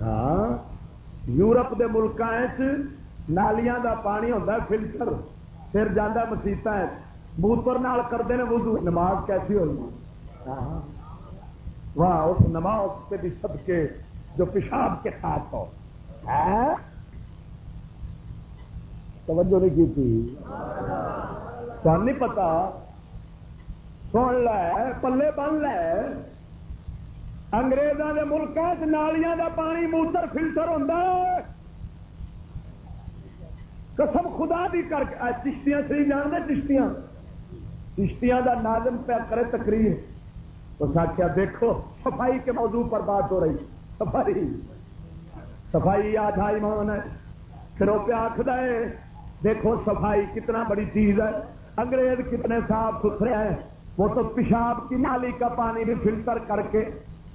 B: ہاں یورپ کے ملک نالیاں دا پانی ہوتا فلٹر۔ پھر جانا مسیت بوتر کرتے ہیں وضو، نماز کیسی ہوگی واہ اس نماز سے بھی سب کے جو پیشاب کے ساتھ ہو۔ ہاں؟ توجہ نہیں کی تھی؟ تو نہیں پتا۔ سن لے، پلے بن لے۔ انگریزوں کے ملک نالیاں دا پانی موتر فلٹر ہوتا قسم خدا بھی کر چشتیاں سی جان دے، چشتیاں۔ چشتیاں دا نازم پہ کرے تقریر۔ اس آخیا دیکھو، صفائی کے موضوع پر بات ہو رہی صفائی۔ صفائی آدھا ایمان ہے۔ پھر وہ پیا آخر ہے، دیکھو صفائی کتنا بڑی چیز ہے۔ انگریز کتنے صاف ستھرے ہیں۔ وہ تو پیشاب کی نالی کا پانی بھی فلٹر کر کے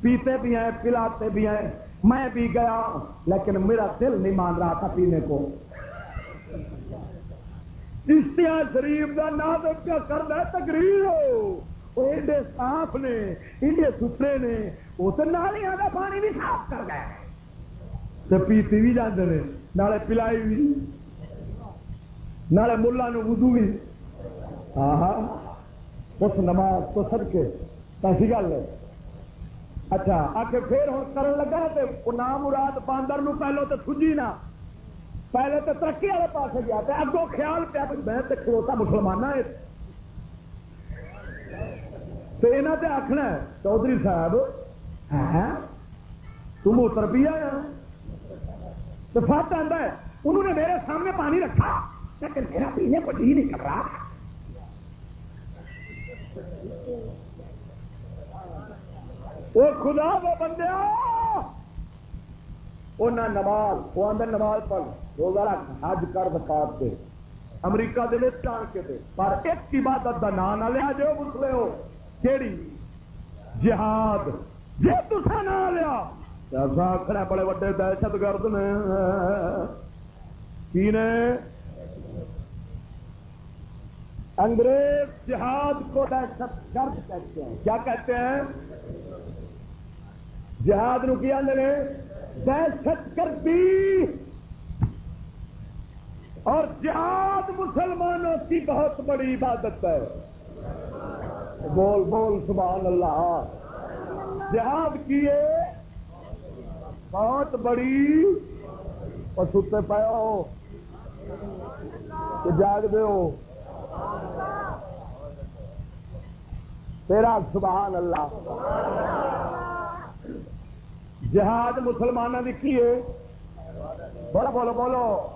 B: پیتے بھی ہیں، پلاتے بھی ہیں۔ میں بھی گیا، لیکن میرا دل نہیں مان رہا تھا پینے کو۔ چشتیاں شریف کا نام کیا کرنا تقریر ہو۔ وہ ایڈے صاف نے ایڈے ستھرے نے وہ تو نالیاں کا پانی بھی صاف کر گئے پیتی بھی جانے نے نالے پلائی بھی نالے ملا ودو بھی ہاں اس نماز تو سد کے ایسی گل ہے اچھا آ کے پھر ہوں کرن لگا تو نام مراد باندر نو پہلو تو سجی نہ پہلے تو ترقی والے پاس گیا اگوں خیال پیا میں تو کھلوتا مسلمان ہے تو یہاں سے آخنا چودھری صاحب ہاں، تم اتر پی آیا تو فٹ آتا ہے، انہوں نے میرے سامنے پانی رکھا۔ لیکن میرا پینے کو جی نہیں کر رہا۔ وہ خدا، وہ بندے انہیں نماز، وہ آدھے نماز پڑھ، روزہ رکھ، حج کر بکات دے۔ امریکہ دے آن کے دے۔ پر ایک عبادت کا نام نہ لیا جو مسلے ہو۔ کہڑی جہاد۔ جی تصا نہ لیا۔ آخر بڑے وڈے دہشت گرد نے۔ کی نے؟ انگریز جہاد کو دہشت گرد کہتے ہیں۔ کیا کہتے ہیں؟ جہاد نو کیا دہشت گردی۔ اور جہاد مسلمانوں کی بہت بڑی عبادت ہے۔ بول بول، سبحان اللہ۔ جہاد کیے، بہت بڑی اور ستے پایا ہو۔ جاگ دو تیرا سبحان اللہ۔ جہاد مسلمانوں کی کیے۔ بولو بولو بولو۔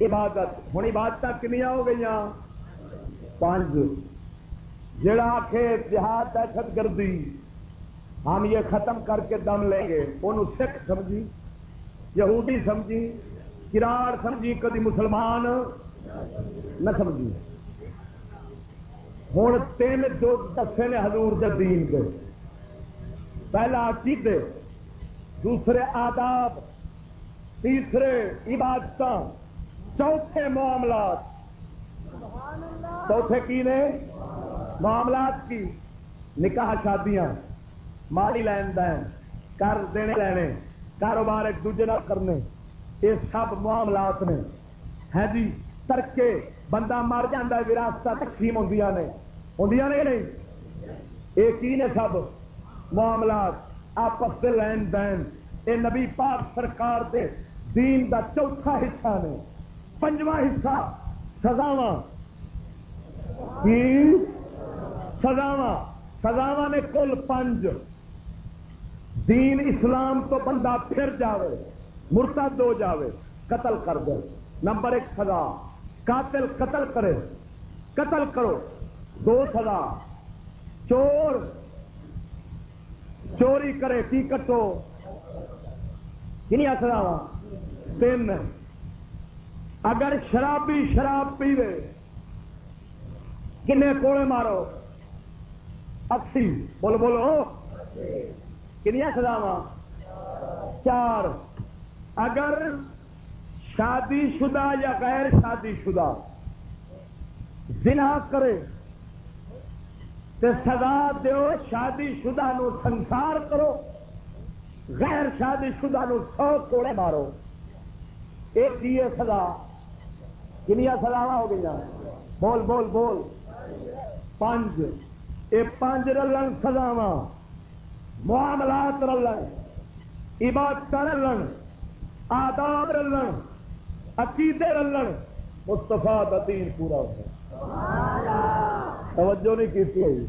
B: عبادت۔ ہوں عبادت کنیا ہو گئی پانچ۔ جڑا آخ جہاد دہشت گردی، ہم یہ ختم کر کے دم لیں گے۔ ان سکھ سمجھی، یہودی سمجھی کراڑ سمجھی، کدی مسلمان نہ سمجھی۔ ہوں تین جو دسے نے حضور دین کے پہلا عقیدے، دوسرے آداب، تیسرے عبادت چوتھے معاملات۔ چوتھے کی نے؟ معاملات کی، نکاح شادیاں، مالی لین دین کر دینے لینے، کاروبار ایک دوجے کرنے، یہ سب معاملات نے۔ ہے جی ترکے، بندہ مر جا وراثت تقسیم ہوں نے۔ ہوں نے نہیں؟ یہ نے سب؟ معاملات، آپس سے لین دین۔ یہ نبی پاک سرکار دے دین دا چوتھا حصہ نے۔ پنجواں حصہ سزاوا سزاوا سزاوا نے کل پنج۔ دین اسلام تو بندہ پھر جاوے، مرتد ہو جاوے، قتل کر دے۔ نمبر ایک سزا، قاتل قتل کرے۔ قتل کرو۔ دو سزا، چور۔ چوری کرے کی کٹو۔ کنیا سزا تین۔ اگر شرابی شراب پیوے، کنے کوڑے مارو۔ اکسی بولو بولو۔ کنیا سزاوا چار۔ اگر شادی شدہ یا غیر شادی شدہ زنا کرے تو سزا دو شادی شدہ نو سنسار کرو، غیر شادی شدہ نو سو کوڑے مارو۔ ایک دیے سزا۔ کنیا سزاوا ہو گئی بول بول بول۔ پانچ۔ یہ پانچ رلن سزاوا معاملات رلن، عبادت رلن، آداب رلن، عقیدے رلن مستفا دین پورا ہو توجہ نہیں کی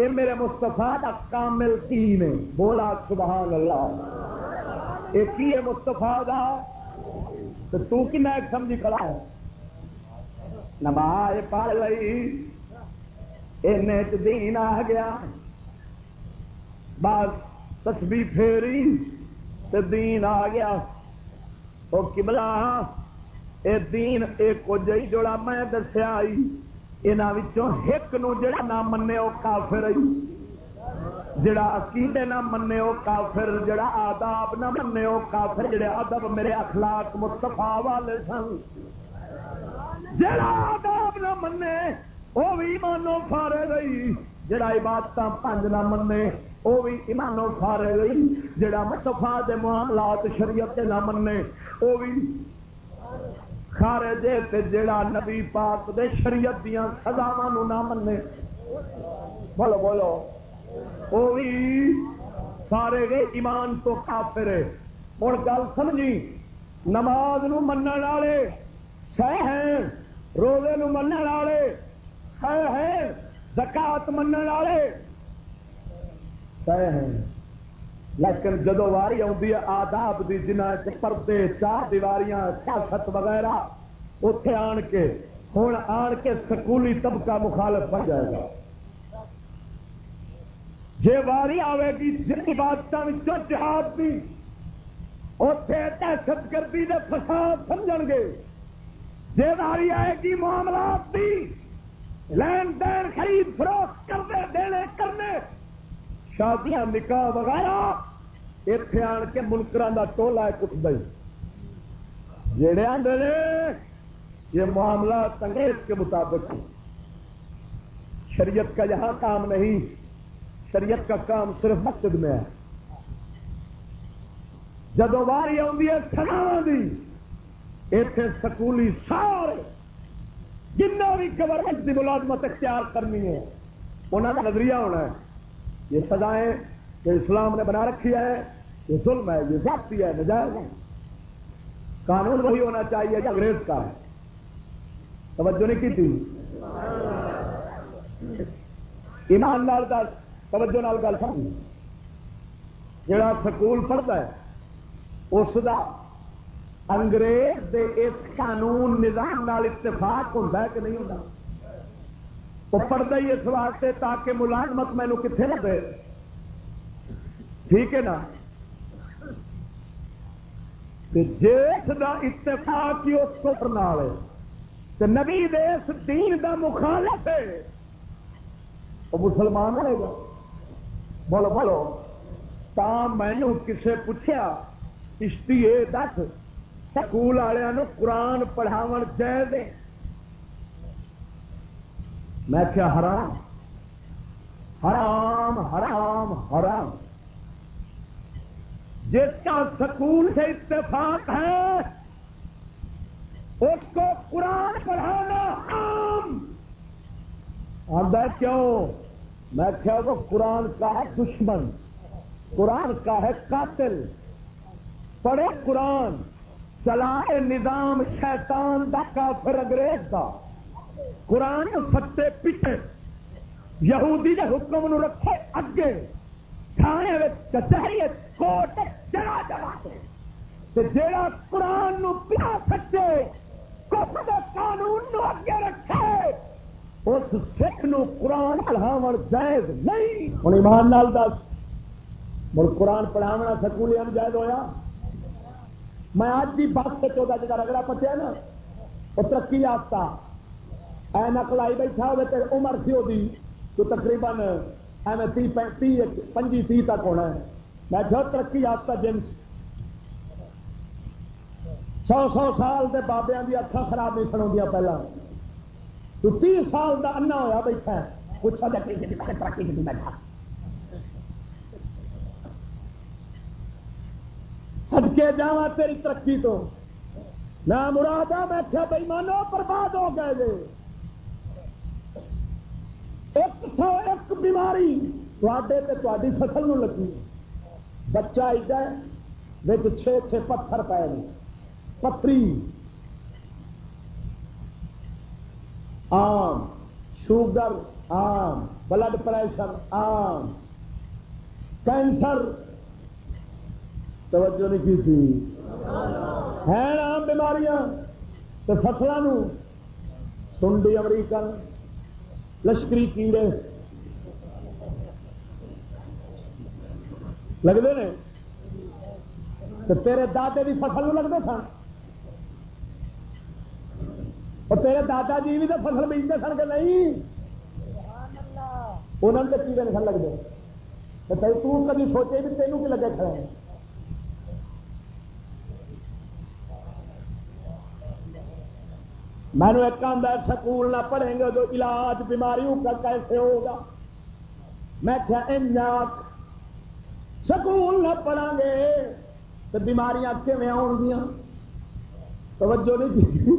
B: یہ میرے مستفا کا کامل تین بولا سبحان اللہ۔ یہ کی ہے مستفا کا تو تو کی میں سمجھی کھڑا ہے۔ نماز پڑھ لئی۔ دین آ گیا۔ بعد تسبی پھیری تو دین آ گیا۔ وہ کبلا اے دین ایک جی جوڑا میں دسیا ایک نو جڑا نہ منے وہ کافر جڑا عقیدے نہ منے وہ کافر، جڑا آداب نہ منے وہ کافر، جڑے ادب میرے اخلاق مستفا والے سن۔ جڑا آداب نہ منے وہ بھی مانو فارے رہی جڑا عبادت پنج نہ منے وہ بھی ایمانو فارے رہی جڑا مستفا دے معاملات شریعت نہ منے وہ بھی خارے تے جڑا نبی پاک دے شریعت دیا سزاوا نہ منے بولو بولو۔ وہ بھی سارے گئے ایمان تو کافر ہوں گل سمجھی، نماز نو من والے سہ ہیں، روزے نو من والے سہ ہیں زکات من والے۔ ہیں۔ لیکن جدو واری آدھی آداب دی جنہ پردے چار دیواریاں، سیاست وغیرہ اتے آن کے ہوں آن کے سکولی طبقہ مخالف بن جائے گا۔ جی واری آئے گی، جن عبادتوں جہاد کی اتے دہشت گردی کے فساد سمجھ گے۔ جاری آئے گی، معاملات کی لین دین خرید فروخت کرنے، دینے کرنے، شادیاں، نکاح وغیرہ اتے آن کے ملکر کا ٹولا کچھ دے جڑے آدھے یہ معاملات انگریز کے مطابق ہے شریعت کا یہاں کام نہیں، شریعت کا کام صرف مسجد میں ہے۔ جدو واری آدھی ہے سنا دی۔ اتے سکولی سارے جنہ بھی گورنمنٹ کی ملازمت اختیار کرنی ہے انہوں کا نظریہ ہونا ہے۔ یہ سزائیں جو اسلام نے بنا رکھی ہے، یہ ظلم ہے، یہ ذاتی ہے، نجائز ہے۔ قانون وہی ہونا چاہیے کہ انگریز کا ہے۔ توجہ نہیں کی تھی؟ ایمان لال کا توجہ نال گل سمجھ۔ جڑا سکول پڑھتا ہے، اس کا انگریز دے اس قانون نظام نال اتفاق ہوتا ہے کہ نہیں ہوتا وہ پڑھتا ہی اس واسطے تاکہ ملازمت مینو کتنے لگے ٹھیک ہے نا؟ جیس دا اتفاق ہی اس کو نال ہے۔ نبی دیس دین دا مخالف ہے۔ وہ مسلمان رہے گا۔ بولو بولو۔ تا مینو کسے پوچھا کشتی یہ دس۔ سکول والوں قرآن پڑھاو چاہیے میں کیا حرام حرام حرام حرام۔ جس کا سکول سے اتفاق ہے، اس کو قرآن پڑھانا عام آدھا کیوں؟ میں کیا وہ قرآن کا ہے دشمن، قرآن کا ہے قاتل۔ پڑھے قرآن۔ چلائے نظام شیطان دا کافر انگریز دا۔ قرآن ستے پیچھے یہودی کے حکم نو رکھے اگے۔ تھانے کچہری کوٹ چلا چلا جا قرآن نو پیا سکے کفر قانون نو اگے رکھے۔ اس سکھ نو قرآن پڑھاو جائز نہیں۔ ہوں ایمان نال دس۔ مر قرآن پڑھاونا سکول جائز ہویا۔ میں آج بھی بس سے چودہ جگہ رگڑا پٹیا نا؟ وہ ترقی یافتہ۔ ای نقل آئی بیٹھا ہوئے تے عمر سی وہ تو تقریباً ایویں تی تی پنجی تی تک ہونا ہے۔ میں جو ترقی یافتہ جنس، سو سو سال کے بابیا کی اکھا خراب نہیں سنا پہلے تو تیس سال کا انا ہوا بیٹھا پوچھا ترقی کی بیٹھا سد کے جا تیری ترقی تو۔ نہ مراد میں کیا بھائی مانو برباد ہو گئے جی ایک سو ایک بیماری تے تاری فصل نو لگی۔ بچہ ایڈا چھ چھ پتھر پائے پتری۔ آم، شوگر، آم، بلڈ پریشر، آم۔ کینسر۔ توجہ نہیں کی تھی۔ ہے آم بیماریاں تو فصلوں سنڈی امریکن لشکری کیڑے۔ لگتے ہیں تو تیرے دادے کی فصل لگتے سن۔ اور تیرے دادا جی بھی تو فصل بیچتے سن کے نہیں؟ انہوں نے کیڑے نہیں لگتے۔ تو کبھی سوچے بھی تینوں کی لگے کھڑے میں نے ایک آدھا سکول نہ پڑھیں گے تو علاج بیماریوں کا کیسے ہوگا؟ میں کیا سکول نہ پڑھا گے تو بیماریاں کیون آن گیا توجہ نہیں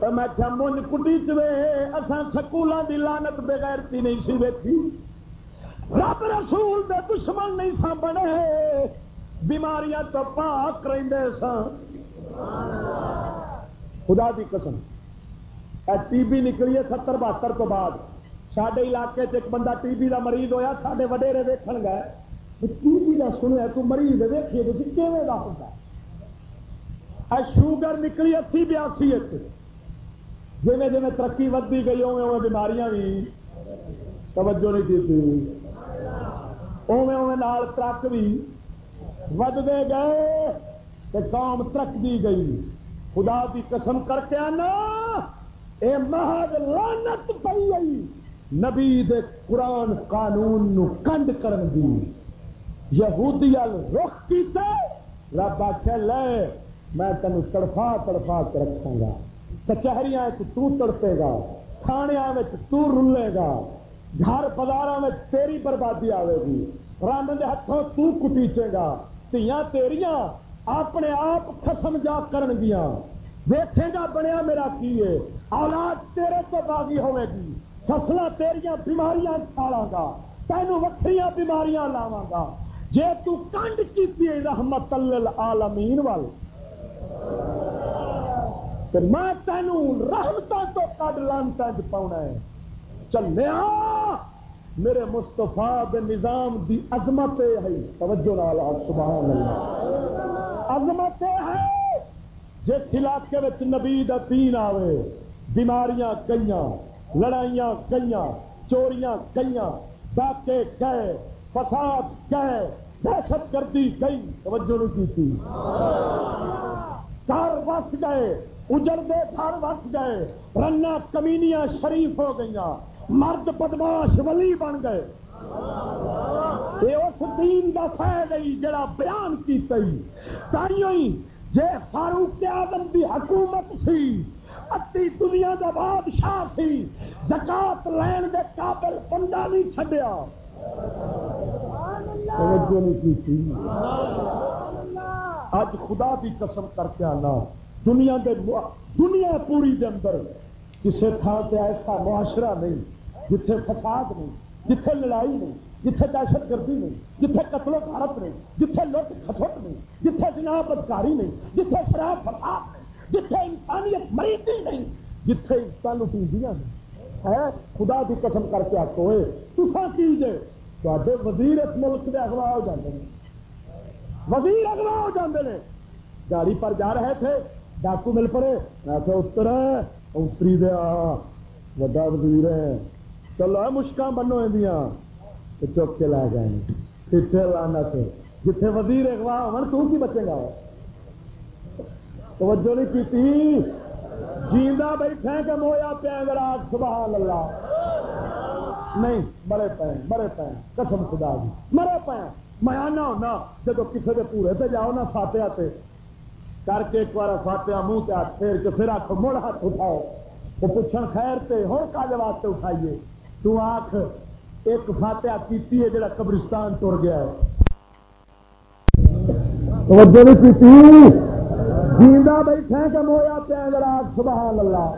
B: تو میں کیا من کٹی چوے اصل سکولوں کی لانت بغیرتی نہیں سی ویسی رب رسول دے دشمن نہیں سا بنے۔ بیماریاں تو پاک رہتے سن خدا دی قسم۔ ٹی بی نکلی ہے ستر بہتر تو بعد۔ سڈے علاقے ایک بندہ ٹی بی کا مریض ہوا سارے وڈیرے دیکھ گئے۔ ٹی بی کا سنیا، تو مریض دیکھیے کیون کا ہوتا شوگر نکلی اسی بیاسی جی جی ترقی ودی گئی اوے اوے بیماریاں بھی توجہ نہیں کی اوے اوے نال ٹرک بھی ودتے گئے تو قوم ترقی گئی۔ خدا کی قسم کر کے آنا، اے محض لانت پی گئی نبی دے قرآن قانون نو کنڈ کرن دی۔ یہودی رخ کیتے رب آخ لے، میں تین تڑفا تڑفا کے رکھاں گا۔ کچہریاں تو تڑپے گا تھانے تو رلے گا۔ گھر بازار میں تیری بربادی آئے گی۔ رن کے ہاتھوں تو کٹیچے گا۔ تیاں تیریاں اپنے آپ خسم جا کرن گیا۔ ویٹے گا بنیا میرا کی ہے۔ اولاد تیرے تو باغی ہوے گی۔ فصل تیریاں بیماریاں کھالا گا۔ تینوں وکری بیماریاں لاوا گا۔ جے تو کنڈ کی رحمت العالمین وال۔ میں تینوں رحمتوں تو کڈ لانتا پاؤنا ہے۔ چلیا میرے مستفا نظام دی عظمت ہے توجہ نال سبحان اللہ۔ عظمت ہے جس علاقے میں نبی دا دین آوے، بیماریاں کئی لڑائیاں کئی چوریاں کئی ڈاکے گئے فساد گئے دہشت گردی گئی توجہ نہیں کی گھر وس گئے، اجڑتے گھر وس گئے رنا کمینیاں شریف ہو گئی مرد بدماش ولی بن گئے۔ یہ اس دین کا فائد جڑا بیان کی جے فاروق آدم کی حکومت سی ادی دنیا کا بادشاہ سی، زکات لین کے قابل بندہ نہیں چڈیا اج خدا کی قسم کر کے آنا۔ دنیا دے دنیا پوری دے اندر کسی تھان سے ایسا معاشرہ نہیں۔ جتھے فساد نہیں جتھے لڑائی نہیں جتھے دہشت گردی نہیں جتھے قتل و غارت نہیں جتھے لوٹ کھسوٹ نہیں جتھے جناب بدکاری نہیں جتھے شراب فساد نہیں جتھے انسانیت مریضی نہیں جتھے انسان لٹیندیاں نہیں ہے خدا کی قسم کر کے آپ ہوئے تصا کیجیے تے وزیر اس ملک کے اگوا ہو جاتے ہیں وزیر اگوا ہو جاتے ہیں گاڑی پر جا رہے تھے، ڈاکو مل پڑے۔ میں اتر، اتری دیا وا وزیر ہے۔ چلو مشکل بنو یہ چوک کے لے گئے۔ کتنے لانا سے جتنے وزیر اگواہ ہو تو کی بچے گا؟ توجہ نہیں کی تھی جیندہ بیٹھے کہ مویا پیا گراج سبحان اللہ۔ نہیں، مرے پے مرے پے قسم خدا دی۔ مرے پے میں آنا ہونا جب کسی کے پورے سے جاؤ نا فاتحہ تے۔ کر کے ایک بار فاتحہ منہ تے ہاتھ پھیر کے پھر آخو مڑ ہاتھ اٹھاؤ۔ وہ پوچھن خیر تے ہوں کا واسطے اٹھائیے۔ تو آخ ایک فاتحہ کیتی ہے جڑا قبرستان تر گیا ہے۔ توجہ نہیں پیتی جیندہ بیٹھے کہ مویا سبحان اللہ۔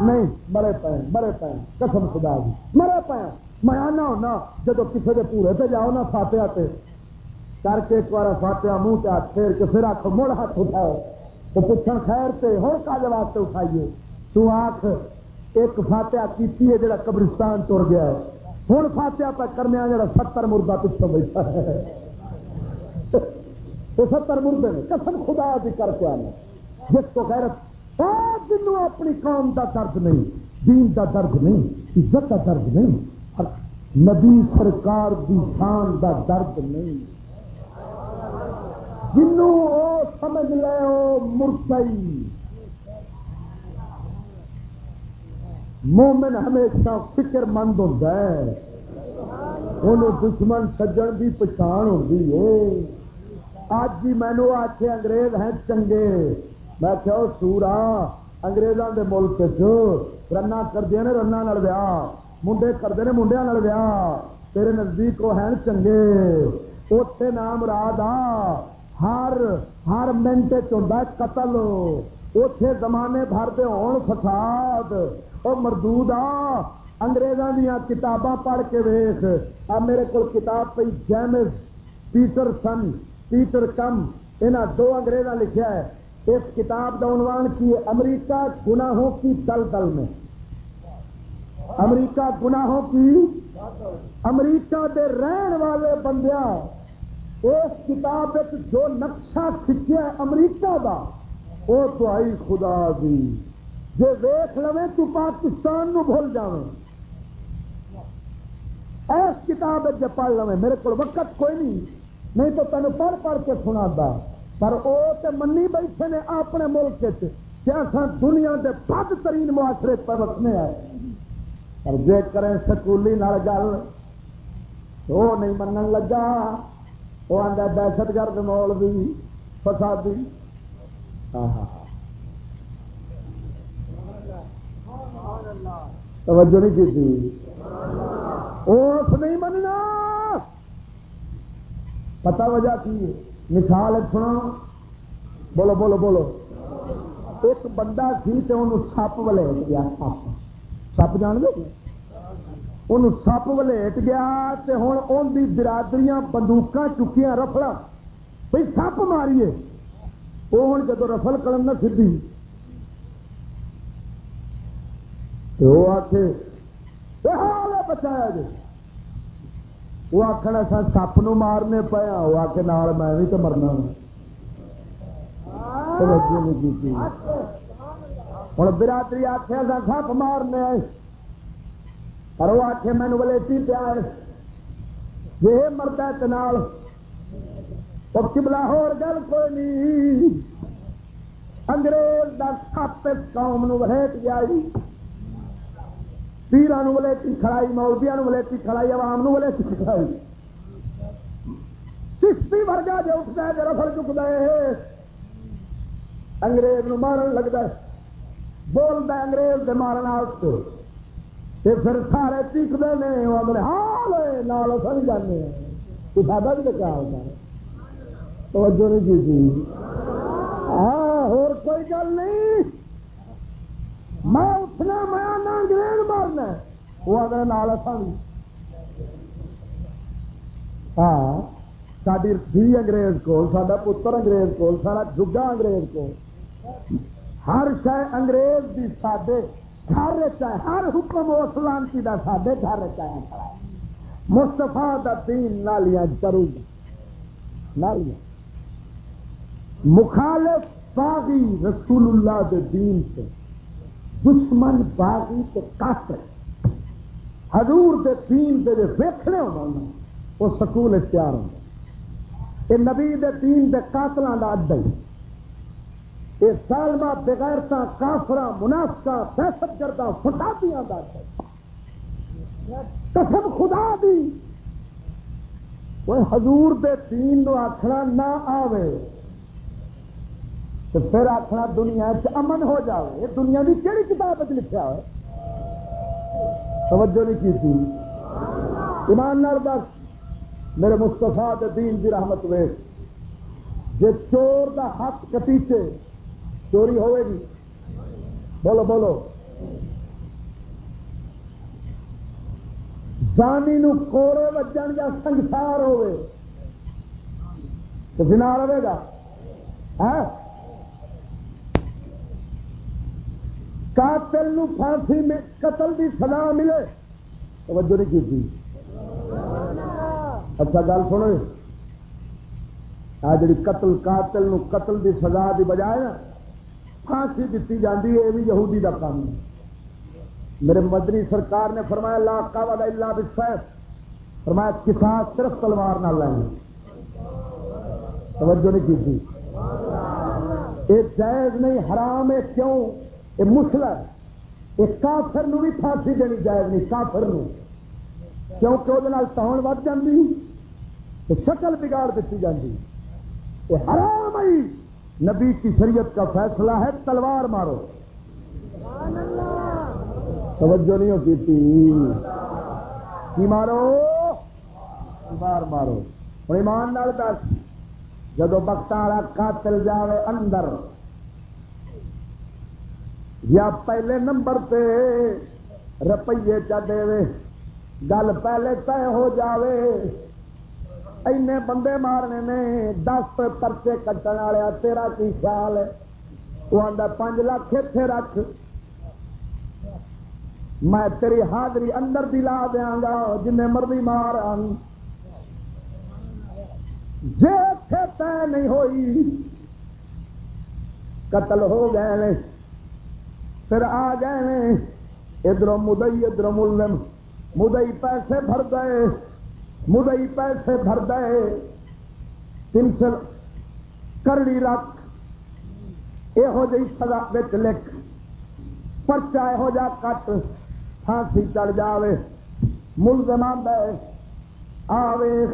B: نہیں، مرے پے مرے پے قسم خدا دی۔ مرے پے میں آنا ہونا جب کسی کے پورے پہ جاؤ نا فاتحہ تے۔ کر کے ایک بار فاتحہ منہ تے پھیر کے پھر آخ مڑ ہاتھ اٹھاؤ۔ تو پوچھن خیر تے ہوں کا واسطے اٹھائیے۔ تو آخ ایک فاتحہ کیتی ہے جڑا قبرستان تر گیا ہے۔ ہوں فاتحہ پہ کرنے جڑا ستر مردہ پچھوں بیٹھا ہے۔ تو ستر مردے نے قسم خدا بھی کر کے آنا۔ جس کو غیرت جنوں اپنی قوم دا درد نہیں، دین دا درد نہیں، عزت دا درد نہیں نبی سرکار دی شان دا درد نہیں۔ جنوں سمجھ لے مرسائی مومن ہمیشہ فکر مند ہوتا ہے۔ انہوں دشمن سجن کی پچھان ہوتی ہے۔ اج بھی مینو آخے انگریز ہیں چنگے۔ میں کہ سورا اگریزوں کے ملک چنا کردیا نے رنا ویا۔ منڈے کرتے ہیں منڈیا ویا۔ تیرے نزدیک وہ ہیں چنگے۔ اتے نام راد آ۔ ہر ہر منٹ چاہتا قتل۔ اتے زمانے بھر دے ہون فساد۔ وہ مردود آ دیا کتاباں پڑھ کے ویخ آ میرے کو کتاب پہ جیمس پیٹر سن، پیٹر کم یہاں دو انگریزاں لکھا ہے۔ اس کتاب کا عنوان کی امریکہ گناہوں کی دل دل میں۔ امریکہ گناہوں کی امریکہ دے رہن والے بندیا اس کتاب جو نقشہ سیکھا امریکہ کا وہ تو آئی خدا دی۔ جی ویخ لو تو پاکستان نو بھول جا اس کتاب جب پڑھ لو میرے کو وقت کوئی نہیں۔ نہیں تو تین پڑھ پڑھ کے سنا پر وہ تو منی بیٹھے نے اپنے ملک کیا دنیا کے بد ترین معاشرے پر رکھنے آئے۔ پر جے کریں سکولی نال گل وہ نہیں من لگا۔ وہ آدھا دہشت گرد مول بھی فسادی۔ ہاں ہاں توجہ نہیں کی اس نہیں مننا۔ پتا وجہ کی؟ مثال سنا بولو بولو بولو۔ ایک بندہ سی تو انہوں سپ ولیٹ گیا سپ۔ سپ جان دے ان سپ ولیٹ گیا ہوں ان کی برادریاں بندوق چکیاں رفل بھائی سپ ماریے۔ وہ ہوں جب رفل کرن نہ سی وہ آ کے بچایا جی. وہ آخر ایسا سپ نو مارنے پایا ہاں. وہ آ کے نال میں بھی تو مرنا ہوں برادری آخیا سا سپ مارنے پر وہ آخ مینو ولیٹی پیا یہ مرتا نال۔ چبلا ہو گل کوئی نہیں۔ انگریز کا سپ قوم نو ولیٹ گیا جی۔ پیران ولیٹی کھڑائی مولبیا ولیٹی کھڑائی عوام ولیٹی کھڑائی۔ چشتی ورگا جو اٹھتا ہے رفل چکتا ہے انگریز نو مارن لگتا ہے۔ بولتا ہے انگریز کے مارن تے پھر سارے چیختے ہیں وہ اگلے ہال نال سمجھ جانے۔ تو سادہ بھی کیا ہوتا ہے۔ توجہ نہیں کی تھی۔ ہاں کوئی گل نہیں۔ میں اٹھنا، میں انگریز مارنا۔ وہ اگر نال سن ہاں ساری دھی انگریز کو سا پتر انگریز کو سارا جگا انگریز کو ہر شہ انگریز کی سڈے گھر چاہے ہر حکم اس لانتی کا سڈے گھر چاہے مستفا کا دین نالیاں کروں نالیاں۔ مخالف باغی رسول اللہ دے دین سے۔ دشمن باغی کے کافر حضور دے دین دے ویخنے ہونا وہ سکول اختیار ہونا یہ نبی دے دین دے قاتلوں کا اڈا ہی۔ یہ سالما بغیرتا کافرا منافقہ دہشت گردا فسادیاں کا قسم خدا دی۔ وہ حضور دے دین نو آخنا نہ آوے۔ تو پھر آخنا دنیا امن ہو جائے یہ دنیا کی کہڑی کتاب لکھا ہو توجہ نہیں کی تھی؟ ایماندار دس میرے مستفا دین کی رحمت وے جی چور دا حق کٹیچے، چوری ہوئے گی۔ بولو بولو۔ زانی نو کوڑے وجن یا سنسار ہوئے۔ تو بنا رہے گا ہاں؟ قاتل نو پھانسی میں قتل دی سزا ملے۔ توجہ نہیں کی اچھا گل سنو۔ آ جڑی قتل قاتل نو قتل دی سزا دی بجائے نا، پھانسی دیتی جاتی ہے یہ بھی یہودی دا کام ہے۔ میرے مدنی سرکار نے فرمایا، لا کا اللہ بسفید فرمایا کسان صرف تلوار نہ لیں توجہ نہیں کی یہ جائز نہیں، حرام ہے، کیوں؟ یہ مسلا یہ کافر نو بھی پھانسی دینی جائز نہیں، کافر نو۔ کیونکہ وہ تاؤن ود جاتی تو شکل بگاڑ دیتی جاتی یہ حرام آئی نبی کی شریعت کا فیصلہ ہے، تلوار مارو۔ توجہ نہیں ہوتی تھی کی مارو؟ تلوار مارو۔ ایمان نال دس، جدو بخت والا قاتل جاوے اندر یا پہلے نمبر پہ روپیے چا دے گل پہلے طے ہو جاوے۔ اینے بندے مارنے نے دس پرچے کٹن والے تیرا کی خیال ہے؟ وہ آدھا پانچ لاکھ اتنے رکھ۔ میں تیری حاضری اندر بھی لا دیا گا جن مرضی مار جی طے نہیں ہوئی، قتل ہو گئے پھر آ گئے۔ ادھر مدئی ادھر ملم مدئی پیسے بھر گئے مدئی پیسے بھر گئے پنسل کرڑی رکھ۔ یہو جی سزا بچ لکھ۔ پرچا یہو جا کٹ۔ پھانسی چڑھ جائے ملزم آوے۔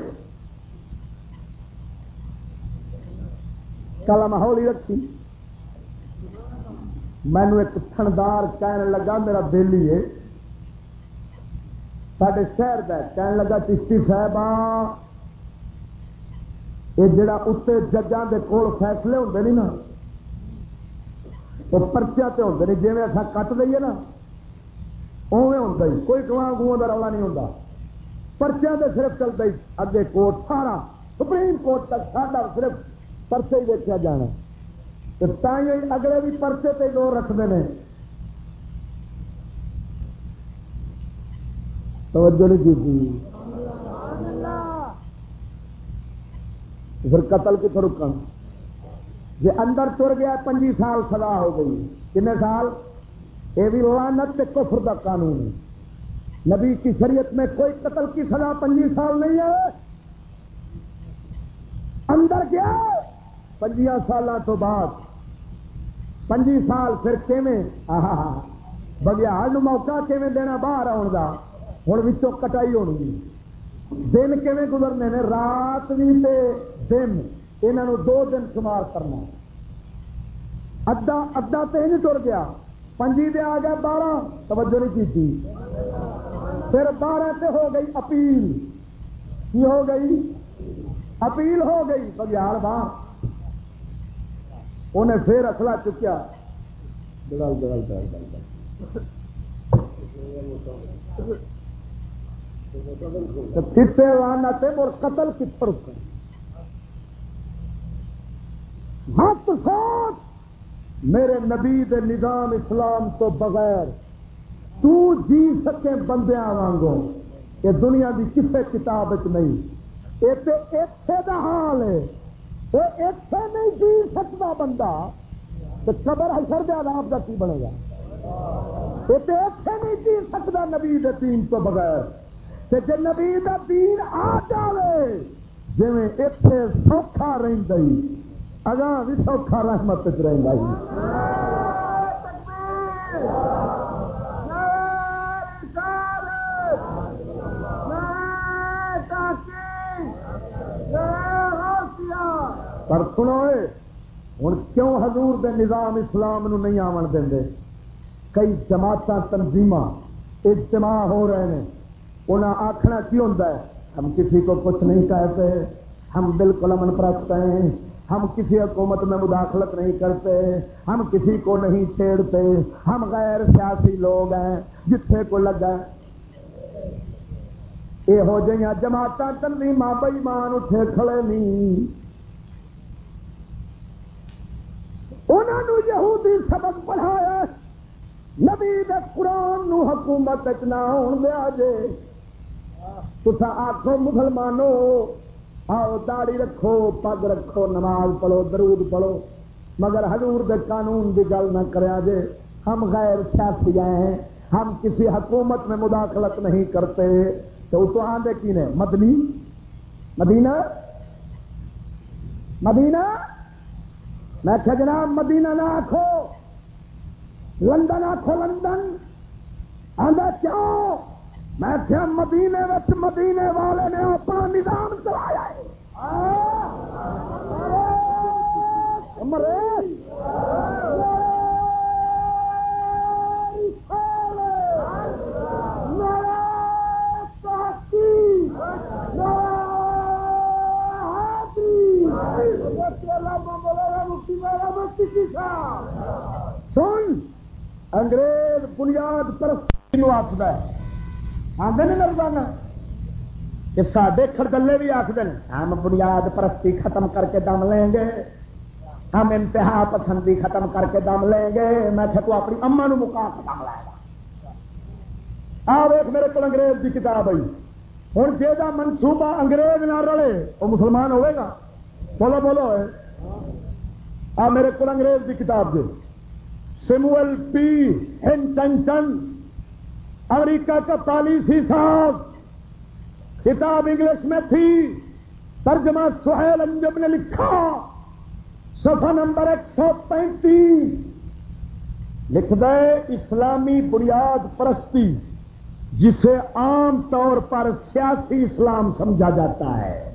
B: قلم ہولی رکھی۔ مینو ایک تھندار کہنے لگا، میرا بےلی ہے۔ سڈے شہر کا کہنے لگا، چشتی صاحب یہ جڑا اتنے ججان کے کول فیصلے ہوتے نہیں نا وہ پرچیا تے ہوتے نہیں جی اصا کٹ دئیے نا اوے ہوتا ہی، کوئی گواں گواں کا رولا نہیں ہوتا پرچیا تے صرف چلتا ہی، اگے کوٹ سارا سپریم کورٹ تک ساڈا صرف پرچے ہی دیکھا جانا۔ اگلے بھی پرچے تے دور رکھتے ہیں۔ توجہ نہیں کی پھر قتل کتوں رکن جی اندر تر گیا پنجی سال سزا ہو گئی۔ کنے سال؟ یہ بھی لانت کفر کا قانون ہے۔ نبی کی شریعت میں کوئی قتل کی سزا پنجی سال نہیں ہے۔ اندر گیا پنجیا سال تو بعد۔ پنجی سال پھر بگیار موقع کیون دینا باہر آن کا ہوں کٹائی ہونی۔ دن گزرنے نے؟ رات بھی دن۔ یہ دو دن شمار کرنا۔ ادا ادا تین تر گیا۔ پنجی دے آ گیا، بارہ۔ توجہ نہیں کی پھر بارہ تے ہو گئی اپیل۔ کی ہو گئی؟ اپیل ہو گئی۔ بگیار باہر انہیں پھر اصلا چکیا۔ لانا اور قتل کس پر مت سوچ! میرے نبی دے نظام اسلام تو بغیر تو جی سکے بندیاں وانگو یہ دنیا کی کسی کتاب نہیں۔ یہ حال ہے۔ وہ اتنے نہیں جی سکتا بندہ تو قبر حشر دے عذاب کا کی بنے گا؟ تو اتنے نہیں جی سکتا نبی دین تو بغیر جی نبی دا دین آ جائے جی اتنے سوکھا رہی اگاں بھی سوکھا رحمت رہتا پر سنو ہوں کیوں حضور دے نظام اسلام نو نہیں آن دیں کئی جماعت تنظیم اجتماع ہو رہے ہیں انہیں آخنا کی ہوتا ہے؟ ہم کسی کو کچھ نہیں کہتے، ہم بالکل امن پرست ہیں، ہم کسی حکومت میں مداخلت نہیں کرتے، ہم کسی کو نہیں چھیڑتے، ہم غیر سیاسی لوگ ہیں، جتھے کو لگا۔ یہ ہو جائیں جماعت تنظیم بئیمان اٹھے کھڑے نہیں انہوں یہودی سبق پڑھایا نبی دے قرآن نو حکومت نہ ہون دیا جے۔ تسا آخو مسلمانوں آؤ داڑی رکھو، پگ رکھو، نماز پڑھو، درود پڑھو۔ مگر حضور دے قانون کی گل نہ کریا جے۔ ہم غیر سیاسی ہیں۔ ہم کسی حکومت میں مداخلت نہیں کرتے۔ تو اس آدھے کی نے مدنی؟ مدینہ؟ مدینہ؟ میں کہ جناب مدینہ نہ آخو لندن آخو لندن۔ آدھا کیوں میں کیا مدینے وچ مدینے والے نے اپنا نظام چلایا مرے سن، انگریز بنیاد پرستی آخد آدھے نرزانا کہ سڈے خردلے بھی آخر ہم بنیاد پرستی ختم کر کے دم لیں گے۔ ہم انتہا پسندی ختم کر کے دم لیں گے۔ میں تو اپنی اما نو مکا کے دم لائے گا۔ آ ویخ میرے کو انگریز کی کتاب آئی۔ ہوں جا منصوبہ انگریز نہ رلے وہ مسلمان ہوئے گا۔ بولو بولو آ، میرے کو انگریز کی کتاب دے۔ سیموئل پی ہنٹنٹن امریکہ کا پالیسی صاحب۔ کتاب انگلش میں تھی، ترجمہ سہیل انجم نے لکھا۔ صفحہ نمبر ایک سو پینتیس۔ لکھ دے، اسلامی بنیاد پرستی، جسے عام طور پر سیاسی اسلام سمجھا جاتا ہے۔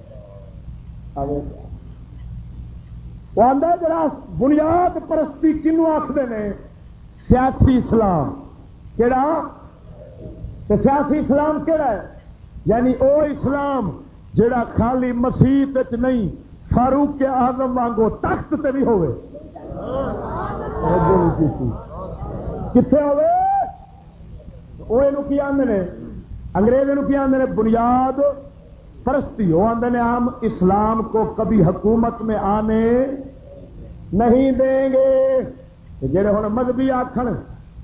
B: وہ آدھا جرا بنیاد پرستی کنو آخر نے؟ سیاسی اسلام۔ کہڑا سیاسی اسلام کہڑا ہے؟ یعنی او اسلام جڑا خالی مسیح نہیں، فاروق کے آزم وانگو تخت تے بھی ہوئے کتنے ہوئے وہ کی آدھے انگریز کی آدھے بنیاد پرستی وہ آدھے ہم اسلام کو کبھی حکومت میں آنے نہیں دیں گے۔ جڑے ہوں مذہبی آخر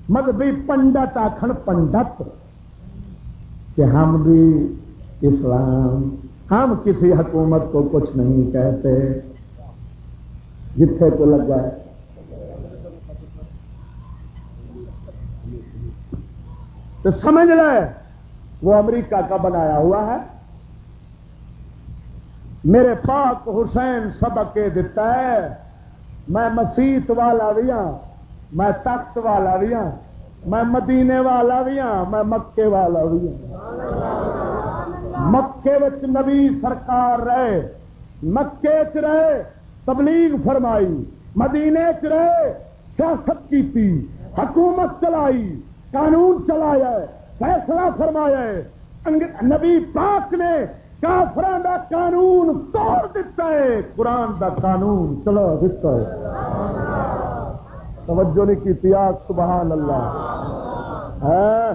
B: مذہبی پنڈت آخر پنڈت کہ ہم بھی اسلام، ہم کسی حکومت کو کچھ نہیں کہتے۔ جتھے کو لگا ہے۔ تو سمجھ لے، وہ امریکہ کا بنایا ہوا ہے۔ میرے پاک حسین سبق کے دیتا ہے۔ میں مسیت والا بھی ہاں میں تخت والا بھی ہاں میں مدینے والا بھی ہاں میں مکے والا بھی ہاں۔ مکے نبی سرکار رہے، مکے چ رہے، تبلیغ فرمائی، مدینے چ رہے، سیاست کی حکومت چلائی، قانون چلایا فیصلہ فرمایا نبی پاک نے کافران دا قانون توڑ دیتا ہے۔ قرآن دا قانون چلا دیتا ہے۔ توجہ نہیں کی سبحان اللہ ہاں،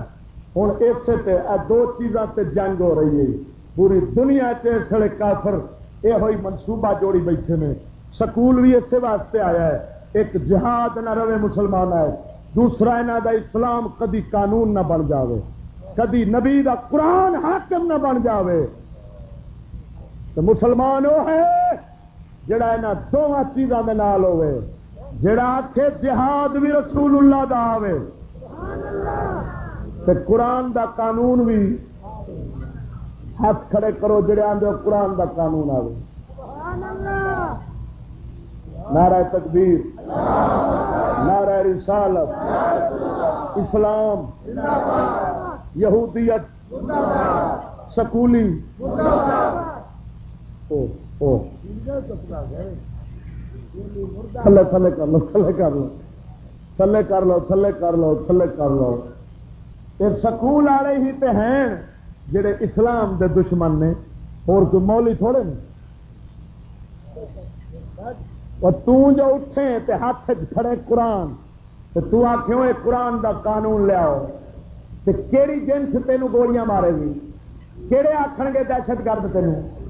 B: ہوں اسے تے دو چیزاں تے جنگ ہو رہی ہے۔ پوری دنیا چڑے کافر یہ ہوئی منصوبہ جوڑی بیٹھے نے۔ سکول بھی اسی واسطے آیا ہے۔ ایک جہاد نہ رہے مسلمان ہے دوسرا یہاں دا اسلام کدی قانون نہ بن جاوے۔ کدی نبی دا قرآن حاکم نہ بن جاوے۔ تو مسلمان وہ ہے جڑا یہاں دونوں چیزوں کے نال ہوئے جڑا آخ جہاد بھی رسول اللہ دا آوے۔ تے قرآن دا قانون بھی ہاتھ کھڑے کرو جڑے آدھے قرآن دا قانون آوے۔ نعرہ تکبیر، نعرہ رسالت، اسلام، یہودیت، سکولی تھلے تھلے کر لو، تھلے کر لو۔ تھلے کر لو، تھلے کر لو، تھلے کر لو۔ یہ سکول والے ہی تے ہیں جڑے اسلام دے دشمن نے۔ اور کوئی مولی تھوڑے نے۔ اور جو اٹھے تے ہاتھ کھڑے قرآن تو آخو یہ قرآن دا قانون لیاؤ تے کیڑی جنس تینوں گولیاں مارے گی؟ کہڑے آخر گے دہشت گرد تینوں؟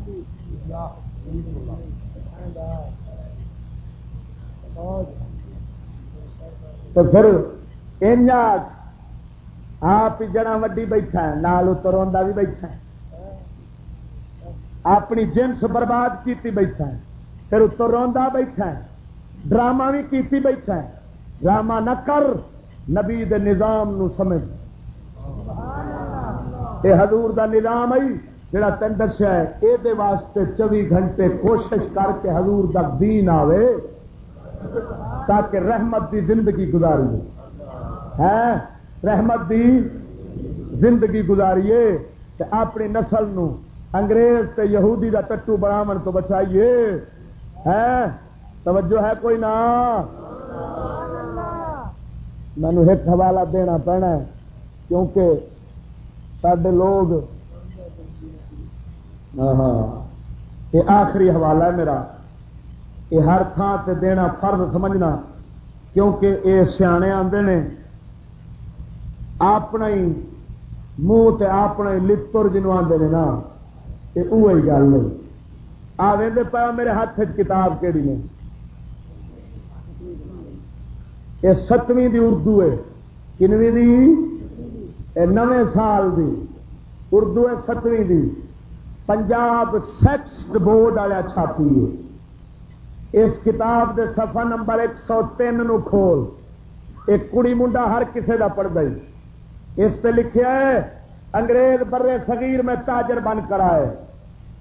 B: تو پھر آپ جڑا وڈی بیٹھا ہے، نال اتر بھی بیٹھا ہے۔ اپنی جنس برباد کیتی بیٹھا ہے، پھر اتر روا بیٹھا ہے۔ ڈرامہ بھی کیتی بیٹھا ہے۔ ڈرامہ نہ کر، نبی دے نظام نو سمجھ۔ اے حضور دا نظام آئی۔ جڑا تین دسیا ہے یہ واسطے چوبی گھنٹے کوشش کر کے حضور دا دین آوے تاکہ رحمت دی زندگی گزاری ہے ہاں، رحمت دی زندگی گزاریے اپنی نسل نو انگریز تے یہودی دا ٹٹو بناو تو بچائیے۔ ہے توجہ ہے کوئی نہ مینو ایک حوالہ دینا پینا ہے، کیونکہ سڈے لوگ یہ آخری حوالہ ہے میرا۔ یہ ہر تھان سے دینا فرض سمجھنا، کیونکہ یہ سیانے آتے نے۔ اپنا ہی منہ اپنا ہی لر جنوب آتے ہیں نا، یہ وہی گل نہیں آدھے پا میرے ہاتھ کتاب کہڑی نے؟ یہ ستویں دی اردو ہے۔ کنویں دی؟ نویں سال دی۔ اردو ہے ستویں دی۔ پنجاب سیکس بورڈ والا چھاپی ہے۔ اس کتاب دے صفحہ نمبر ایک سو تین نو کھول۔ ایک کڑی منڈا ہر کسے دا پڑھ گئی اس پہ لکھا ہے، انگریز برے صغیر میں تاجر بن کر آئے۔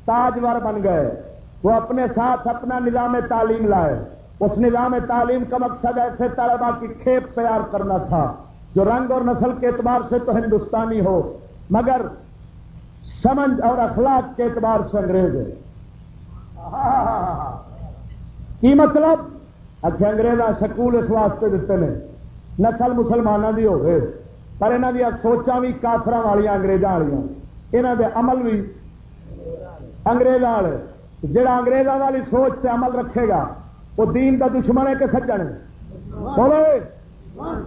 B: تاجور بن گئے۔ وہ اپنے ساتھ اپنا نظام تعلیم لائے۔ اس نظام تعلیم کا مقصد ایسے طلبا کی کھیپ تیار کرنا تھا، جو رنگ اور نسل کے اعتبار سے تو ہندوستانی ہو، مگر سمجھ اور اخلاق کے اعتبار سے انگریز ہے کی مطلب؟ اچھے انگریزا سکول اس واسطے دیتے ہیں نسل مسلمانوں کی ہوگی پر یہاں دیا سوچا بھی کافر والی اگریزوں والی یہاں دے عمل بھی انگریزوں والے۔ جہاں انگریزوں والی سوچ سے عمل رکھے گا، وہ دین کا دشمن ہے کہ سجن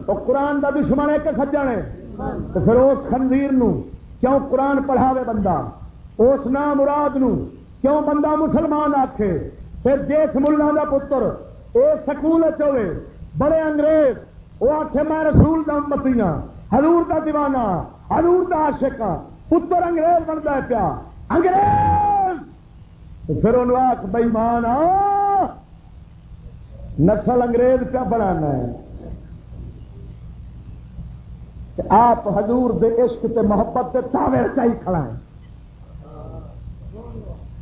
B: وہ قرآن کا دشمن ہے کہ سجن ہے؟ تو پھر اس خنزیر نو کیوں قرآن پڑھاوے بندہ؟ اس نام مراد نو کیوں بندہ مسلمان آکھے؟ پھر جس ملا کا پتر یہ سکول چوے بڑے انگریز وہ آخے میں رسول کا امتی ہاں ہرور کا دیوانہ ہرور کا عاشق ہاں پتر انگریز بنتا ہے پیا۔ انگریز! پھر انہوں آخ بئی مان نسل انگریز کیا بنانا ہے۔ آپ حضور دے عشق تے محبت کے تاوے چاہی کھڑا ہے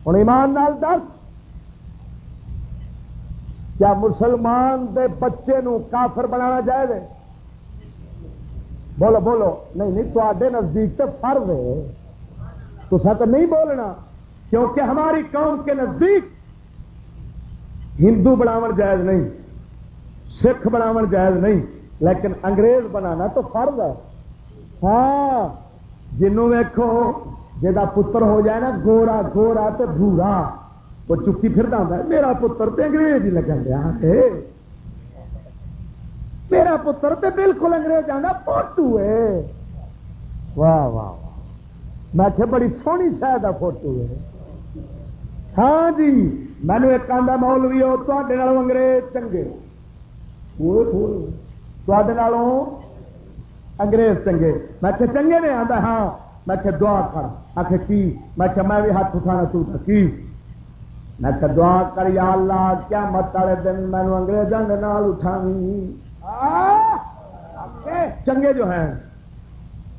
B: ہوں ایمان نال دس کیا مسلمان دے بچے نو کافر بنانا جائے بولو بولو۔ نہیں نہیں تے نزدیک تو فرض ہے۔ تو سا تو نہیں بولنا، کیونکہ ہماری قوم کے نزدیک ہندو بناو جائز نہیں، سکھ بناو جائز نہیں۔ لیکن انگریز بنانا تو فرض ہے۔ ہاں جنوں ویکو جا پتر ہو جائے نا، گورا گورا تو بھورا، وہ چکی پھر میرا پتر تو انگریز ہی لگا گیا میرا پتر تو بالکل انگریز آنا فوٹو ہے۔ واہ واہ واہ۔ میں کہ بڑی سونی شاید فوٹو ہے۔ ہاں جی مینو ایک آدھا مولوی ہو تے انگریز چنگے۔ تے انگریز چنگے میں کہ چنگے نے آتا ہاں میں کہ دعا کر آخ کی میں کہ میں بھی ہاتھ اٹھانا چاہتا کی میں کہ دعا کر یا اللہ کیا مت والے دن مینو انگریزوں کے نال اٹھانی چنگے جو ہیں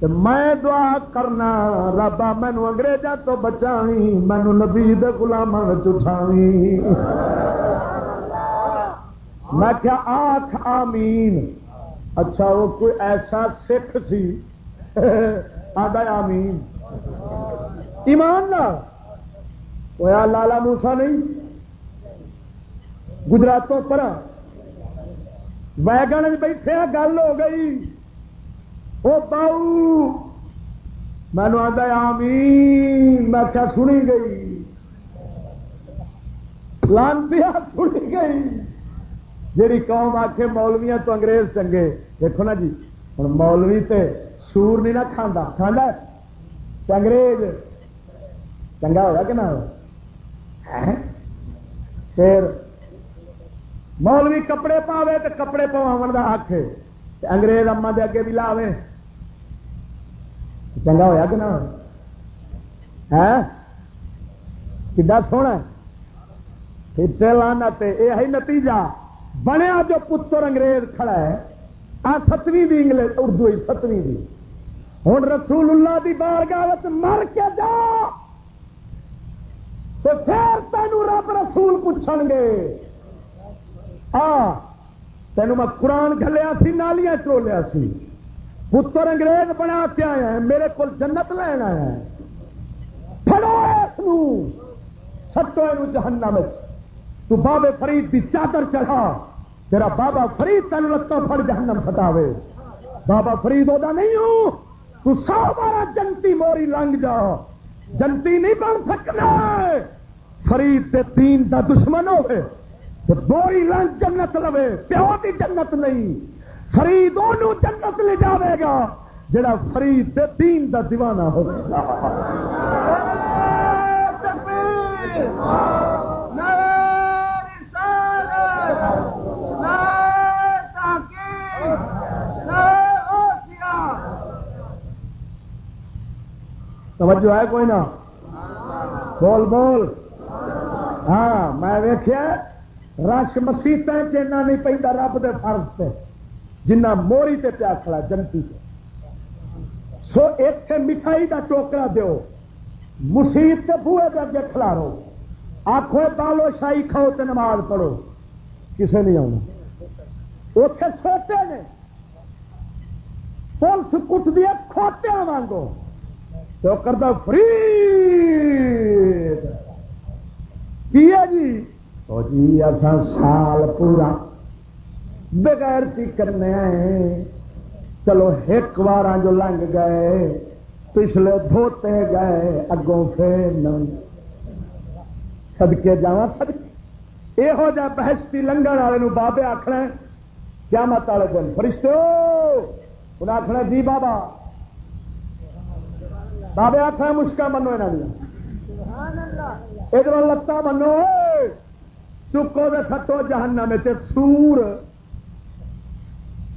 B: تو میں دعا کرنا ربا مینو انگریزوں تو بچاوی مینو نبی گلام چٹھاوی میں کیا آخ آمین اچھا وہ کوئی ایسا سکھ سی؟ آدھا آمین ایمان نہ وہ لالا موسا نہیں؟ گجراتوں پر ویگن بیٹھے گل ہو گئی۔ وہ باؤ مینو آدھا آمین میں کیا سنی گئی؟ لانتی سنی گئی۔ جیڑی قوم آ کے مولویا تو انگریز چنگے۔ دیکھو نا جی ہوں مولوی تے سور نہیں نہ کھانا کھانا انگریز؟ چنگا ہوا کہ نہ پھر مولوی کپڑے پاوے تو کپڑے پواو کا حق انگریز اما دے اگے بھی لاوے۔ چنگا ہوا کہ نہ کڈا سونا لانا یہ نتیجہ۔ بنیا جو پتر انگریز کھڑا ہے آ، ستویں بھی انگلش، اردو ستویں بھی ہوں رسول اللہ کی بار گاہ مر کے جا۔ تو پھر تینوں رب رسول پوچھ گے۔ آ تین میں قرآن گلیا سی، نالیاں چولیا سی۔ پتر انگریز بنا کے آیا ہے، میرے کو جنت لین آیا ہے۔ پڑو اس سٹو جہنم تو بابے فرید کی چادر چڑھا۔ تیرا بابا فرید تین لتوں پڑ جہنم ستاوے بابا فرید ہوتا نہیں ہوں تو سو بارہ جنتی موری لنگ جا۔ جنتی نہیں بن سکنا فرید تے تین دا دشمن ہوئے۔ بوری لنگ جنت لوے۔ پیو کی جنت نہیں۔ فرید وہ جنت لے جاوے گا۔ جڑا فرید دے تین دا دیوانہ ہوگا توجہ ہے کوئی نہ بول بول۔ ہاں میں ویخیا رش مسیح چینا نہیں پہ رب دے فرض سے جنہ موری تے پیا کھڑا جنتی سے سو ایک مٹھائی دا ٹوکرا دیو، مسیت کے بوئے کے اگے کھلارو آخو بالو شاہی کھاؤ تو نماز پڑھو۔ کسے نہیں آنا اتے سوتے نے پولیس کٹ دیا کھوتیا وانگو۔ تو کرتا فری کیا جی؟ او جی اصا سال پورا بغیر کی کرنے چلو ایک بار جو لنگ گئے، پچھلے دھوتے گئے، اگوں پھر سدکے جا سدکے یہو جہ بہشتی لنگن والے بابے آخنا کیا مت والے دن فرشتے انہیں آخنا جی بابا بابے آخر مشکل منو یہاں ادھر لتا منو چکو دے سٹو جہنم میں سور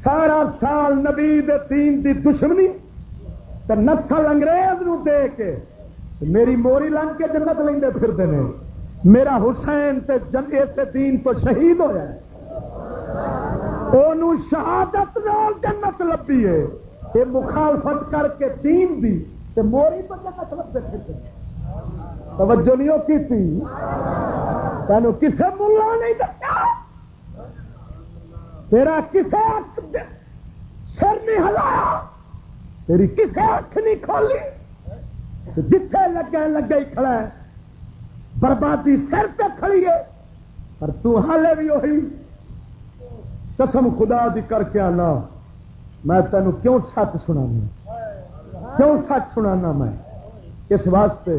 B: سارا سال نبی دے تین دی دشمنی تو نسل انگریز نو دے کے میری موری لنگ کے جنت لیں پھرتے ہیں میرا حسین تے جن اس دین تو شہید ہوا وہ شہادت نال جنت لبھی ہے یہ مخالفت کر کے دین دی تے موری تو جنت لبے پھرتے توجہ نہیں کی تھی؟ تینوں کسے ملا نہیں دسیا۔ تیرا کسے سر نہیں ہلایا۔ تیری کسے اکھ نہیں کھولی۔ جتھے لگے لگے ہی کھڑا ہے۔ بربادی سر پہ کھڑی ہے۔ پر تو ہالے بھی وہی۔ قسم خدا دی کر کے آنا۔ میں تینوں کیوں سچ سنا کیوں سچ سنا میں؟ اس واسطے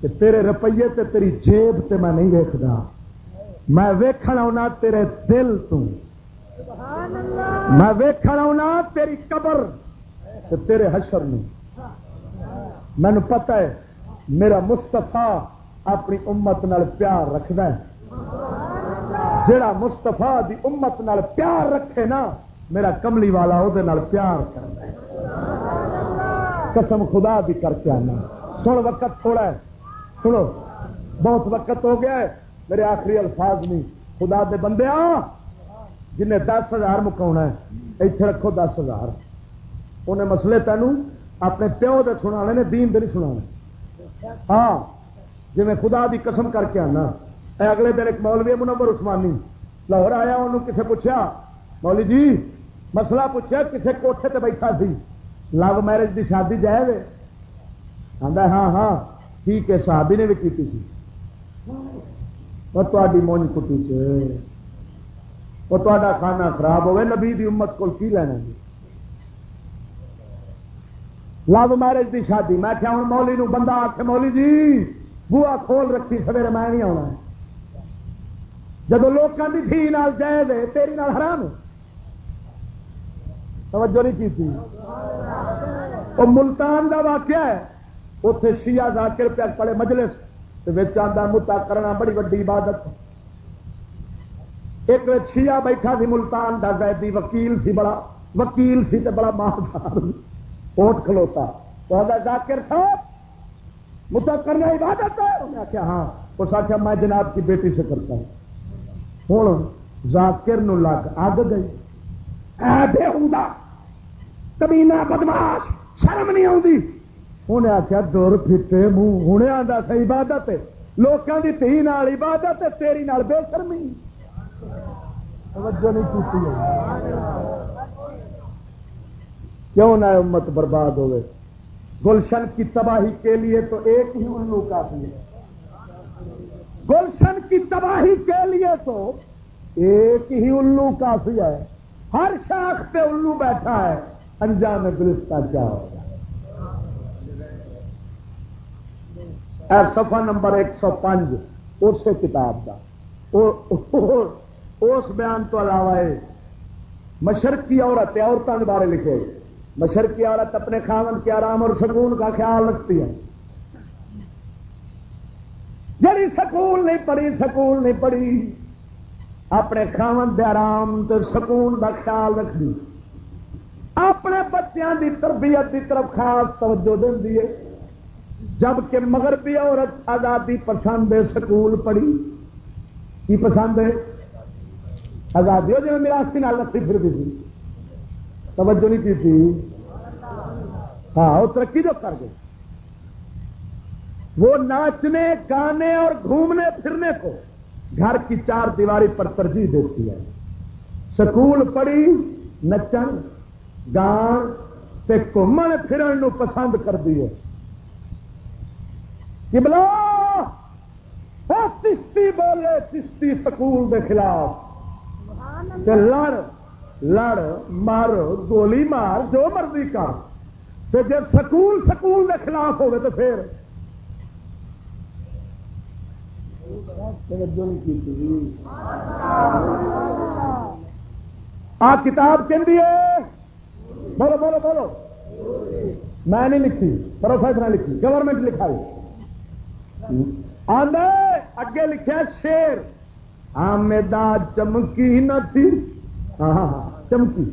B: کہ تیرے روپیے تے تیری جیب تے میں نہیں ویکھدا۔ میں ویکھنا ہونا تیرے دل تو۔ میں ویکھنا ہونا تیری قبر تے تیرے حشر میں مینو پتا ہے، میرا مستفا اپنی امت نال پیار رکھد جڑا مستفا دی امت نال پیار رکھے نا، میرا کملی والا وہ پیار کرنا قسم خدا بھی کر کے آنا۔ سن وقت تھوڑا ہے۔ سنو، بہت وقت ہو گیا ہے۔ میرے آخری الفاظ نہیں۔ خدا دے بندے آ، جنہیں دس ہزار مکا ہے اتنے رکھو دس ہزار۔ انہیں مسئلے تینوں اپنے پیو دے سنا نے، دین دے نہیں سنا ہاں جی میں خدا دی قسم کر کے آنا۔ اے اگلے دن ایک مولوی منور عثمانی لاہور آیا، انہوں کسے پوچھا، مولوی جی مسئلہ پوچھا، کسے کوٹھے تے بیٹھا سی۔ لو میرج دی شادی جائے آدھا ہاں ہاں ٹھیک ہے صحابی نے بھی کی تھی۔ اور تاری مونج کٹی چ وہ تا کھانا خراب ہوئے نبی دی امت کو کی لینا جی؟ لو میرج دی شادی۔ میں کیا ہوں مولی نو، بندہ آخ مولی جی بوا کھول رکھی، سویرے میں نہیں آنا جب لوگوں کی دھی نال جائے تیری نال حرام توجہ نہیں کی تھی۔ وہ ملتان کا واقعہ ہے۔ اتے شیعہ ذاکر پہ پڑے مجلس آتا متا کرنا بڑی وڈی عبادت۔ ایک شیعہ بیٹھا سی ملتان کا زیدی وکیل سی بڑا، وکیل سی تو بڑا مالدار۔ اوٹ کھلوتا۔ تو ذاکر صاحب متا کرنا عبادت ہے؟ انہیں آخیا ہاں۔ اس آخیا میں جناب کی بیٹی سے کرتا ہوں۔ ہوں، ذاکر نو لگ اگ گئی۔ ایڈے ہوں کبینا بدماش، شرم نہیں آتی انہیں آخیا دور پھٹے منہ۔ ہوں آتا سی عبادت لوگوں کی تھی نال عبادت تیری نال بے شرمی۔ کیوں نہ امت برباد ہوئے۔ گلشن کی تباہی کے لیے تو ایک ہی الو کافی ہے۔ گلشن کی تباہی کے لیے تو ایک ہی الو کافی ہے۔ ہر شاخ پہ الو بیٹھا ہے۔ انجام گرفتہ کیا ہوگا؟ سفا نمبر ایک سو پانچ، اس کتاب کا اس بیان تو علاوہ مشرقی عورت عورتوں کے بارے لکھے۔ مشرقی عورت اپنے خامن کے آرام اور سکون کا خیال رکھتی ہے۔ جڑی سکون نہیں پڑی سکون نہیں پڑی اپنے خامن کے آرام تو سکون کا خیال رکھتی اپنے بچوں کی تربیت کی طرف خاص توجہ دینی ہے۔ جبکہ مغربی عورت آزادی پسند ہے، سکول پڑھی۔ کی پسند ہے؟ آزادی ہو جی میرا نال رکھی پھر بھی تھی توجہ نہیں کی تھی؟ ہاں وہ ترقی جو کر گئی۔ وہ ناچنے، گانے اور گھومنے، پھرنے کو گھر کی چار دیواری پر ترجیح دیتی ہے۔ سکول پڑھی، نچن گان تے گھومن پھرن نو پسند کر ہے۔ کہ بلا چشتی بولے چشتی سکول دے خلاف۔ لڑ لڑ مر گولی مار جو مرضی کر۔ جی سکول سکول دے خلاف ہوگی تو پھر۔ آ کتاب کہ بولو بولو بولو۔ میں نہیں لکھی پروفیسر نے لکھی گورنمنٹ لکھا آدھے اگے لکھا شیر۔ آمدا چمکی نہ تھی۔ ہاں ہاں, ہاں، چمکی۔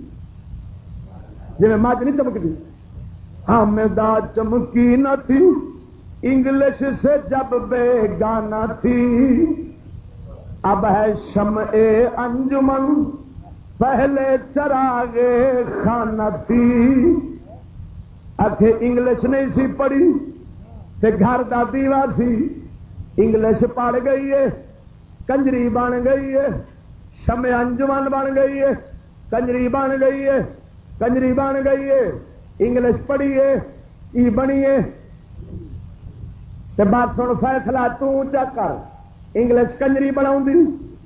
B: جی مجھ نہیں چمکتی۔ آمدا چمکی نہ تھی۔ انگلش سے جب بے گانا تھی۔ اب ہے شم اے انجمن۔ پہلے چراغے خانہ تھی۔ اکھے انگلش نہیں سی پڑھی تے گھر کا دیوا سی۔ انگلش پڑھ گئی ہے، کنجری بن گئی ہے شم انجمن بن گئی ہے، کنجری بن گئی ہے، کنجری بن گئی ہے۔ انگلش پڑھی ہے ای بنی ہے؟ بات سن فیصلہ کر انگلش کنجری بنا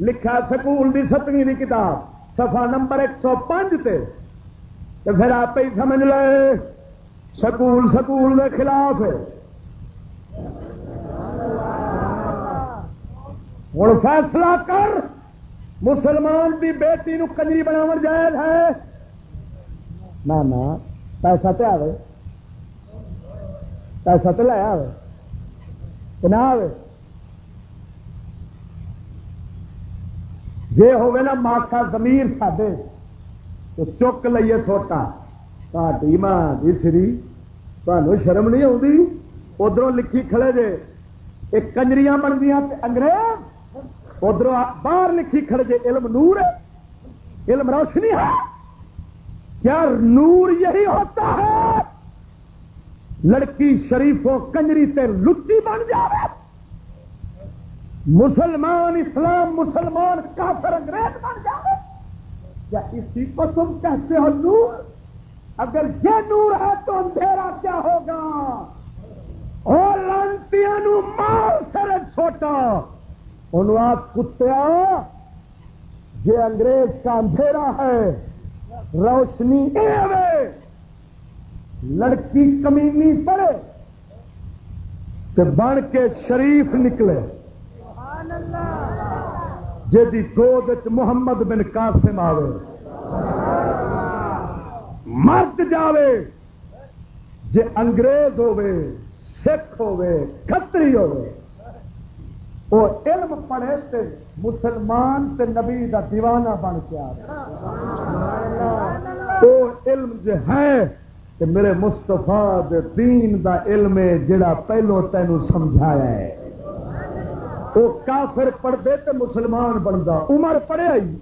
B: لکھا سکول دی ستویں دی کتاب۔ سفا نمبر ایک سو پانچ تے پھر آپ ہی سمجھ لے سکول سکول کے خلاف ہوں فیصلہ کر، مسلمان کی بیٹی نو کنجری بناو جائز ہے۔ نہ پیسہ تو آئے پیسہ تو لیا آئے جی ہوگی نا ماسا زمیر سڈے تو چک لیے سوٹا۔ تھی ماں جی سری تمہیں شرم نہیں آتی ادھر لکھی کھڑے جے۔ ایک کنجری بنتی انگریز ادھر باہر لکھی کھڑے جے، علم نور ہے۔ علم روشنی ہے۔ کیا نور یہی ہوتا ہے۔ لڑکی شریفوں کنجری تے لچی بن جائے مسلمان اسلام، مسلمان کافر انگریز بن جائے؟ کیا اسی کو تم کہتے ہو نور؟ اگر یہ نور ہے تو اندھیرا کیا ہوگا؟ اور لانتیاں مال سر چھوٹا۔ ان آپ کتیا یہ انگریز کا اندھیرا ہے۔ روشنی لڑکی کمینی پڑے۔ تو بن کے شریف نکلے۔ جی گود محمد بن قاسم آوے۔ مرد جاوے، جے انگریز ہوے سکھ ہوے کتری ہوے وہ علم پڑھے تے مسلمان تے نبی دا دیوانہ بن کے آ وہ علم جو ہے کہ میرے مستفا دین دا علم جڑا پہلو تینوں سمجھایا ہے۔ وہ کافر پڑھتے تو مسلمان بنتا عمر پڑھے آئی۔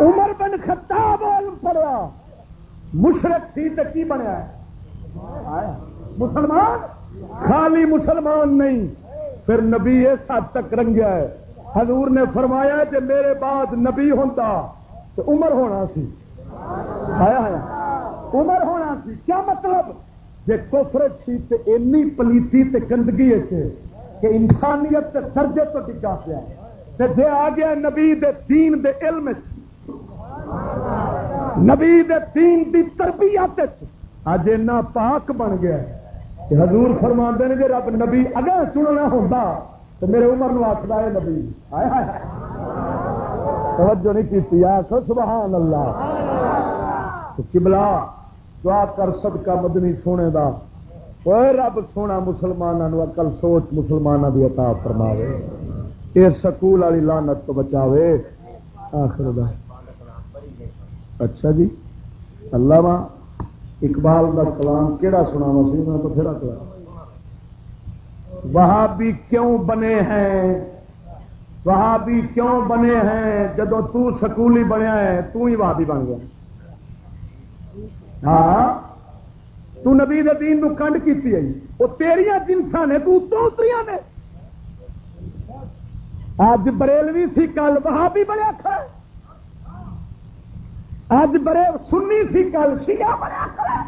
B: عمر بن خطاب علم پڑھا مشرق تھی تو کی بنیا؟ مسلمان؟ خالی مسلمان نہیں۔ پھر نبی اس حد تک رنگیا ہے۔ حضور نے فرمایا کہ میرے بعد نبی ہوتا تو عمر ہونا سی۔ آیا عمر ہونا سی۔ کیا مطلب؟ جی کوفرت سی تو اینی پلیتی تے گندگی کہ انسانیت تے درجے تو ٹکا پیا۔ جی آ گیا نبی دے دین دے علم نبی دے دین دی تربیت اج اینا پاک بن گیا کہ حضور فرما دے کہ رب نبی اگر سننا ہوتا تو میرے عمر نو آخر ہے نبی۔ توجہ نہیں کی سبحان اللہ۔ کبلا دعا کر سب کا مدنی سونے دا۔ رب سونا مسلمانوں اکل سوچ مسلمانوں کی عطا فرماوے۔ یہ سکول والی لانت تو بچاوے۔ آخر دا۔ اچھا جی۔ اللہ ماں اقبال کا کلام کہڑا سنا سی؟ میں تو پھر کلام وہاں بھی کیوں بنے ہیں؟ وہاں بھی کیوں بنے ہیں؟ جدو تو سکولی بنیا ہے، تو ہی وہاں بھی بن گیا۔ ہاں؟ تو نبی دین نو کنڈ کی وہ تیریا جنسا نے، تو اتری نے۔ اج بریلوی سی کل وہاں بھی بڑے کھڑا اج برے سنی سی کل شیعہ بڑا کھڑا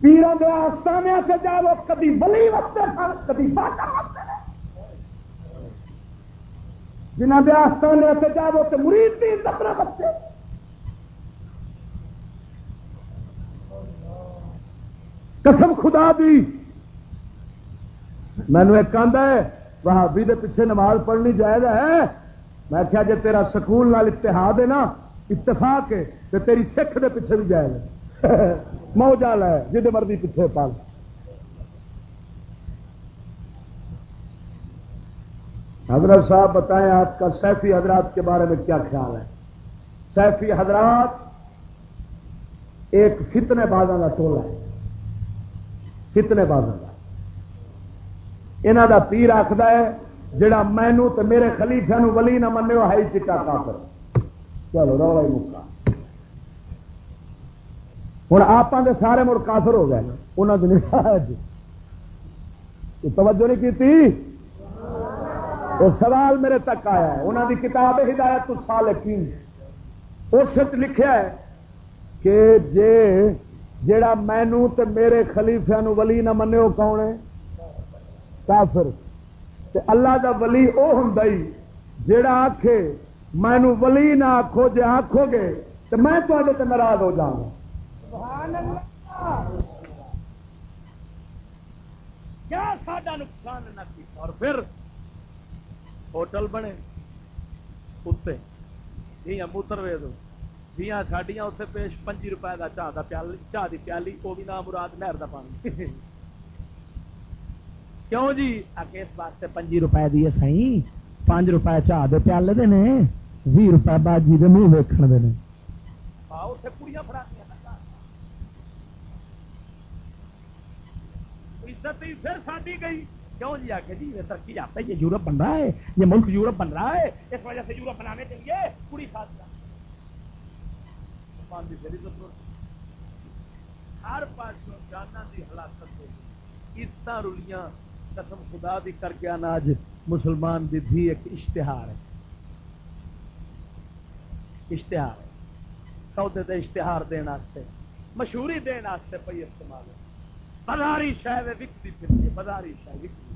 B: پیروں کے آستانے سے جاؤ کبھی بلی وقتے سن، کبھی باٹر وقتے جنہ کے آستانے سے جاؤ تو مرید بھی دبر بچے۔ قسم خدا دی۔ مینو ایک آدھا ہے، وہابی دے پیچھے نماز پڑھنی جائز ہے۔ میں کیا جی تیرا سکول نال اتحاد ہے نا، اتفاق ہے تو تیری سکھ دے پیچھے بھی جائز ہے۔ موجہ ہے جی مرضی پیچھے پال۔ حضرت صاحب بتائیں آپ کا سیفی حضرات کے بارے میں کیا خیال ہے؟ سیفی حضرات ایک فتنے بازا کا ٹولہ ہے۔ فتنے بازا کا یہاں کا پیر آخر ہے، جڑا مینو تو میرے خلیفے نو ولی نہ من ہائی چٹا کافر۔ چلو، رولا ہی مکا۔ ہوں آپ کے سارے مڑ کافر ہو گئے۔ انہوں نے توجہ نہیں کی سوال میرے تک آیا ہے۔ انہوں کی کتاب ہدایت تو سال اس لکھا ہے کہ جے جڑا مینو تے میرے خلیفے نو ولی نہ منو کون ہے؟ کافر۔ تے اللہ دا ولی او ہوں جڑا آخ مینو ولی نہ آخو جی آخو گے تو میں تے ناراض ہو جاؤں کیا ساڈا نقصان نہ اور پھر ہوٹل بنے اتنے جی موتر وے دو جی ساڈیاں اتنے پیش پنجی روپئے کا چاہ کا پیالی چاہ کی پیالی وہ بھی نام مراد نہر کا پانی کیوں جی اس واسطے پنجی روپئے دی سی پانچ روپئے چاہ دے پیالے دے نے بھی روپئے باجی دے منہ ویکن دے نے پھر ساڈی گئی کیوں جی آ کے جی یہ ترقی آتا ہے یہ یورپ بن رہا ہے یہ ملک یورپ بن رہا ہے اس وجہ سے یورپ بنانے کے لیے پوری ساتھ مسلمان کی بڑی ضرورت ہر پاس جانا کی ہلاکت اتنا رولیاں قسم خدا دی کر کے آنا اج مسلمان دی دھی ایک اشتہار ہے۔ اشتہار ہے۔ سودے دے اشتہار دین واسطے مشہوری دین واسطے پی استعمال ہے۔ بازاری شہ وکتی پھرتی بازاری شہ وکتی۔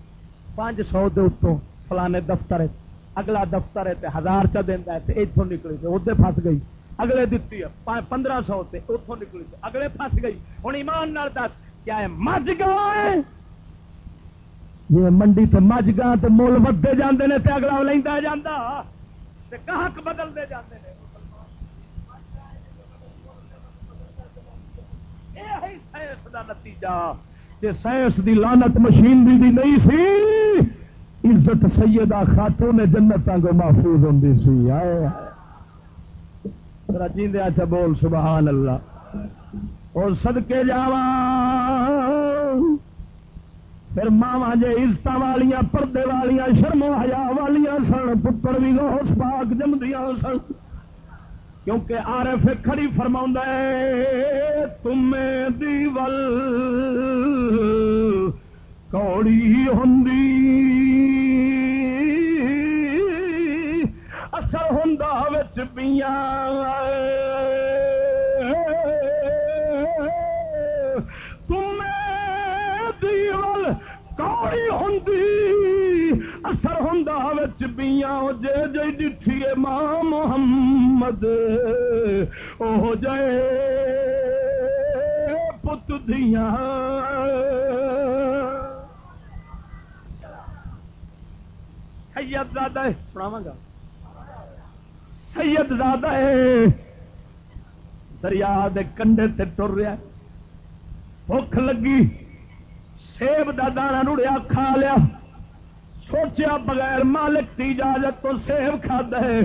B: پانچ سو دے اتوں فلانے دفتر ہے۔ اگلا دفتر ہے تے ہزار چا دینا ہے اتوں نکلی تے ادھر پھس گئی۔ اگلے دتی ہے پندرہ سو تے اتوں نکلی تے۔ اگلے پھس گئی۔ ہوں ایمان نال دس کیا ہے مجھ گئے جی منڈی تے مجھ گا تو مل ودے جاندے نے تے اگلا لینا جانا گاہک بدلتے جاندے نے؟ سائنس دا نتیجہ۔ کہ سائنس دی لانت مشین دی, دی نہیں سی عزت سیدہ خاتون جنت کو محفوظ ہوں سی۔ آئے۔ جیندے اچھا بول سبحان اللہ۔ اور سدکے جاوا پھر ماوا جے عزت والیا پردے والیا شرم حیا والیا سن، پتر بھی گوس پاک جمدیا سن۔ کیونکہ آر ایف کھڑی فرما تم دیول کوڑی ہوں اثر ہوں پیاں اثر ہوں بیاں جے جی ڈٹھی ماں محمد او جائے پت دیا سید زیادہ گا سید زیادہ ہے۔ دریا دے کنڈے تے ٹر رہا بھوک لگی۔ سیب کا دانا نڑیا کھا لیا۔ سوچیا بغیر مالک کی اجازت تو سیب کھا دے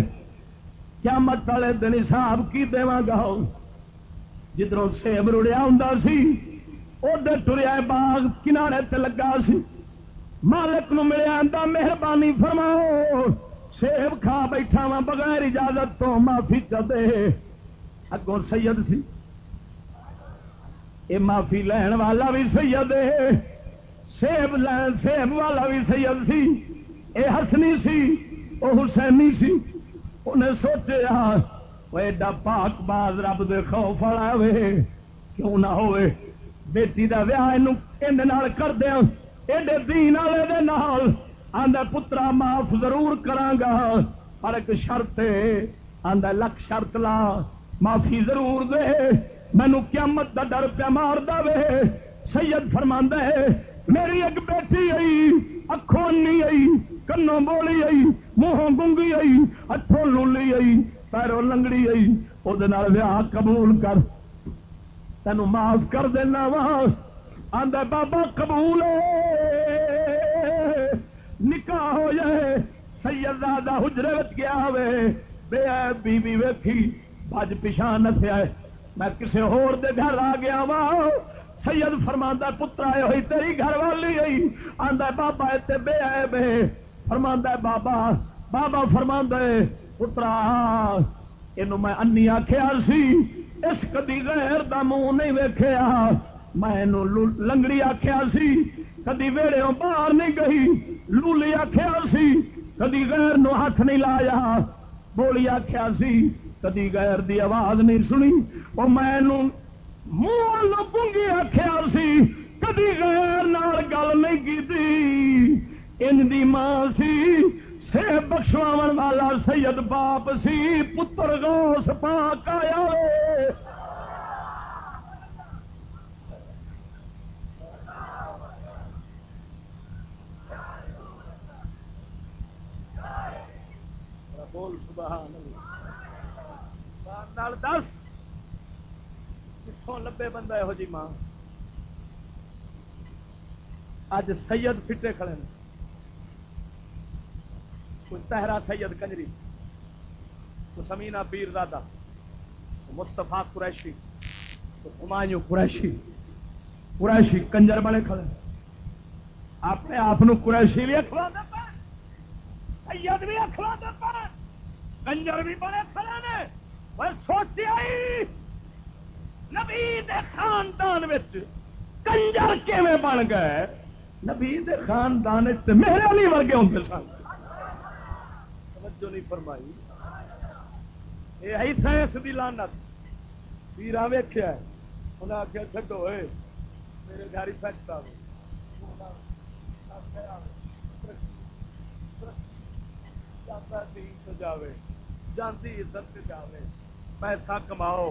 B: کیا مت والے دن حساب کی دوا گا جدھر سیب رڑیا ہوں سی ادھر ٹریا باغ کنارے تے لگا سی۔ مالک نو ملیا مہربانی فرماؤ۔ سیب کھا بیٹھا وا بغیر اجازت تو معافی چ دے اگوں سید سی؟ یہ معافی لین والا بھی سید ہے۔ سیب لین سیب والا بھی سید سی۔ اے حسنی سی وہ حسینی سی۔ انہیں سوچا وہ ایڈا پاک باز رب دے خوف والا وے۔ کیوں نہ ہوئے۔ بیٹی دا ویاہ کر دیا ایڈے دین والے دے نال۔ آدھا پترا معاف ضرور کرانگا پر ایک شرط آدھا لکھ شرط لا، معافی ضرور دے۔ مینو قیامت دا ڈر پیا مار دے سید فرما ہے، میری ایک بیٹی آئی، اکھوں نہیں آئی، کنوں بولی آئی، منہوں گنگی آئی ہاتھوں لولی آئی، پیروں لنگڑی آئی۔ وہ ویاہ قبول کر۔ تینوں معاف کر دینا وا۔ آدھا بابا قبول نکاح ہو جائے سید دادا حجرے گیا ہوے بے بی ویکھی، بج پچھا نسیا میں کسی ہور دے گھر آ گیا وا سید فرما پترا ہوئی تیری گھر والی آئی آدھا بابا اتنے بے آئے بے فرما بابا بابا فرما پترا یہ میں انی آخیا سی، اس کدی غیر دا منہ نہیں ویخیا میں لنگڑی آخیا سی، کدی ویڑے باہر نہیں گئی، لولی آخیا سی، کدی غیر نو ہاتھ نہیں لایا۔ بولی آخیا سی، کدی غیر دی آواز نہیں سنی۔ وہ میں منہ گونگی آخیا سی، کدی غیر نال گل نہیں کی ان دی ماں سی سے بخشواو والا سید باپ سی، پتر گوس پاک آیا بول، سبحان اللہ۔ دس۔ کتوں لبے بندہ یہو جی ماں؟ اج سید فٹے کھڑے ہیں کوئی تہرا سید کنجری۔ تو سمینا پیر دادا مستفا قریشی۔ تو ہمایوں قریشی۔ قریشی کنجر بنے کھڑے۔ اپنے آپ قریشی بھی اخلا دے سید بھی اخلا دے کنجر بھی بڑے کھڑے نے پر سوچیا نبی خاندان کنجر کیون بن گئے نبی خاندان میرے علی ورگے ہوں سن توجہ نہیں فرمائی یہ سائنس کی لانت پیرا ویخیا انہیں آخیا چڈو میرے گھر ہی فیکٹا جاوے جانتی عزت جاوے پیسہ کماؤ،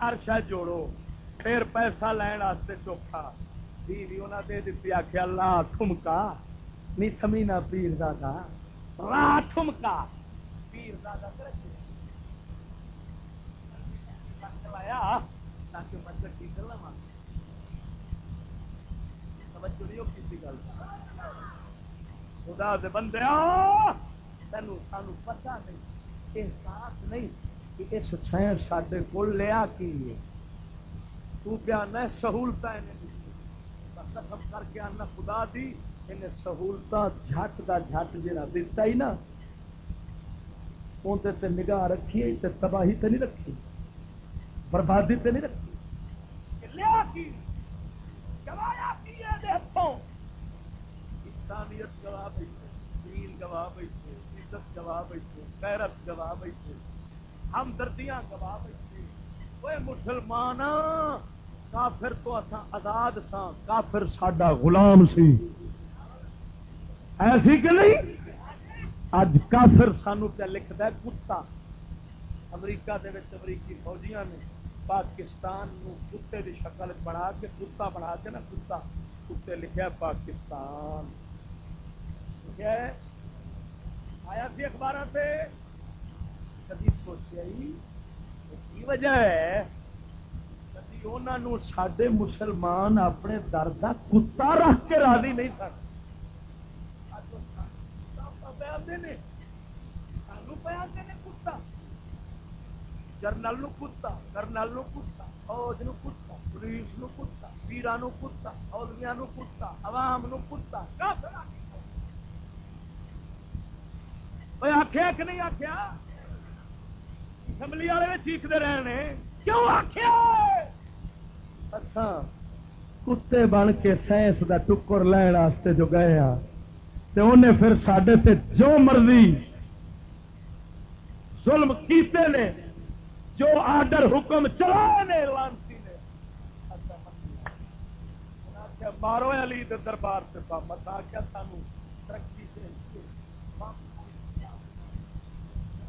B: ہر شہ جوڑو، پھر پیسہ لین واسطے چوکھا۔ بیوی انہیں دے دیتی آخیا لا ٹھمکا نہیں سمینا پیر دادا لا ٹھمکا۔ پیر دادا چلایا تاکہ میں چٹی کر لوا توجہ نہیں کسی گل خدا دے بندے تینوں سانو پتہ نہیں۔ احساس نہیں، کہ اس شہر سڈے کو لیا کی تو پیا سہولت قسم کر کے آنا خدا دی، انہیں سہولت جھٹ کا جھٹ جا دتا ہی نا۔ اندر تے نگاہ رکھی تے تباہی تے نہیں رکھی۔ بربادی تے نہیں رکھی۔ لیا کی؟ گوایا کی ہاتھوں انسانیت گواہ بیٹھے دین گواہ بیٹھے عزت گواہ بیٹھے غیرت گواہ بیٹھے ہم دردیاں گواہ بیٹھے وہ مسلمان کافر تو اصا آزاد سا کافر ساڈا غلام سی۔ ایسی کہ نہیں؟ اج کافر سانو پہ لکھتا ہے کتا۔ امریکہ دے وچ امریکی فوجیاں نے پاکستان نو کتے دی شکل بنا کے، کتا بنا کے نا کتا، کتے لکھا پاکستان۔ آیا سی اخبار سے؟ کدی سوچا کی وجہ ہے؟ کدی انہوں سڈے مسلمان اپنے در کا کتا رکھ کے راضی نہیں سن۔ جرنل نو کتا، کرنل نو کتا، فوج نو کتا، پولیس نو کتا پیرا نو کتا اولیا نو کتا، عوام نو کتا۔ آخیا کہ نہیں آخیا اسمبلی والے چیختے رہے کیوں آخیا اچھا کتے بن کے سائنس کا ٹکر لین واسطے جو گئے آ انہیں پھر سڈے تے جو مرضی ظلم کیتے نے جو آڈر حکم چلائے نے لانسی نے مارو علی دربار سے مت آ کیا سانو ترقی سے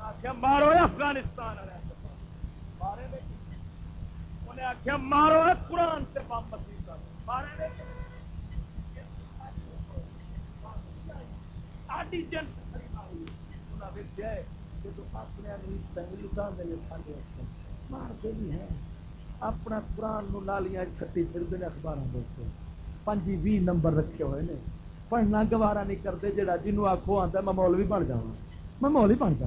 B: مارو افغانستان انہیں آخیا مارو قرآن سے پامتی مارے اپنا قرآن نالیاں چھٹی پھر اخبار پنجی بھی نمبر رکھے ہوئے نے۔ پڑھنا گوارا نہیں کرتے جہاں جنوب آخو آتا میں مول بھی بن جا میں مول ہی بن جا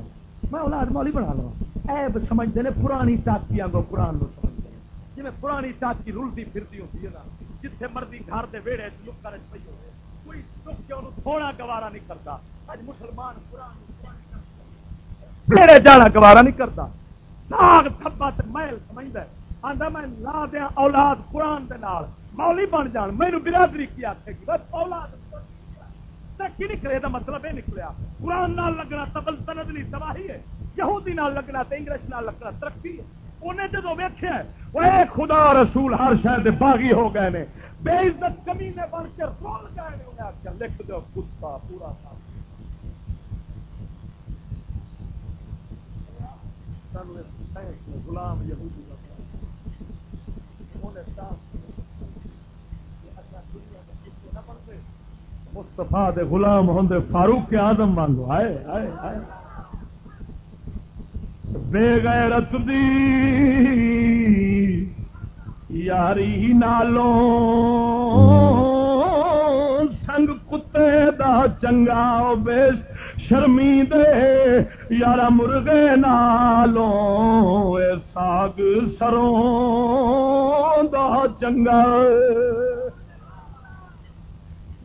B: میں اولاد مول ہی بنا لوا ایب سمجھتے ہیں پرانی ٹاکی آگو قرآن سمجھتے ہیں جی پرانی ٹاکی رلتی پھرتی ہوتی ہے نا، جتھے مرضی گھر کے ویڑے لکا پی ہوئے، کوئی دکھ کے انہوں تھوڑا گوارا نہیں کرتا اج مسلمان میرے جانا گوارا نہیں کرتا ناگ تھبا محل سمجھتا آدھا میں لا دیا اولاد قرآن دے نال، مولی بن جان۔ میرے برادری کی آخے گی، بس اولاد ترقی نکلے کا مطلب یہ نکلیا؟ قرآن نال لگنا تبل سند نہیں، تباہی ہے۔ یہودی نال لگنا تو انگلش نال لگنا ترقی ہے۔ انہیں جدو ویخیا وہ خدا رسول ہر شہر باغی ہو گئے نے۔ بے عزت کمی نے بن کے رول گئے نے، انہیں آخیا لکھ دو کتا پورا تھا غلام یہودی انہیں مستفا دے غلام ہوں فاروق کے آدم مانگو آئے آئے آئے۔ بے غیرت دی یاری نالوں سنگ کتے دا چنگا بے شرمی دے یار مرغے نالوں اے ساگ سروں دا چنگا۔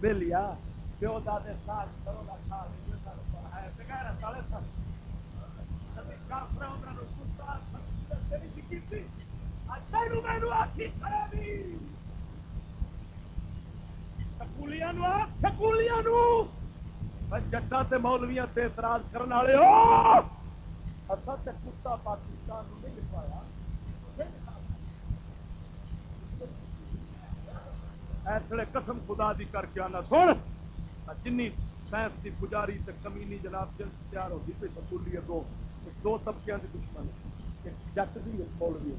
B: بے لیا پیو دے ساگ سروں دا ساگ ہے بغیر جٹا مولویا سے اعتراض کرنے والے کتا پاکستان نہیں لکھوایا ایسے قسم خدا دی کر کے آنا، سن! جن سائنس کی پجاری کمینی جناب جن تیار ہوتی پہ سکولی اگوں دو طبقے کی دشمن جٹ کی مولوی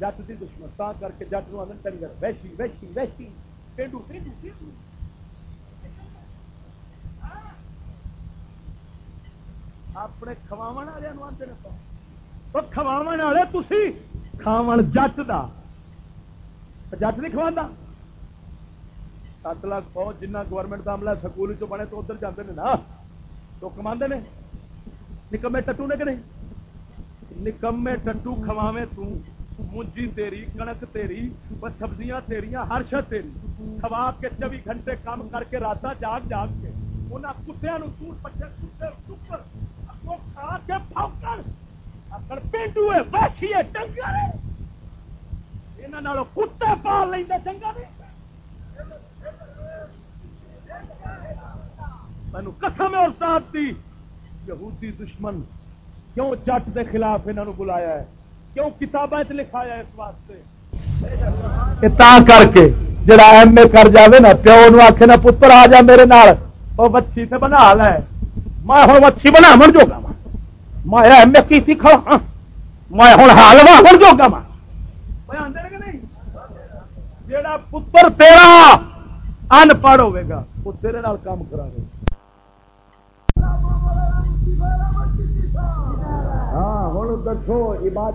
B: جٹ کی دشمن، تا کر کے جٹ نو آدھے ٹنگر ویشی ویشی ویشی۔ پینڈو پینڈو اپنے کھوا والے آتے تو کھوا والے تھی کھاو جٹ کا جٹ نہیں کھوا سات لاکھ فوج جنہ گورنمنٹ کا عملہ سکول چ بنے تو ادھر جاتے ہیں نا۔ تو کما نے؟ نکمے ٹٹو نے کہ نہیں؟ نکمے ٹٹو کھواوے تجی تیری کنک تیری بس سبزیاں تیریاں، ہر شہ تیری۔ کھوا کے چوبی گھنٹے کام کر کے راتا جاگ جاگ کے۔ انہیں کتیا کھا کے پھوکر پینڈو ویسی ڈنگر یہاں کتے پال لیں چنگا نہیں مینو قسم اور ساتھ دی، یہودی دشمن، کیوں جٹ کے خلاف انہوں بلایا ہے؟ کیوں کتابیں لکھایا اس واسطے؟ کر کے جڑا ایم اے کر جائے نا، پیو نو آخ نا، پتر آ جا میرے نال وہ مچھی سے بنا لے۔ میں ہوں مچھی بنا من جو گا میں ایم اے کی کھڑا ہاں۔ میں ہوں حال وا ہوں جو گا جا پتر تیرا ان پڑھ ہوگا وہ تیرے کام کرا گے ہاں ہوں دسو عبادت